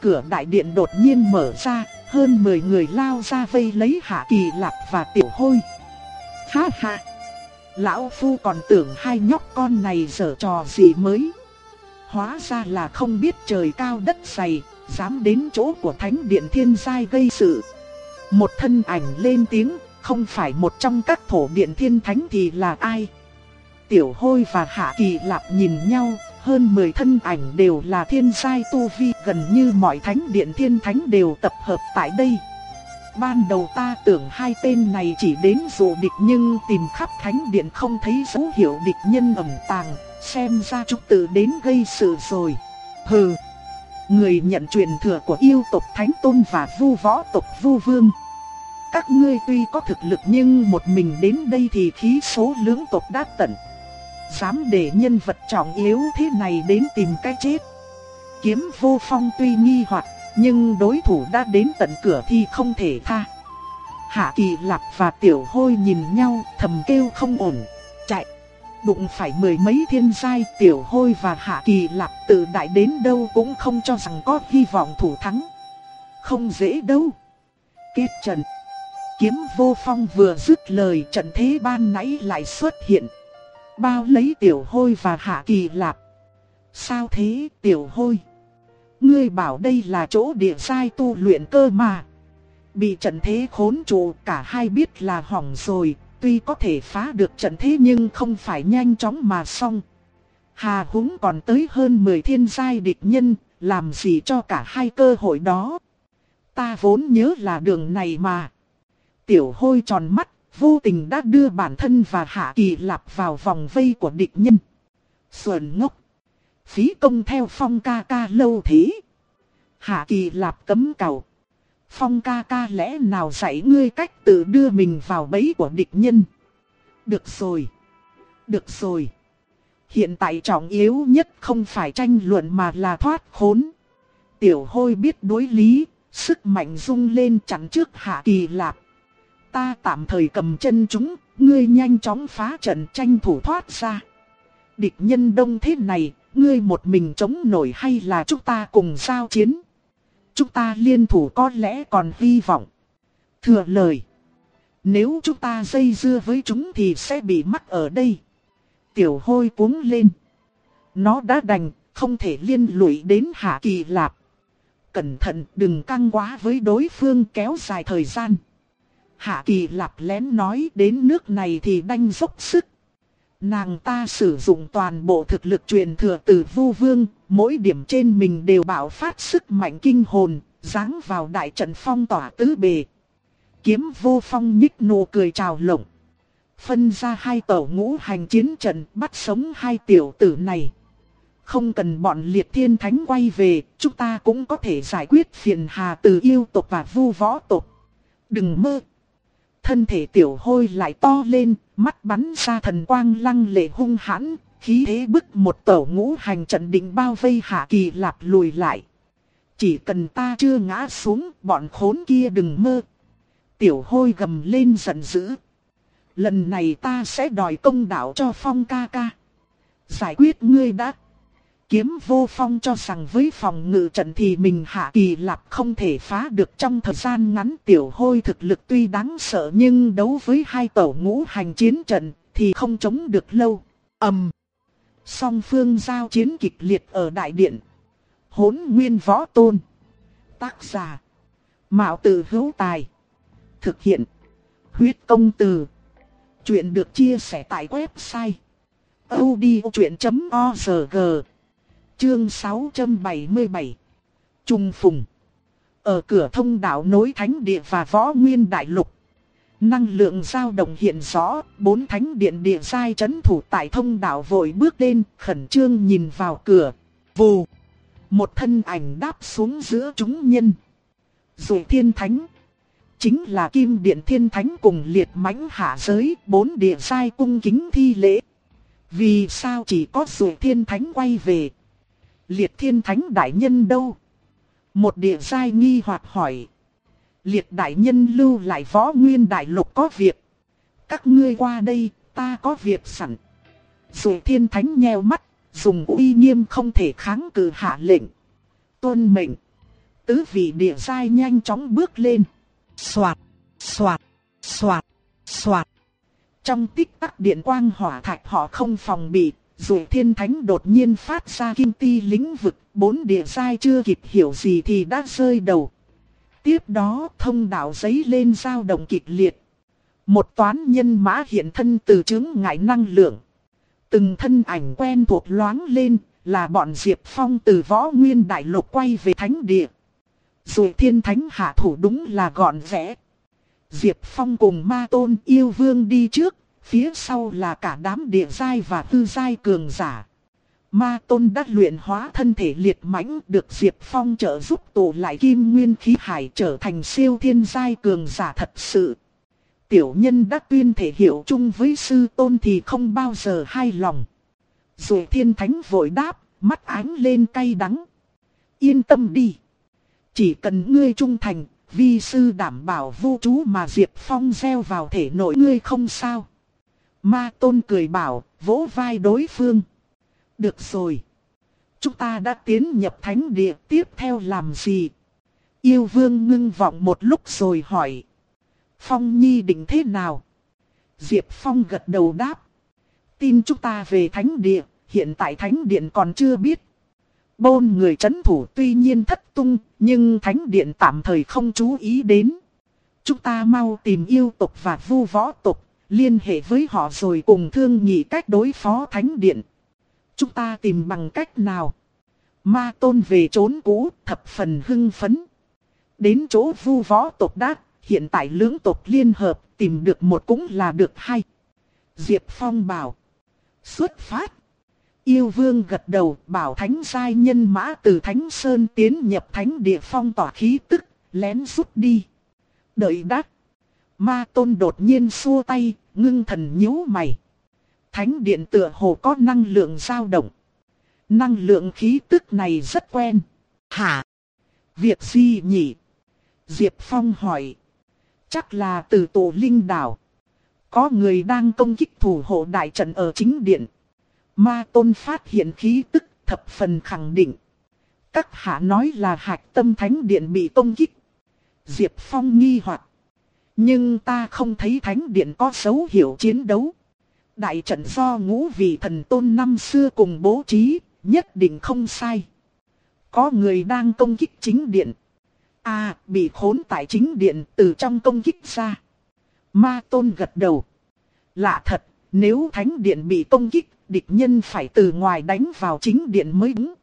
Cửa đại điện đột nhiên mở ra, hơn 10 người lao ra vây lấy hạ kỳ lạp và tiểu hôi. Ha ha! Lão Phu còn tưởng hai nhóc con này dở trò gì mới. Hóa ra là không biết trời cao đất dày, dám đến chỗ của thánh điện thiên giai gây sự. Một thân ảnh lên tiếng, không phải một trong các thổ điện thiên thánh thì là ai? Tiểu hôi và hạ kỳ lạp nhìn nhau, hơn 10 thân ảnh đều là thiên giai tu vi gần như mọi thánh điện thiên thánh đều tập hợp tại đây. Ban đầu ta tưởng hai tên này chỉ đến dụ địch nhưng tìm khắp thánh điện không thấy dấu hiệu địch nhân ẩn tàng, xem ra chúng tự đến gây sự rồi. Hừ, người nhận truyền thừa của yêu tộc Thánh Tôn và vu võ tộc vu vương. Các ngươi tuy có thực lực nhưng một mình đến đây thì khí số lưỡng tộc đã tận. Dám để nhân vật trọng yếu thế này đến tìm cái chết. Kiếm vô phong tuy nghi hoặc nhưng đối thủ đã đến tận cửa thì không thể tha. Hạ kỳ lạp và tiểu hôi nhìn nhau thầm kêu không ổn, chạy. Đụng phải mười mấy thiên giai tiểu hôi và hạ kỳ lạp tự đại đến đâu cũng không cho rằng có hy vọng thủ thắng. Không dễ đâu. Kết trận. Kiếm vô phong vừa dứt lời trận thế ban nãy lại xuất hiện. Bao lấy tiểu hôi và hạ kỳ lạp. Sao thế tiểu hôi? Ngươi bảo đây là chỗ địa sai tu luyện cơ mà. Bị trận thế khốn trụ cả hai biết là hỏng rồi, tuy có thể phá được trận thế nhưng không phải nhanh chóng mà xong. Hà húng còn tới hơn 10 thiên giai địch nhân, làm gì cho cả hai cơ hội đó. Ta vốn nhớ là đường này mà. Tiểu hôi tròn mắt, vô tình đã đưa bản thân và hạ kỳ lạp vào vòng vây của địch nhân. Xuân ngốc phí công theo phong ca ca lâu thế. Hạ kỳ lạp cấm cầu. Phong ca ca lẽ nào dạy ngươi cách tự đưa mình vào bẫy của địch nhân. Được rồi. Được rồi. Hiện tại trọng yếu nhất không phải tranh luận mà là thoát khốn. Tiểu hôi biết đối lý, sức mạnh rung lên chắn trước hạ kỳ lạp. Ta tạm thời cầm chân chúng, ngươi nhanh chóng phá trận tranh thủ thoát ra. Địch nhân đông thế này, ngươi một mình chống nổi hay là chúng ta cùng giao chiến? Chúng ta liên thủ có lẽ còn hy vọng. Thừa lời. Nếu chúng ta dây dưa với chúng thì sẽ bị mắc ở đây. Tiểu hôi cuống lên. Nó đã đành, không thể liên lụy đến Hạ Kỳ Lạp. Cẩn thận đừng căng quá với đối phương kéo dài thời gian. Hạ Kỳ Lạp lén nói đến nước này thì đanh dốc sức. Nàng ta sử dụng toàn bộ thực lực truyền thừa từ vu vương, mỗi điểm trên mình đều bạo phát sức mạnh kinh hồn, giáng vào đại trận phong tỏa tứ bề. Kiếm vô phong nhích nụ cười chào lộng. Phân ra hai tẩu ngũ hành chiến trận bắt sống hai tiểu tử này. Không cần bọn liệt thiên thánh quay về, chúng ta cũng có thể giải quyết phiền hà từ yêu tộc và vu võ tộc. Đừng mơ. Thân thể tiểu hôi lại to lên, mắt bắn ra thần quang lăng lệ hung hãn, khí thế bức một tổ ngũ hành trận định bao vây hạ kỳ lạp lùi lại. Chỉ cần ta chưa ngã xuống, bọn khốn kia đừng mơ. Tiểu hôi gầm lên giận dữ. Lần này ta sẽ đòi công đạo cho phong ca ca. Giải quyết ngươi đã. Kiếm vô phong cho rằng với phòng ngự trận thì mình hạ kỳ lạp không thể phá được trong thời gian ngắn tiểu hôi thực lực tuy đáng sợ nhưng đấu với hai tổ ngũ hành chiến trận thì không chống được lâu. ầm Song phương giao chiến kịch liệt ở đại điện. Hốn nguyên võ tôn. Tác giả. Mạo tử hữu tài. Thực hiện. Huyết công từ. Chuyện được chia sẻ tại website. odchuyện.org Chương 677 Trung Phùng Ở cửa thông đạo nối thánh địa và võ nguyên đại lục Năng lượng dao động hiện rõ, bốn thánh điện địa sai chấn thủ tại thông đạo vội bước lên, khẩn trương nhìn vào cửa. Vù! Một thân ảnh đáp xuống giữa chúng nhân. Rồi thiên thánh. Chính là kim điện thiên thánh cùng liệt mãnh hạ giới, bốn địa sai cung kính thi lễ. Vì sao chỉ có rồi thiên thánh quay về? Liệt thiên thánh đại nhân đâu? Một địa sai nghi hoặc hỏi. Liệt đại nhân lưu lại võ nguyên đại lục có việc. Các ngươi qua đây, ta có việc sẵn. Rồi thiên thánh nheo mắt, dùng uy nghiêm không thể kháng cự hạ lệnh. Tuân mệnh. Tứ vị địa sai nhanh chóng bước lên. Xoạt, xoạt, xoạt, xoạt. Trong tích tắc điện quang hỏa thạch họ không phòng bị, rồi thiên thánh đột nhiên phát ra kim ti lĩnh vực, bốn địa sai chưa kịp hiểu gì thì đã rơi đầu. Tiếp đó thông đạo giấy lên dao động kịch liệt. Một toán nhân mã hiện thân từ chứng ngại năng lượng. Từng thân ảnh quen thuộc loáng lên là bọn Diệp Phong từ võ nguyên đại lục quay về thánh địa. Rồi thiên thánh hạ thủ đúng là gọn vẽ. Diệp Phong cùng ma tôn yêu vương đi trước, phía sau là cả đám địa giai và tư giai cường giả. Ma tôn đã luyện hóa thân thể liệt mãnh được Diệp Phong trợ giúp tụ lại kim nguyên khí hải trở thành siêu thiên giai cường giả thật sự. Tiểu nhân đã tuyên thể hiệu chung với sư tôn thì không bao giờ hai lòng. Rồi thiên thánh vội đáp, mắt ánh lên cay đắng. Yên tâm đi. Chỉ cần ngươi trung thành, vi sư đảm bảo vô chú mà Diệp Phong gieo vào thể nội ngươi không sao. Ma tôn cười bảo, vỗ vai đối phương. Được rồi. Chúng ta đã tiến nhập thánh địa tiếp theo làm gì? Yêu vương ngưng vọng một lúc rồi hỏi. Phong Nhi định thế nào? Diệp Phong gật đầu đáp. Tin chúng ta về thánh địa, hiện tại thánh điện còn chưa biết. Bôn người chấn thủ tuy nhiên thất tung, nhưng thánh điện tạm thời không chú ý đến. Chúng ta mau tìm yêu tộc và vu võ tộc, liên hệ với họ rồi cùng thương nghị cách đối phó thánh điện. Chúng ta tìm bằng cách nào? Ma tôn về trốn cũ, thập phần hưng phấn. Đến chỗ vu võ tộc đắc, hiện tại lưỡng tộc liên hợp, tìm được một cũng là được hai. Diệp Phong bảo. Xuất phát. Yêu vương gật đầu bảo thánh giai nhân mã từ thánh sơn tiến nhập thánh địa phong tỏa khí tức, lén rút đi. Đợi đắc. Ma tôn đột nhiên xua tay, ngưng thần nhíu mày. Thánh điện tựa hồ có năng lượng dao động. Năng lượng khí tức này rất quen. Hả? Việc gì nhỉ? Diệp Phong hỏi. Chắc là từ tổ linh đảo. Có người đang công kích thủ hộ đại trận ở chính điện. Ma tôn phát hiện khí tức thập phần khẳng định. Các hạ nói là hạch tâm thánh điện bị công kích. Diệp Phong nghi hoặc. Nhưng ta không thấy thánh điện có dấu hiệu chiến đấu. Đại trận do ngũ vị thần tôn năm xưa cùng bố trí, nhất định không sai. Có người đang công kích chính điện. À, bị khốn tại chính điện từ trong công kích ra. Ma tôn gật đầu. Lạ thật, nếu thánh điện bị công kích, địch nhân phải từ ngoài đánh vào chính điện mới đúng.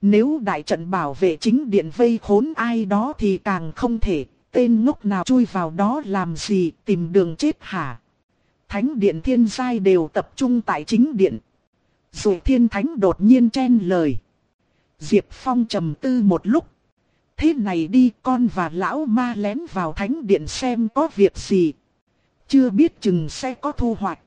Nếu đại trận bảo vệ chính điện vây khốn ai đó thì càng không thể, tên ngốc nào chui vào đó làm gì, tìm đường chết hả? Thánh điện thiên giai đều tập trung tại chính điện. Rồi thiên thánh đột nhiên chen lời. Diệp Phong trầm tư một lúc. Thế này đi con và lão ma lén vào thánh điện xem có việc gì. Chưa biết chừng sẽ có thu hoạch.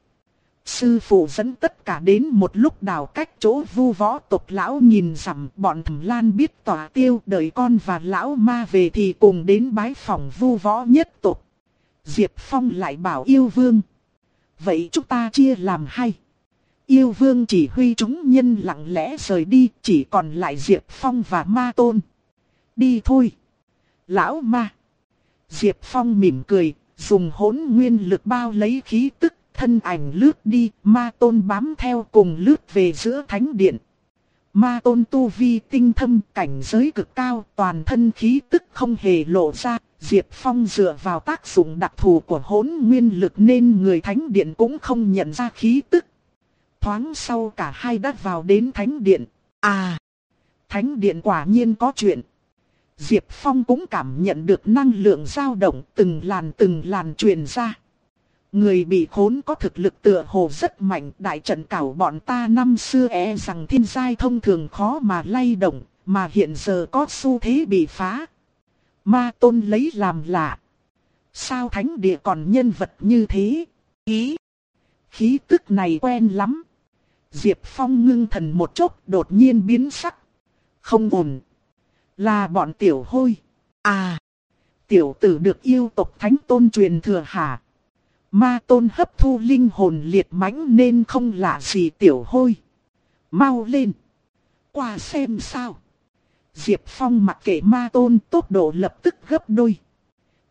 Sư phụ dẫn tất cả đến một lúc đào cách chỗ vu võ tộc lão nhìn rằm bọn thẩm lan biết tỏa tiêu đợi con và lão ma về thì cùng đến bái phòng vu võ nhất tộc. Diệp Phong lại bảo yêu vương. Vậy chúng ta chia làm hai. Yêu vương chỉ huy chúng nhân lặng lẽ rời đi chỉ còn lại Diệp Phong và ma tôn. Đi thôi. Lão ma. Diệp Phong mỉm cười, dùng hỗn nguyên lực bao lấy khí tức thân ảnh lướt đi, ma tôn bám theo cùng lướt về giữa thánh điện. Ma tôn tu vi tinh thâm cảnh giới cực cao, toàn thân khí tức không hề lộ ra, Diệp Phong dựa vào tác dụng đặc thù của hỗn nguyên lực nên người thánh điện cũng không nhận ra khí tức. Thoáng sau cả hai đã vào đến thánh điện. À, thánh điện quả nhiên có chuyện. Diệp Phong cũng cảm nhận được năng lượng dao động từng làn từng làn truyền ra. Người bị khốn có thực lực tựa hồ rất mạnh, đại trận cảo bọn ta năm xưa e rằng thiên giai thông thường khó mà lay động, mà hiện giờ có xu thế bị phá. Ma tôn lấy làm lạ. Sao thánh địa còn nhân vật như thế? Ý! Khí tức này quen lắm. Diệp Phong ngưng thần một chốc đột nhiên biến sắc. Không ổn. Là bọn tiểu hôi. À! Tiểu tử được yêu tộc thánh tôn truyền thừa hả? Ma tôn hấp thu linh hồn liệt mãnh nên không lạ gì tiểu hôi. Mau lên. Qua xem sao. Diệp Phong mặc kệ ma tôn tốc độ lập tức gấp đôi.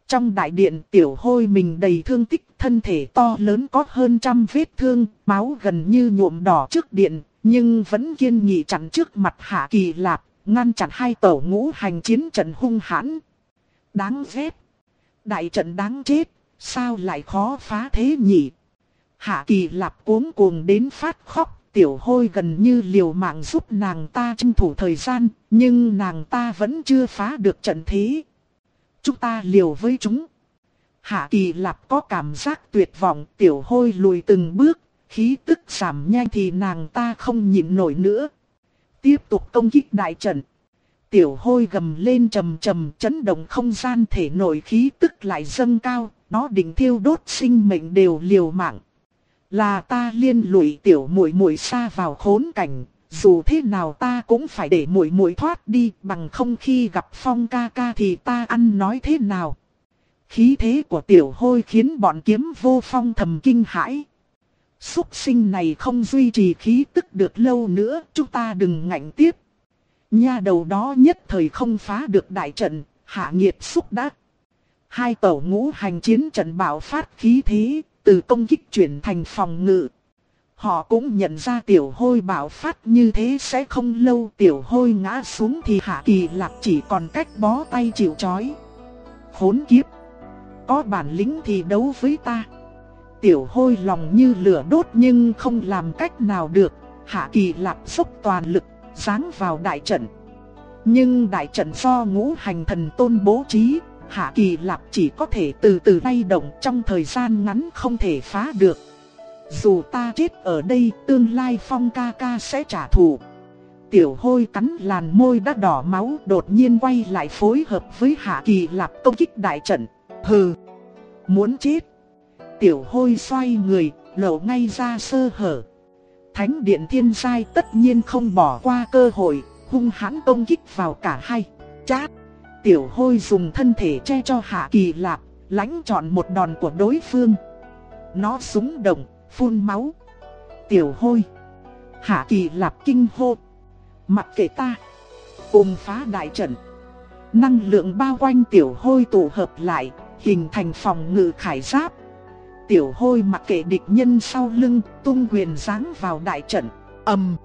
Trong đại điện tiểu hôi mình đầy thương tích thân thể to lớn có hơn trăm vết thương, máu gần như nhuộm đỏ trước điện, nhưng vẫn kiên nghị chặn trước mặt hạ kỳ lạp, ngăn chặn hai tổ ngũ hành chiến trận hung hãn. Đáng ghét. Đại trận đáng chết, Sao lại khó phá thế nhỉ? Hạ kỳ lạp cuống cuồng đến phát khóc, tiểu hôi gần như liều mạng giúp nàng ta tranh thủ thời gian, nhưng nàng ta vẫn chưa phá được trận thế. Chúng ta liều với chúng. Hạ kỳ lạp có cảm giác tuyệt vọng, tiểu hôi lùi từng bước, khí tức giảm nhanh thì nàng ta không nhịn nổi nữa. Tiếp tục công kích đại trận. Tiểu hôi gầm lên trầm trầm chấn động không gian thể nổi khí tức lại dâng cao, nó định thiêu đốt sinh mệnh đều liều mạng. Là ta liên lụy tiểu muội muội xa vào khốn cảnh, dù thế nào ta cũng phải để muội muội thoát đi, bằng không khi gặp Phong ca ca thì ta ăn nói thế nào. Khí thế của tiểu hôi khiến bọn kiếm vô phong thầm kinh hãi. Súc sinh này không duy trì khí tức được lâu nữa, chúng ta đừng ngạnh tiếp. Nha đầu đó nhất thời không phá được đại trận, hạ nghiệt xúc đắc hai tàu ngũ hành chiến trận bạo phát khí thế, từ công kích chuyển thành phòng ngự. Họ cũng nhận ra tiểu hôi bạo phát như thế sẽ không lâu tiểu hôi ngã xuống thì hạ kỳ lạc chỉ còn cách bó tay chịu chói. Khốn kiếp! Có bản lĩnh thì đấu với ta. Tiểu hôi lòng như lửa đốt nhưng không làm cách nào được. Hạ kỳ lạc xúc toàn lực, giáng vào đại trận. Nhưng đại trận do ngũ hành thần tôn bố trí, Hạ Kỳ Lạp chỉ có thể từ từ lay động trong thời gian ngắn không thể phá được. Dù ta chết ở đây, tương lai Phong ca ca sẽ trả thù. tiểu hôi cắn làn môi đã đỏ máu đột nhiên quay lại phối hợp với Hạ Kỳ Lạp công kích đại trận. Hừ, muốn chết. Tiểu hôi xoay người, lộ ngay ra sơ hở. Thánh điện thiên giai tất nhiên không bỏ qua cơ hội, hung hãn công kích vào cả hai. Chát! Tiểu hôi dùng thân thể che cho Hạ Kỳ Lạp, lãnh chọn một đòn của đối phương. Nó súng động, phun máu. Tiểu hôi! Hạ Kỳ Lạp kinh hô. Mặc kệ ta! Cùng phá đại trận. Năng lượng bao quanh tiểu hôi tụ hợp lại, hình thành phòng ngự khải giáp. Tiểu hôi mặc kệ địch nhân sau lưng, tung quyền giáng vào đại trận. ầm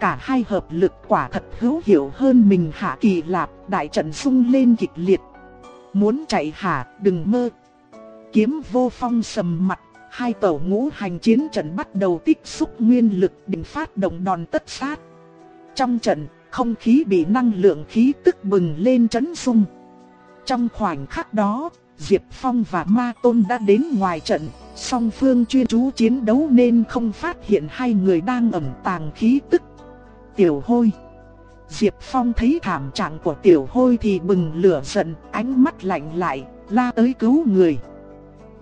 Cả hai hợp lực quả thật hữu hiệu hơn mình hạ kỳ lạp, đại trận sung lên kịch liệt. Muốn chạy hả, đừng mơ. Kiếm vô phong sầm mặt, hai tàu ngũ hành chiến trận bắt đầu tích xúc nguyên lực định phát động đòn tất sát. Trong trận, không khí bị năng lượng khí tức bừng lên chấn sung. Trong khoảnh khắc đó, Diệp Phong và Ma Tôn đã đến ngoài trận, song phương chuyên chú chiến đấu nên không phát hiện hai người đang ẩn tàng khí tức. Tiểu hôi Diệp Phong thấy thảm trạng của tiểu hôi thì bừng lửa giận, ánh mắt lạnh lại, la tới cứu người.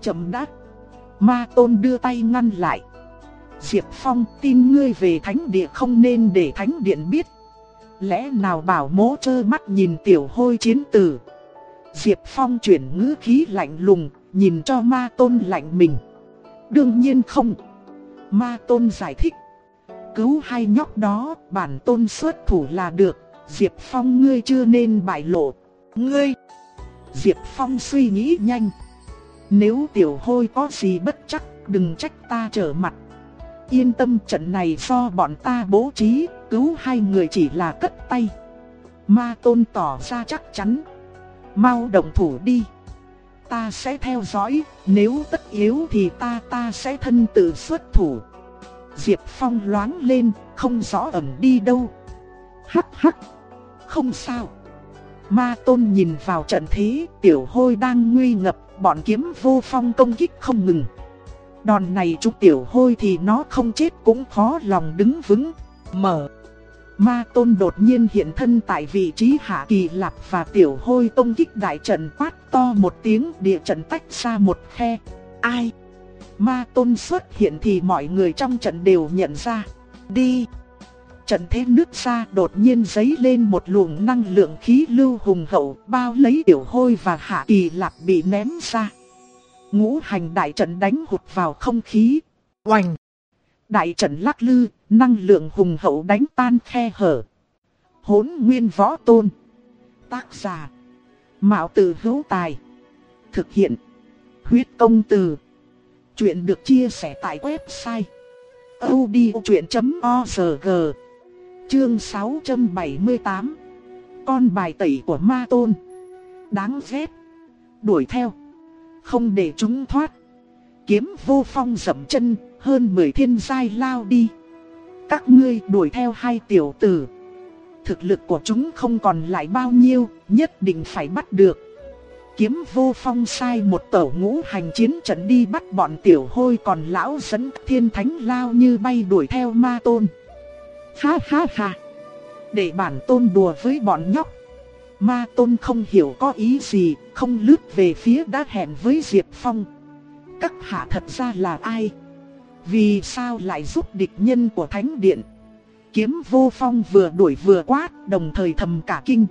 Chậm đắt. Ma Tôn đưa tay ngăn lại. Diệp Phong tin ngươi về thánh địa không nên để thánh điện biết. Lẽ nào bảo mố trơ mắt nhìn tiểu hôi chiến tử. Diệp Phong chuyển ngữ khí lạnh lùng, nhìn cho ma tôn lạnh mình. Đương nhiên không. Ma tôn giải thích. Cứu hai nhóc đó, bản tôn xuất thủ là được. Diệp Phong ngươi chưa nên bại lộ. Ngươi! Diệp Phong suy nghĩ nhanh. Nếu tiểu hôi có gì bất chắc, đừng trách ta trở mặt. Yên tâm trận này do bọn ta bố trí, cứu hai người chỉ là cất tay. Ma tôn tỏ ra chắc chắn. Mau động thủ đi. Ta sẽ theo dõi, nếu tất yếu thì ta ta sẽ thân tự xuất thủ. Diệp Phong loáng lên, không rõ ẩn đi đâu. Hắc hắc, không sao. Ma Tôn nhìn vào trận thế, tiểu hôi đang nguy ngập, bọn kiếm vô phong công kích không ngừng. Đòn này chúng tiểu hôi thì nó không chết cũng khó lòng đứng vững. Mở. Ma Tôn đột nhiên hiện thân tại vị trí Hạ Kỳ Lạp và Tiểu Hôi công kích đại trận quát to một tiếng địa trận tách ra một khe. Ai? Ma Tôn xuất hiện thì mọi người trong trận đều nhận ra. Đi! Trận thế nước ra đột nhiên giấy lên một luồng năng lượng khí lưu hùng hậu bao lấy Tiểu Hôi và Hạ Kỳ lạc bị ném ra. Ngũ hành đại trận đánh hụt vào không khí. Oanh! Đại trận lắc lư, năng lượng hùng hậu đánh tan khe hở. Hốn nguyên võ tôn. Tác giả. Mạo tử hữu tài. Thực hiện. Huyết công từ. Chuyện được chia sẻ tại website. odchuyện.org Chương 678 Con bài tẩy của ma tôn. Đáng ghét. Đuổi theo. Không để chúng thoát. Kiếm vô phong dậm chân, hơn 10 thiên giai lao đi. Các ngươi đuổi theo hai tiểu tử. Thực lực của chúng không còn lại bao nhiêu, nhất định phải bắt được. Kiếm vô phong sai một tổ ngũ hành chiến trận đi bắt bọn tiểu hôi còn lão dẫn thiên thánh lao như bay đuổi theo ma tôn. Ha ha ha! Để bản tôn đùa với bọn nhóc. Ma tôn không hiểu có ý gì, không lướt về phía đã hẹn với Diệp Phong. Các hạ thật ra là ai? Vì sao lại giúp địch nhân của Thánh Điện? Kiếm vô phong vừa đuổi vừa quát, đồng thời thầm cả kinh.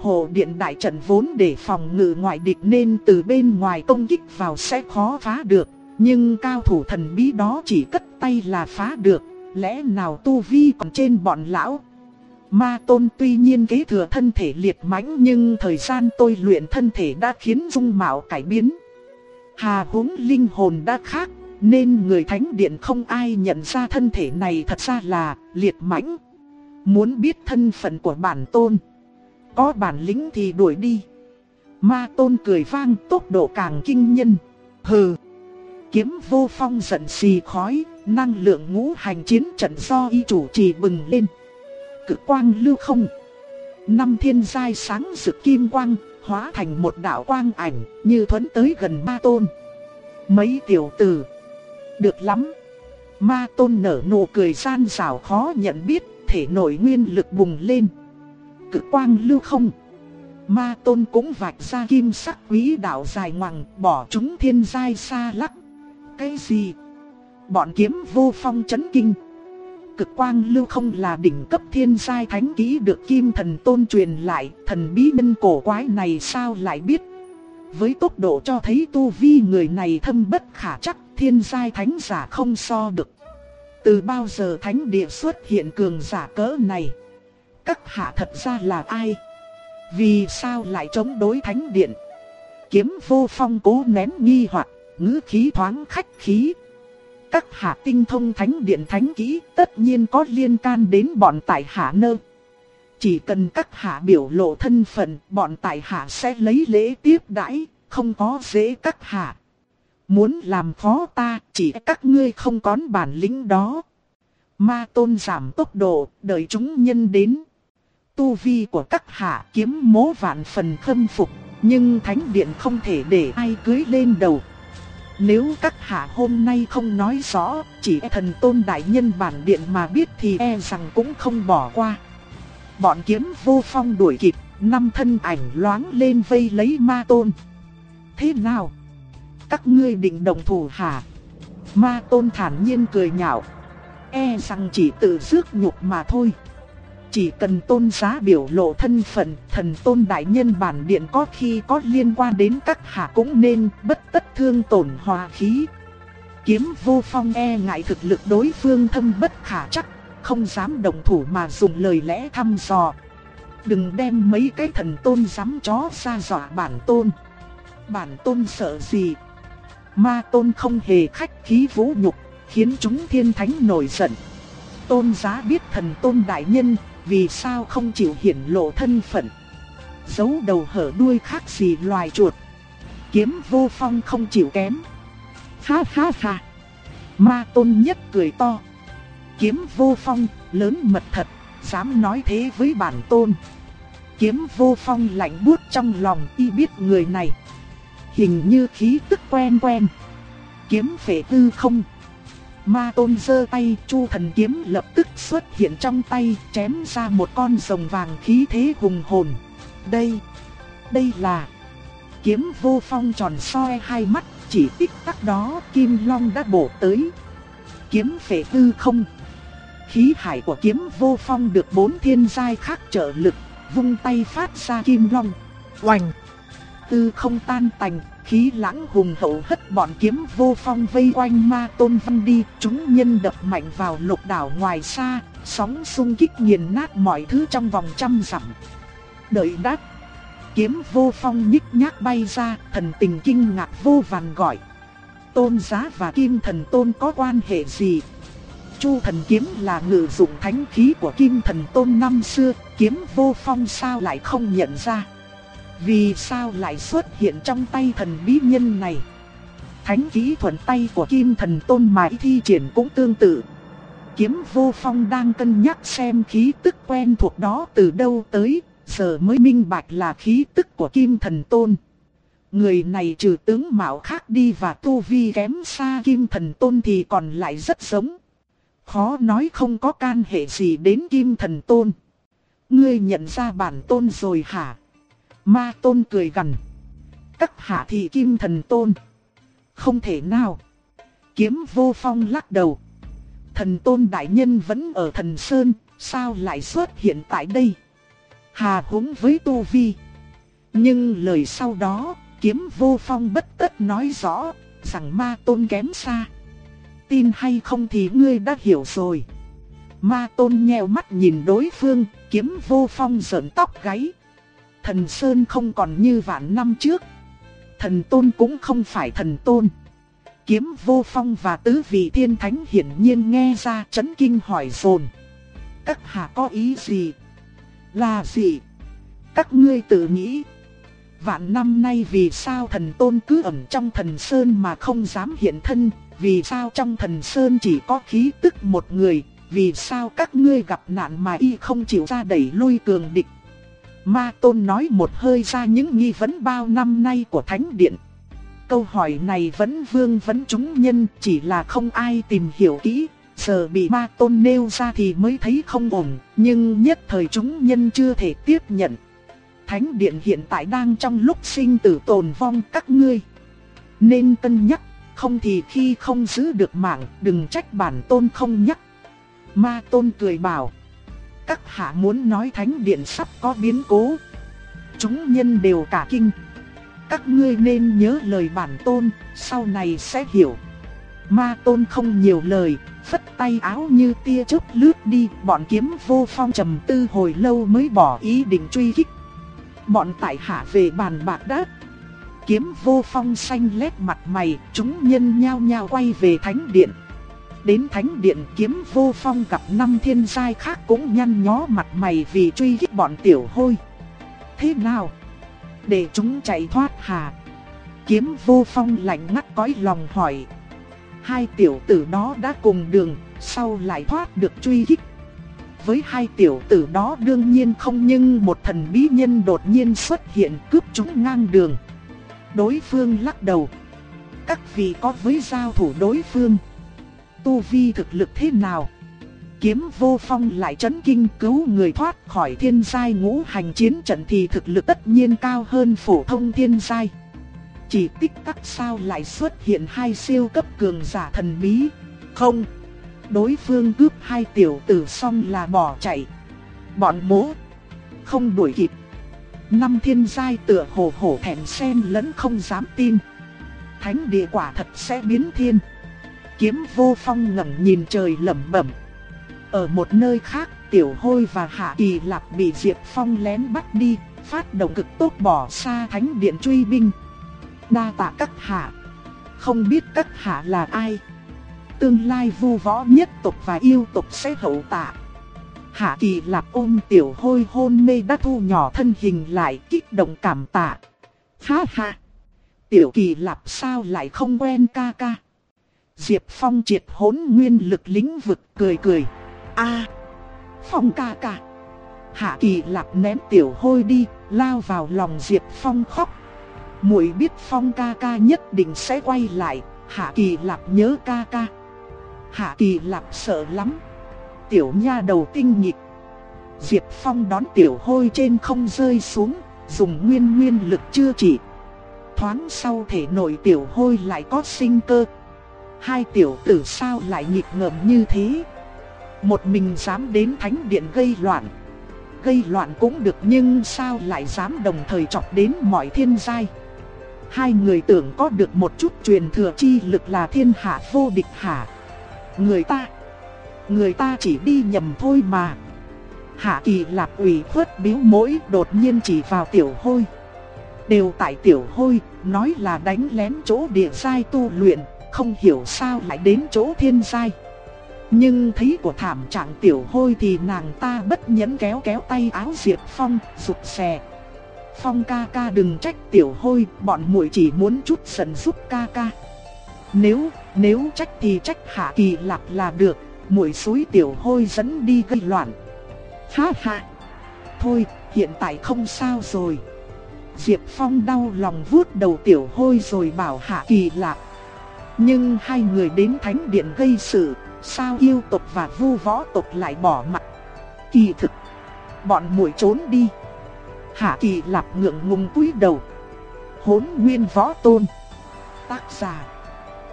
Hồ Điện đại trận vốn để phòng ngự ngoại địch nên từ bên ngoài công kích vào sẽ khó phá được. Nhưng cao thủ thần bí đó chỉ cất tay là phá được, lẽ nào tu vi còn trên bọn lão? Ma tôn tuy nhiên kế thừa thân thể liệt mãnh nhưng thời gian tôi luyện thân thể đã khiến dung mạo cải biến. Hà húng linh hồn đã khác, nên người thánh điện không ai nhận ra thân thể này thật ra là liệt mãnh. Muốn biết thân phận của bản tôn. Có bản lĩnh thì đuổi đi. Ma tôn cười vang tốc độ càng kinh nhân. Hừ. Kiếm vô phong giận xì khói, năng lượng ngũ hành chiến trận do y chủ trì bừng lên. Cực quang lưu không. Năm thiên giai sáng rực kim quang, hóa thành một đạo quang ảnh, như thuấn tới gần ma tôn. Mấy tiểu tử được lắm. Ma tôn nở nụ cười gian xảo khó nhận biết, thể nội nguyên lực bùng lên. Cực quang lưu không. Ma tôn cũng vạch ra kim sắc quý đạo dài ngoằng, bỏ chúng thiên giai xa lắc. Cái gì? Bọn kiếm vô phong chấn kinh. Cực quang lưu không là đỉnh cấp thiên giai thánh kỹ được kim thần tôn truyền lại. Thần bí nhân cổ quái này sao lại biết? Với tốc độ cho thấy tu vi người này thâm bất khả chắc, thiên giai thánh giả không so được. Từ bao giờ thánh địa xuất hiện cường giả cỡ này? Các hạ thật ra là ai? Vì sao lại chống đối thánh điện? Kiếm vô phong cố nén nghi hoặc ngữ khí thoáng khách khí. Các hạ tinh thông thánh điện thánh kỹ tất nhiên có liên can đến bọn tại hạ nơ. Chỉ cần các hạ biểu lộ thân phận, bọn tại hạ sẽ lấy lễ tiếp đãi, không có dễ các hạ. Muốn làm khó ta, chỉ các ngươi không có bản lĩnh đó. Ma tôn giảm tốc độ, đợi chúng nhân đến. Tu vi của các hạ kiếm mố vạn phần khâm phục, nhưng thánh điện không thể để ai cưới lên đầu. Nếu các hạ hôm nay không nói rõ, chỉ e thần tôn đại nhân bản điện mà biết thì e rằng cũng không bỏ qua. Bọn kiếm vô phong đuổi kịp, năm thân ảnh loáng lên vây lấy ma tôn. Thế nào? Các ngươi định đồng thủ hả? Ma tôn thản nhiên cười nhạo. E rằng chỉ tự rước nhục mà thôi. Chỉ cần tôn giá biểu lộ thân phận, thần tôn đại nhân bản điện có khi có liên quan đến các hạ cũng nên bất tất thương tổn hòa khí. Kiếm vô phong e ngại thực lực đối phương thâm bất khả chắc, không dám đồng thủ mà dùng lời lẽ thăm dò. Đừng đem mấy cái thần tôn dám chó ra dọa bản tôn. Bản tôn sợ gì? Ma tôn không hề khách khí vũ nhục, khiến chúng thiên thánh nổi giận. Tôn giá biết thần tôn đại nhân, vì sao không chịu hiển lộ thân phận. Giấu đầu hở đuôi khác gì loài chuột. Kiếm vô phong không chịu kém. Ha ha ha. Ma tôn nhất cười to. Kiếm vô phong, lớn mật thật, dám nói thế với bản tôn. Kiếm vô phong lạnh buốt trong lòng y biết người này. Hình như khí tức quen quen. Kiếm phệ tư không. Ma tôn giơ tay, chu thần kiếm lập tức xuất hiện trong tay, chém ra một con rồng vàng khí thế hùng hồn. Đây, đây là... Kiếm vô phong tròn soi hai mắt, chỉ tích tắc đó kim long đã bổ tới. Kiếm phệ tư không. Khí hải của kiếm vô phong được bốn thiên giai khác trợ lực, vung tay phát ra kim long. Oành! Tư không tan tành, khí lãng hùng hậu hất bọn kiếm vô phong vây quanh ma tôn văn đi, chúng nhân đập mạnh vào lục đảo ngoài xa, sóng xung kích nghiền nát mọi thứ trong vòng trăm dặm. Đợi đắt kiếm vô phong nhích nhác bay ra, thần tình kinh ngạc vô vàn gọi. Tôn giá và kim thần tôn có quan hệ gì? Chu thần kiếm là ngự dụng thánh khí của kim thần tôn năm xưa, kiếm vô phong sao lại không nhận ra? Vì sao lại xuất hiện trong tay thần bí nhân này? Thánh kỹ thuận tay của kim thần tôn mãi thi triển cũng tương tự. Kiếm vô phong đang cân nhắc xem khí tức quen thuộc đó từ đâu tới, giờ mới minh bạch là khí tức của kim thần tôn. Người này trừ tướng mạo khác đi và tu vi kém xa kim thần tôn thì còn lại rất giống. Khó nói không có can hệ gì đến kim thần tôn. Ngươi nhận ra bản tôn rồi hả? Ma tôn cười gằn. Các hạ thị kim thần tôn. Không thể nào. Kiếm vô phong lắc đầu. Thần tôn đại nhân vẫn ở thần sơn, sao lại xuất hiện tại đây? Hà húng với tu vi. Nhưng lời sau đó, kiếm vô phong bất tất nói rõ, rằng ma tôn kém xa. Tin hay không thì ngươi đã hiểu rồi. Ma tôn nheo mắt nhìn đối phương, kiếm vô phong giận tóc gáy. Thần Sơn không còn như vạn năm trước. Thần Tôn cũng không phải thần Tôn. Kiếm vô phong và tứ vị thiên thánh hiển nhiên nghe ra chấn kinh hỏi dồn Các hạ có ý gì? Là gì? Các ngươi tự nghĩ. Vạn năm nay vì sao thần tôn cứ ẩn trong thần sơn mà không dám hiện thân, vì sao trong thần sơn chỉ có khí tức một người, vì sao các ngươi gặp nạn mà y không chịu ra đẩy lui cường địch. Ma Tôn nói một hơi ra những nghi vấn bao năm nay của Thánh Điện. Câu hỏi này vẫn vương vấn chúng nhân chỉ là không ai tìm hiểu kỹ, giờ bị ma tôn nêu ra thì mới thấy không ổn, nhưng nhất thời chúng nhân chưa thể tiếp nhận. Thánh điện hiện tại đang trong lúc sinh tử tồn vong các ngươi. Nên cân nhắc, không thì khi không giữ được mạng, đừng trách bản tôn không nhắc. Ma tôn cười bảo, các hạ muốn nói thánh điện sắp có biến cố. Chúng nhân đều cả kinh. Các ngươi nên nhớ lời bản tôn, sau này sẽ hiểu. Ma tôn không nhiều lời, phất tay áo như tia chớp lướt đi, bọn kiếm vô phong trầm tư hồi lâu mới bỏ ý định truy kích. Bọn tại hạ về bàn bạc đát. Kiếm vô phong xanh lét mặt mày, chúng nhân nhao nhao quay về thánh điện. Đến thánh điện kiếm vô phong gặp năm thiên giai khác cũng nhăn nhó mặt mày vì truy kích bọn tiểu hôi. Thế nào? Để chúng chạy thoát hà? Kiếm vô phong lạnh ngắt cõi lòng hỏi. Hai tiểu tử đó đã cùng đường, sau lại thoát được truy kích. Với hai tiểu tử đó đương nhiên không nhưng một thần bí nhân đột nhiên xuất hiện cướp chúng ngang đường. Đối phương lắc đầu. Các vị có với giao thủ đối phương. Tu vi thực lực thế nào? Kiếm vô phong lại chấn kinh cứu người thoát khỏi thiên giai ngũ hành chiến trận thì thực lực tất nhiên cao hơn phổ thông thiên giai. Chỉ tích tắc sao lại xuất hiện hai siêu cấp cường giả thần bí. Không, đối phương cướp hai tiểu tử xong là bỏ chạy. Bọn mố không đuổi kịp. Năm thiên giai tựa hồ hổ thẹn sen lẫn không dám tin. Thánh địa quả thật sẽ biến thiên. Kiếm vô phong ngẩng nhìn trời lẩm bẩm. Ở một nơi khác, Tiểu Hôi và Hạ Kỳ Lạp bị Diệp Phong lén bắt đi, phát động cực tốt bỏ xa thánh điện truy binh. Đa tạ các hạ. Không biết các hạ là ai? Tương lai vu võ nhất tộc và yêu tộc sẽ hậu tạ. Hạ Kỳ Lạp ôm Tiểu Hôi hôn mê đã thu nhỏ thân hình lại kích động cảm tạ. Ha ha! Tiểu Kỳ Lạp sao lại không quen ca ca? Diệp Phong triệt hốn nguyên lực lĩnh vực cười cười. a Phong ca ca. Hạ kỳ lạp ném tiểu hôi đi, lao vào lòng Diệp Phong khóc. muội biết Phong ca ca nhất định sẽ quay lại, Hạ kỳ lạp nhớ ca ca. Hạ kỳ lạp sợ lắm. Tiểu nha đầu tinh nghịch. Diệp Phong đón tiểu hôi trên không rơi xuống, dùng nguyên nguyên lực chưa chỉ. Thoáng sau thể nội tiểu hôi lại có sinh cơ, Hai tiểu tử sao lại nghịch ngợm như thế? Một mình dám đến thánh điện gây loạn. Gây loạn cũng được nhưng sao lại dám đồng thời chọc đến mọi thiên giai? Hai người tưởng có được một chút truyền thừa chi lực là thiên hạ vô địch hả? Người ta Người ta chỉ đi nhầm thôi mà. Hạ kỳ lạc ủy khuất biếu mỗi đột nhiên chỉ vào tiểu hôi. Đều tại tiểu hôi, Nói là đánh lén chỗ địa sai tu luyện không hiểu sao lại đến chỗ thiên giai. Nhưng thấy của thảm trạng tiểu hôi thì nàng ta bất nhẫn kéo kéo tay áo Diệp Phong, rụt xè. Phong ca ca đừng trách tiểu hôi, bọn muội chỉ muốn chút giận giúp ca ca. Nếu, nếu trách thì trách hạ kỳ lạc là được, muội suối tiểu hôi dẫn đi gây loạn. Ha ha! Thôi, hiện tại không sao rồi. Diệp Phong đau lòng vuốt đầu tiểu hôi rồi bảo hạ kỳ lạc. Nhưng hai người đến thánh điện gây sự, sao yêu tộc và vu võ tộc lại bỏ mặt? Kỳ thực, bọn muội trốn đi. Hạ kỳ lạp ngượng ngùng cúi đầu. Hốn nguyên võ tôn. Tác giả.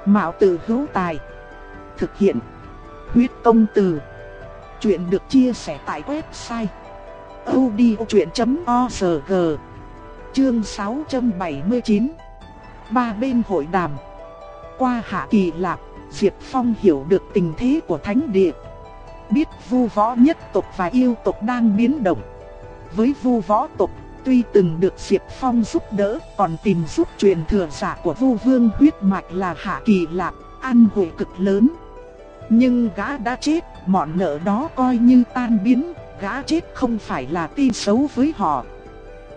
Mạo tử hữu tài. Thực hiện. Huyết công từ. Chuyện được chia sẻ tại website. odchuyện.org Chương 679 Ba bên hội đàm qua Hạ Kỳ Lạp, Diệp Phong hiểu được tình thế của Thánh Địa. Biết vu võ nhất tộc và yêu tộc đang biến động. Với vu võ tộc, tuy từng được Diệp Phong giúp đỡ, còn tìm giúp truyền thừa giả của vu vương huyết mạch là Hạ Kỳ Lạp, an hội cực lớn. Nhưng gã đã chết, mọn nợ đó coi như tan biến, gã chết không phải là tin xấu với họ.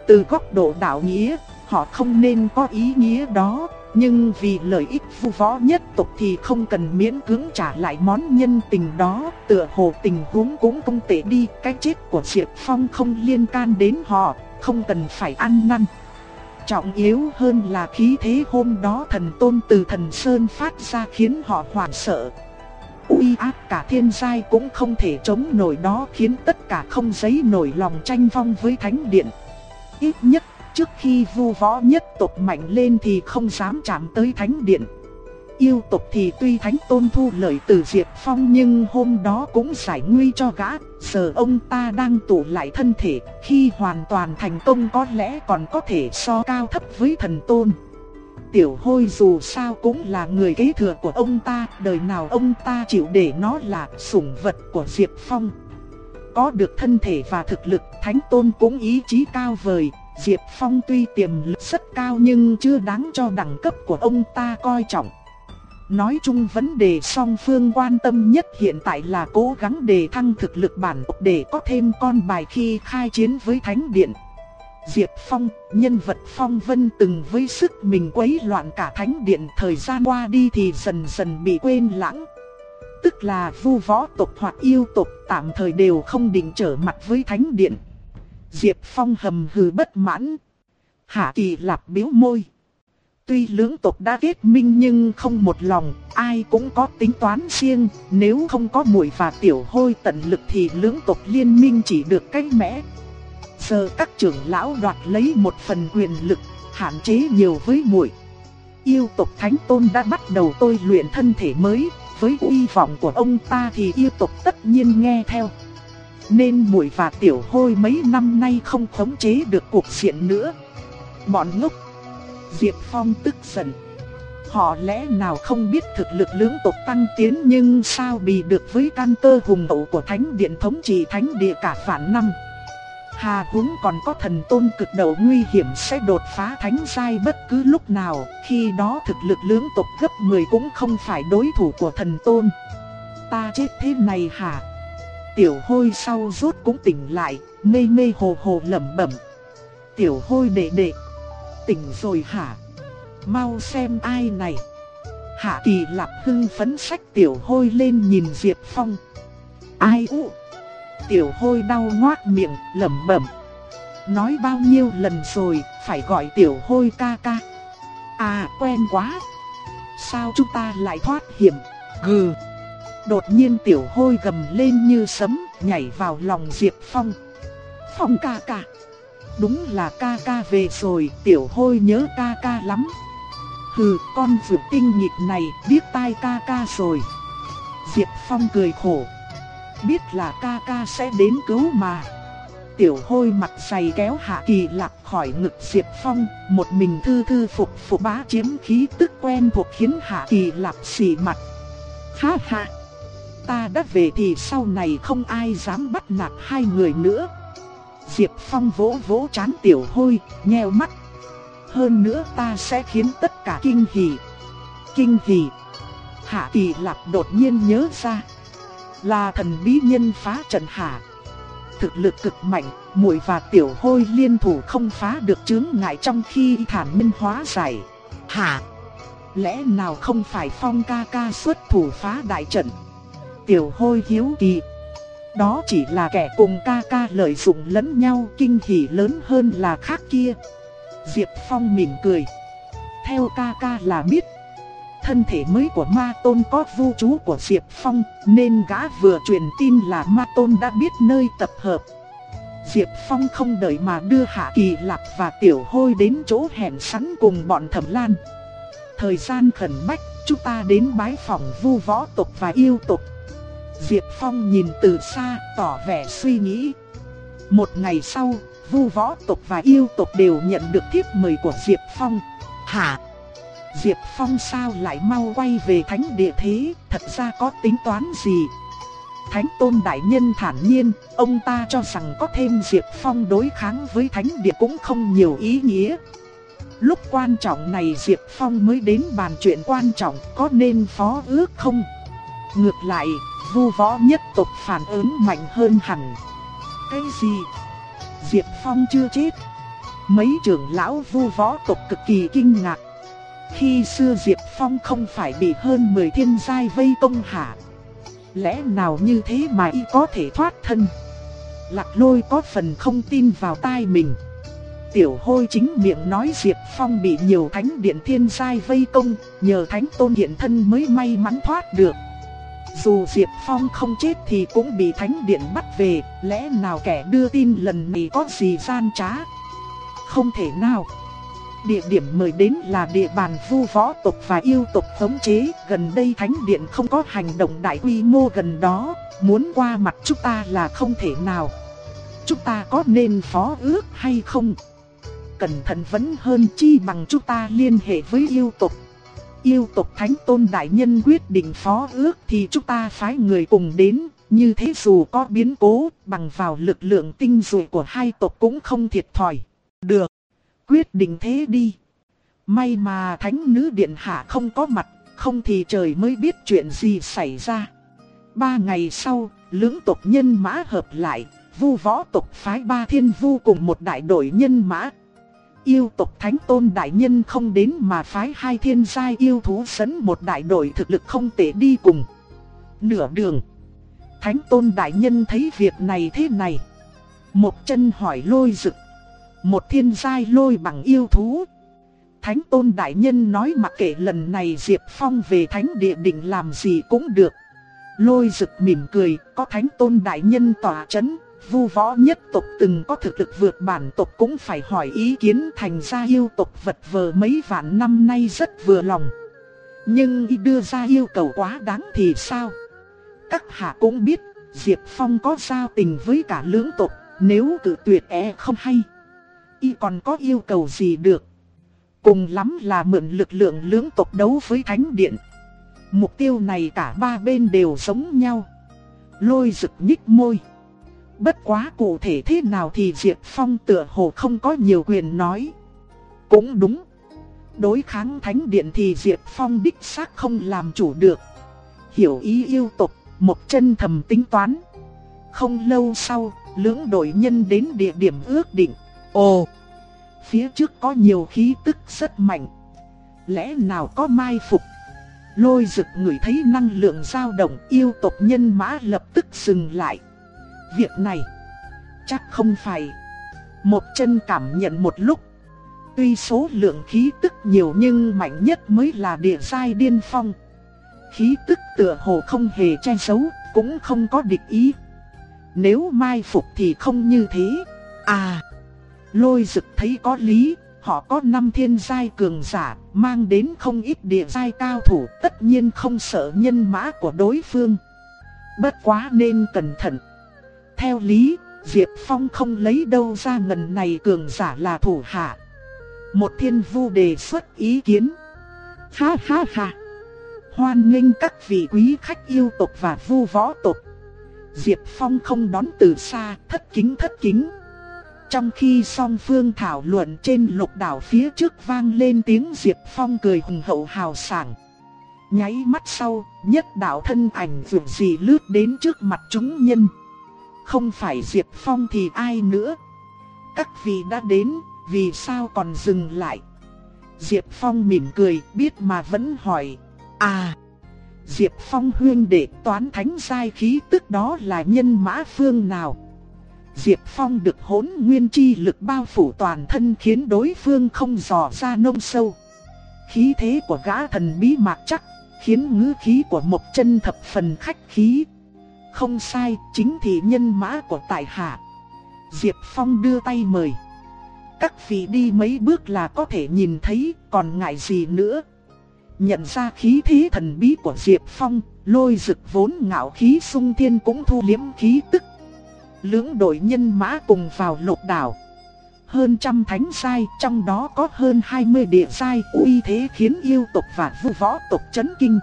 Từ góc độ đạo nghĩa, họ không nên có ý nghĩa đó, nhưng vì lợi ích vu võ nhất tộc thì không cần miễn cưỡng trả lại món nhân tình đó Tựa hồ tình huống cũng không tệ đi. Cái chết của Diệp Phong không liên can đến họ Không cần phải ăn năn. Trọng yếu hơn là khí thế hôm đó thần tôn từ thần Sơn phát ra khiến họ hoảng sợ. Uy áp cả thiên giai cũng không thể chống nổi đó khiến tất cả không giấy nổi lòng tranh phong với thánh điện. Ít nhất, trước khi vu võ nhất tộc mạnh lên thì không dám chạm tới thánh điện. Yêu tộc thì tuy thánh tôn thu lợi từ Diệp Phong nhưng hôm đó cũng giải nguy cho gã, giờ ông ta đang tụ lại thân thể, khi hoàn toàn thành công có lẽ còn có thể so cao thấp với thần tôn. Tiểu hôi dù sao cũng là người kế thừa của ông ta, đời nào ông ta chịu để nó là sủng vật của Diệp Phong. Có được thân thể và thực lực, Thánh Tôn cũng ý chí cao vời. Diệp Phong tuy tiềm lực rất cao nhưng chưa đáng cho đẳng cấp của ông ta coi trọng. Nói chung vấn đề song phương quan tâm nhất hiện tại là cố gắng đề thăng thực lực bản để có thêm con bài khi khai chiến với Thánh Điện. Diệp Phong, nhân vật phong vân từng với sức mình quấy loạn cả thánh điện thời gian qua đi thì dần dần bị quên lãng. Tức là vu võ tộc hoặc yêu tộc tạm thời đều không định trở mặt với thánh điện. Diệp Phong hầm hừ bất mãn. Hạ kỳ lạp biếu môi. Tuy lưỡng tộc đã kết minh nhưng không một lòng, ai cũng có tính toán riêng, nếu không có mùi và tiểu hôi tận lực thì lưỡng tộc liên minh chỉ được cách mẽ, Giờ các trưởng lão đoạt lấy một phần quyền lực, hạn chế nhiều với mùi. Yêu tộc Thánh Tôn đã bắt đầu tôi luyện thân thể mới, với uy vọng của ông ta thì yêu tộc tất nhiên nghe theo. Nên muội và tiểu hôi mấy năm nay không khống chế được cuộc diện nữa. Bọn ngốc. Diệp Phong tức giận. Họ lẽ nào không biết thực lực lưỡng tộc tăng tiến nhưng sao bị được với căn cơ hùng hậu của thánh điện thống trị thánh địa cả vạn năm. Hà huống còn có thần tôn cực đầu nguy hiểm sẽ đột phá thánh giai bất cứ lúc nào, khi đó thực lực lưỡng tộc gấp 10 cũng không phải đối thủ của thần tôn. Ta chết thế này hả? Tiểu hôi sau rốt cũng tỉnh lại, mê mê hồ hồ lẩm bẩm. Tiểu hôi đệ đệ, tỉnh rồi hả? Mau xem ai này. Hạ kỳ lạp hưng phấn sách tiểu hôi lên nhìn Diệp Phong. Ai u? tiểu hôi đau ngoác miệng, lẩm bẩm. Nói bao nhiêu lần rồi, phải gọi tiểu hôi ca ca. À, quen quá. Sao chúng ta lại thoát hiểm? Gừ. Đột nhiên tiểu hôi gầm lên như sấm, nhảy vào lòng Diệp Phong. Phong ca ca. Đúng là ca ca về rồi, tiểu hôi nhớ ca ca lắm. Hừ, con vượt tinh nhịp này, biết tai ca ca rồi. Diệp Phong cười khổ, biết là ca ca sẽ đến cứu mà. Tiểu hôi mặt dày kéo Hạ Kỳ Lạc khỏi ngực Diệp Phong, một mình thư thư phục phục bá chiếm khí tức quen thuộc khiến Hạ Kỳ Lạc xì mặt. Ha ha! Ta đã về thì sau này không ai dám bắt nạt hai người nữa. Diệp Phong vỗ vỗ chán tiểu hôi, nheo mắt. Hơn nữa ta sẽ khiến tất cả kinh hỉ. Kinh hỉ! Hạ Kỳ Lạc đột nhiên nhớ ra. Là thần bí nhân phá trận hạ. Thực lực cực mạnh, muội và tiểu hôi liên thủ không phá được chướng ngại trong khi thản minh hóa giải. Hả? Lẽ nào không phải phong ca ca xuất thủ phá đại trận? Tiểu hôi hiếu kỳ. Đó chỉ là kẻ cùng ca ca lợi dụng lẫn nhau kinh hỉ lớn hơn là khác kia. Diệp Phong mỉm cười. Theo ca ca là biết Thân thể mới của ma tôn có vu chú của Diệp Phong, nên gã vừa truyền tin là ma tôn đã biết nơi tập hợp. Diệp Phong không đợi mà đưa Hạ Kỳ Lạc và Tiểu Hôi đến chỗ hẹn sẵn cùng bọn Thẩm Lan. Thời gian khẩn bách, chúng ta đến bái phòng vu võ tộc và yêu tộc. Diệp Phong nhìn từ xa, tỏ vẻ suy nghĩ. Một ngày sau, vu võ tộc và yêu tộc đều nhận được thiếp mời của Diệp Phong. Hả? Diệp Phong sao lại mau quay về thánh địa thế, thật ra có tính toán gì? Thánh tôn đại nhân thản nhiên, ông ta cho rằng có thêm Diệp Phong đối kháng với thánh địa cũng không nhiều ý nghĩa. Lúc quan trọng này Diệp Phong mới đến bàn chuyện quan trọng có nên phó ước không? Ngược lại, vu võ nhất tộc phản ứng mạnh hơn hẳn. Cái gì? Diệp Phong chưa chết. Mấy trưởng lão vu võ tộc cực kỳ kinh ngạc khi xưa Diệp Phong không phải bị hơn 10 thiên giai vây công hả? Lẽ nào như thế mà y có thể thoát thân? Lạc lôi có phần không tin vào tai mình. Tiểu hôi chính miệng nói Diệp Phong bị nhiều thánh điện thiên giai vây công, nhờ thánh tôn hiện thân mới may mắn thoát được. Dù Diệp Phong không chết thì cũng bị Thánh Điện bắt về, lẽ nào kẻ đưa tin lần này có gì gian trá? Không thể nào. Địa điểm mời đến là địa bàn vu võ tộc và yêu tộc thống chế, gần đây Thánh Điện không có hành động đại quy mô gần đó, muốn qua mặt chúng ta là không thể nào. Chúng ta có nên phó ước hay không? Cẩn thận vẫn hơn chi bằng chúng ta liên hệ với yêu tộc. Yêu tộc Thánh Tôn Đại Nhân quyết định phó ước thì chúng ta phái người cùng đến, như thế dù có biến cố, bằng vào lực lượng tinh dụ của hai tộc cũng không thiệt thòi. Được, quyết định thế đi. May mà Thánh Nữ Điện Hạ không có mặt, không thì trời mới biết chuyện gì xảy ra. Ba ngày sau, lưỡng tộc nhân mã hợp lại, vu võ tộc phái ba thiên vu cùng một đại đội nhân mã. Yêu tộc Thánh Tôn Đại Nhân không đến mà phái hai thiên giai yêu thú dẫn một đại đội thực lực không tệ đi cùng. Nửa đường, Thánh Tôn Đại Nhân thấy việc này thế này. Một chân hỏi lôi rực. Một thiên giai lôi bằng yêu thú. Thánh Tôn Đại Nhân nói mặc kệ lần này Diệp Phong về Thánh Địa định làm gì cũng được. Lôi rực mỉm cười, có Thánh Tôn Đại Nhân tỏa chấn, vu võ nhất tộc từng có thực lực vượt bản tộc cũng phải hỏi ý kiến thành ra yêu tộc vật vờ mấy vạn năm nay rất vừa lòng. Nhưng y đưa ra yêu cầu quá đáng thì sao? Các hạ cũng biết, Diệp Phong có giao tình với cả lưỡng tộc, nếu cử tuyệt e không hay. Y còn có yêu cầu gì được? Cùng lắm là mượn lực lượng lưỡng tộc đấu với Thánh Điện. Mục tiêu này cả ba bên đều giống nhau. Lôi rực nhích môi. Bất quá cụ thể thế nào thì Diệp Phong tựa hồ không có nhiều quyền nói. Cũng đúng. Đối kháng thánh điện thì Diệp Phong đích xác không làm chủ được. Hiểu ý yêu tộc một chân thầm tính toán. Không lâu sau, lưỡng đội nhân đến địa điểm ước định. Ồ, phía trước có nhiều khí tức rất mạnh. Lẽ nào có mai phục? Lôi rực người thấy năng lượng dao động yêu tộc nhân mã lập tức dừng lại. Việc này chắc không phải. Một chân cảm nhận một lúc. Tuy số lượng khí tức nhiều nhưng mạnh nhất mới là địa giai điên phong. Khí tức tựa hồ không hề che giấu, cũng không có địch ý. Nếu mai phục thì không như thế. À, lôi dực thấy có lý, họ có năm thiên giai cường giả, mang đến không ít địa giai cao thủ, tất nhiên không sợ nhân mã của đối phương. Bất quá nên cẩn thận. Theo lý, Diệp Phong không lấy đâu ra ngần này cường giả là thủ hạ. Một thiên vu đề xuất ý kiến. Ha ha ha. Hoan nghênh các vị quý khách yêu tộc và vu võ tộc. Diệp Phong không đón từ xa, thất kính thất kính. Trong khi song phương thảo luận trên lục đảo phía trước vang lên tiếng Diệp Phong cười hùng hậu hào sảng. Nháy mắt sau, nhất đạo thân ảnh vượt gì lướt đến trước mặt chúng nhân. Không phải Diệp Phong thì ai nữa? Các vị đã đến, vì sao còn dừng lại? Diệp Phong mỉm cười, biết mà vẫn hỏi. À, Diệp Phong huyên đệ toán thánh sai khí tức đó là nhân mã phương nào? Diệp Phong được hỗn nguyên chi lực bao phủ toàn thân khiến đối phương không dò ra nông sâu. Khí thế của gã thần bí mạc chắc, khiến ngữ khí của một chân thập phần khách khí. Không sai, chính thị nhân mã của tại hạ. Diệp Phong đưa tay mời. Các vị đi mấy bước là có thể nhìn thấy, còn ngại gì nữa. Nhận ra khí thế thần bí của Diệp Phong, lôi rực vốn ngạo khí sung thiên cũng thu liếm khí tức. Lưỡng đội nhân mã cùng vào lục đảo. Hơn trăm thánh sai, trong đó có hơn 20 địa sai, uy thế khiến yêu tộc và vu võ tộc chấn kinh.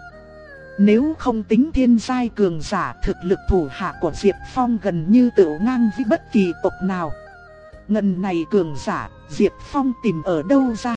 Nếu không tính thiên giai cường giả thực lực thủ hạ của Diệp Phong gần như tự ngang với bất kỳ tộc nào. Ngần này cường giả, Diệp Phong tìm ở đâu ra?